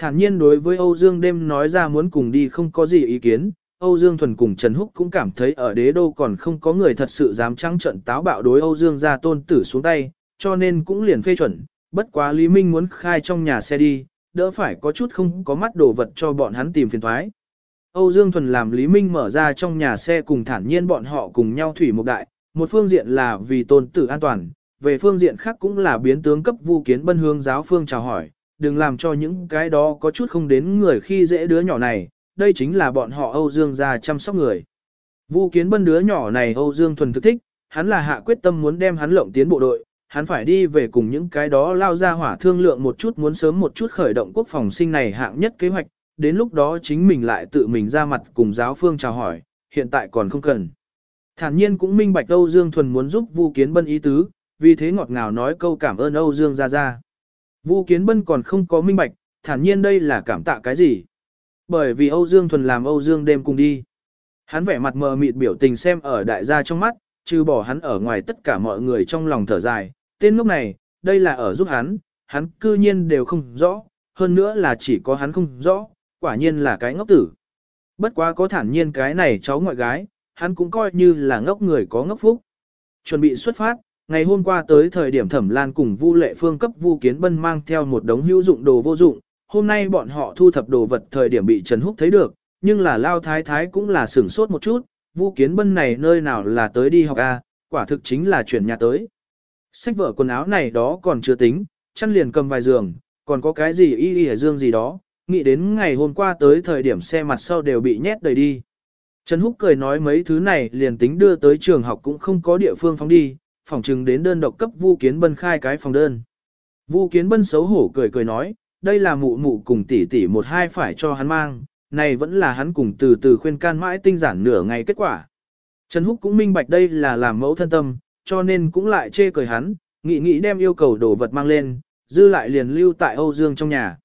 Thản nhiên đối với Âu Dương đêm nói ra muốn cùng đi không có gì ý kiến, Âu Dương Thuần cùng Trần Húc cũng cảm thấy ở đế đô còn không có người thật sự dám trắng trận táo bạo đối Âu Dương gia tôn tử xuống tay, cho nên cũng liền phê chuẩn, bất quá Lý Minh muốn khai trong nhà xe đi, đỡ phải có chút không có mắt đồ vật cho bọn hắn tìm phiền thoái. Âu Dương Thuần làm Lý Minh mở ra trong nhà xe cùng thản nhiên bọn họ cùng nhau thủy một đại, một phương diện là vì tôn tử an toàn, về phương diện khác cũng là biến tướng cấp vu kiến bân hương giáo phương chào hỏi, đừng làm cho những cái đó có chút không đến người khi dễ đứa nhỏ này, đây chính là bọn họ Âu Dương gia chăm sóc người. Vu kiến bân đứa nhỏ này Âu Dương thuần thực thích, hắn là hạ quyết tâm muốn đem hắn lộng tiến bộ đội, hắn phải đi về cùng những cái đó lao ra hỏa thương lượng một chút muốn sớm một chút khởi động quốc phòng sinh này hạng nhất kế hoạch, đến lúc đó chính mình lại tự mình ra mặt cùng giáo phương chào hỏi, hiện tại còn không cần. Thản nhiên cũng minh bạch Âu Dương Thuần muốn giúp Vu Kiến Bân ý tứ, vì thế ngọt ngào nói câu cảm ơn Âu Dương gia gia. Vu Kiến Bân còn không có minh bạch, thản nhiên đây là cảm tạ cái gì? Bởi vì Âu Dương Thuần làm Âu Dương đêm cùng đi. Hắn vẻ mặt mờ mịt biểu tình xem ở đại gia trong mắt, trừ bỏ hắn ở ngoài tất cả mọi người trong lòng thở dài. Tên lúc này, đây là ở giúp hắn, hắn cư nhiên đều không rõ, hơn nữa là chỉ có hắn không rõ, quả nhiên là cái ngốc tử. Bất quá có thản nhiên cái này cháu ngoại gái, hắn cũng coi như là ngốc người có ngốc phúc. Chuẩn bị xuất phát, ngày hôm qua tới thời điểm Thẩm Lan cùng Vu Lệ Phương cấp Vu Kiến Bân mang theo một đống hữu dụng đồ vô dụng, hôm nay bọn họ thu thập đồ vật thời điểm bị Trần Húc thấy được, nhưng là Lao Thái Thái cũng là sửng sốt một chút, Vu Kiến Bân này nơi nào là tới đi học a, quả thực chính là chuyển nhà tới. Sách vở quần áo này đó còn chưa tính, chăn liền cầm vài giường, còn có cái gì y y dương gì đó, nghĩ đến ngày hôm qua tới thời điểm xe mặt sau đều bị nhét đầy đi. Trần Húc cười nói mấy thứ này liền tính đưa tới trường học cũng không có địa phương phóng đi, phòng trừng đến đơn độc cấp Vu Kiến Bân khai cái phòng đơn. Vu Kiến Bân xấu hổ cười cười nói, đây là mụ mụ cùng tỷ tỷ một hai phải cho hắn mang, này vẫn là hắn cùng từ từ khuyên can mãi tinh giản nửa ngày kết quả. Trần Húc cũng minh bạch đây là làm mẫu thân tâm, cho nên cũng lại chê cười hắn, nghĩ nghĩ đem yêu cầu đồ vật mang lên, dư lại liền lưu tại Âu Dương trong nhà.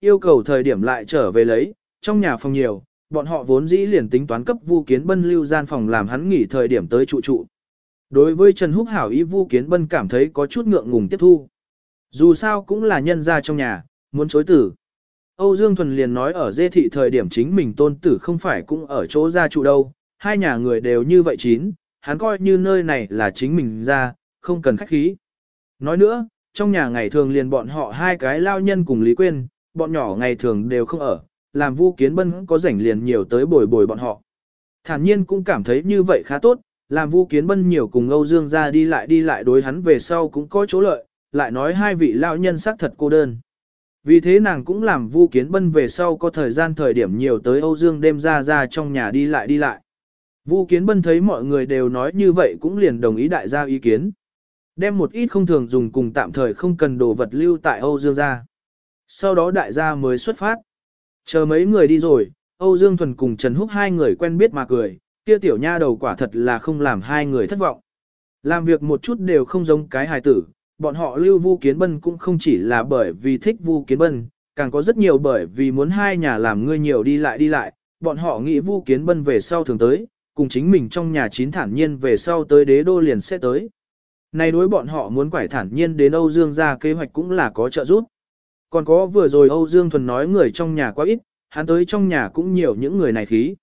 Yêu cầu thời điểm lại trở về lấy, trong nhà phòng nhiều, bọn họ vốn dĩ liền tính toán cấp Vu Kiến Bân lưu gian phòng làm hắn nghỉ thời điểm tới trụ trụ. Đối với Trần Húc hảo ý Vu Kiến Bân cảm thấy có chút ngượng ngùng tiếp thu. Dù sao cũng là nhân gia trong nhà, muốn chối tử. Âu Dương Thuần liền nói ở dê thị thời điểm chính mình tôn tử không phải cũng ở chỗ gia trụ đâu, hai nhà người đều như vậy chín, hắn coi như nơi này là chính mình ra, không cần khách khí. Nói nữa, trong nhà ngày thường liền bọn họ hai cái lao nhân cùng Lý Quyên, bọn nhỏ ngày thường đều không ở, làm Vu Kiến Bân có rảnh liền nhiều tới bồi bồi bọn họ. Thản nhiên cũng cảm thấy như vậy khá tốt, làm Vu Kiến Bân nhiều cùng Âu Dương ra đi lại đi lại đối hắn về sau cũng có chỗ lợi, lại nói hai vị lao nhân xác thật cô đơn. Vì thế nàng cũng làm Vu Kiến Bân về sau có thời gian thời điểm nhiều tới Âu Dương đêm ra ra trong nhà đi lại đi lại. Vu Kiến Bân thấy mọi người đều nói như vậy cũng liền đồng ý đại gia ý kiến. Đem một ít không thường dùng cùng tạm thời không cần đồ vật lưu tại Âu Dương gia. Sau đó đại gia mới xuất phát. Chờ mấy người đi rồi, Âu Dương Thuần cùng Trần Húc hai người quen biết mà cười, kia tiểu nha đầu quả thật là không làm hai người thất vọng. Làm việc một chút đều không giống cái hài tử, bọn họ lưu Vu Kiến Bân cũng không chỉ là bởi vì thích Vu Kiến Bân, càng có rất nhiều bởi vì muốn hai nhà làm ngươi nhiều đi lại đi lại, bọn họ nghĩ Vu Kiến Bân về sau thường tới, cùng chính mình trong nhà chín thản nhiên về sau tới đế đô liền sẽ tới. Này đối bọn họ muốn quải thản nhiên đến Âu Dương ra kế hoạch cũng là có trợ giúp. Còn có vừa rồi Âu Dương Thuần nói người trong nhà quá ít, hắn tới trong nhà cũng nhiều những người này khí.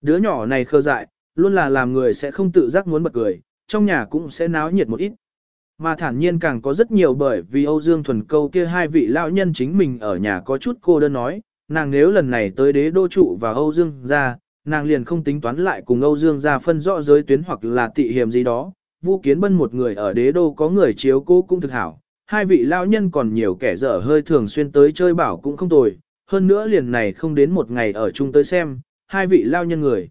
Đứa nhỏ này khơ dại, luôn là làm người sẽ không tự giác muốn bật cười, trong nhà cũng sẽ náo nhiệt một ít. Mà thản nhiên càng có rất nhiều bởi vì Âu Dương Thuần câu kia hai vị lão nhân chính mình ở nhà có chút cô đơn nói, nàng nếu lần này tới đế đô trụ và Âu Dương ra, nàng liền không tính toán lại cùng Âu Dương ra phân rõ giới tuyến hoặc là tị hiểm gì đó. Vu Kiến Bân một người ở đế đô có người chiếu cố cũng thực hảo, hai vị lão nhân còn nhiều kẻ dở hơi thường xuyên tới chơi bảo cũng không tồi, hơn nữa liền này không đến một ngày ở chung tới xem, hai vị lao nhân người.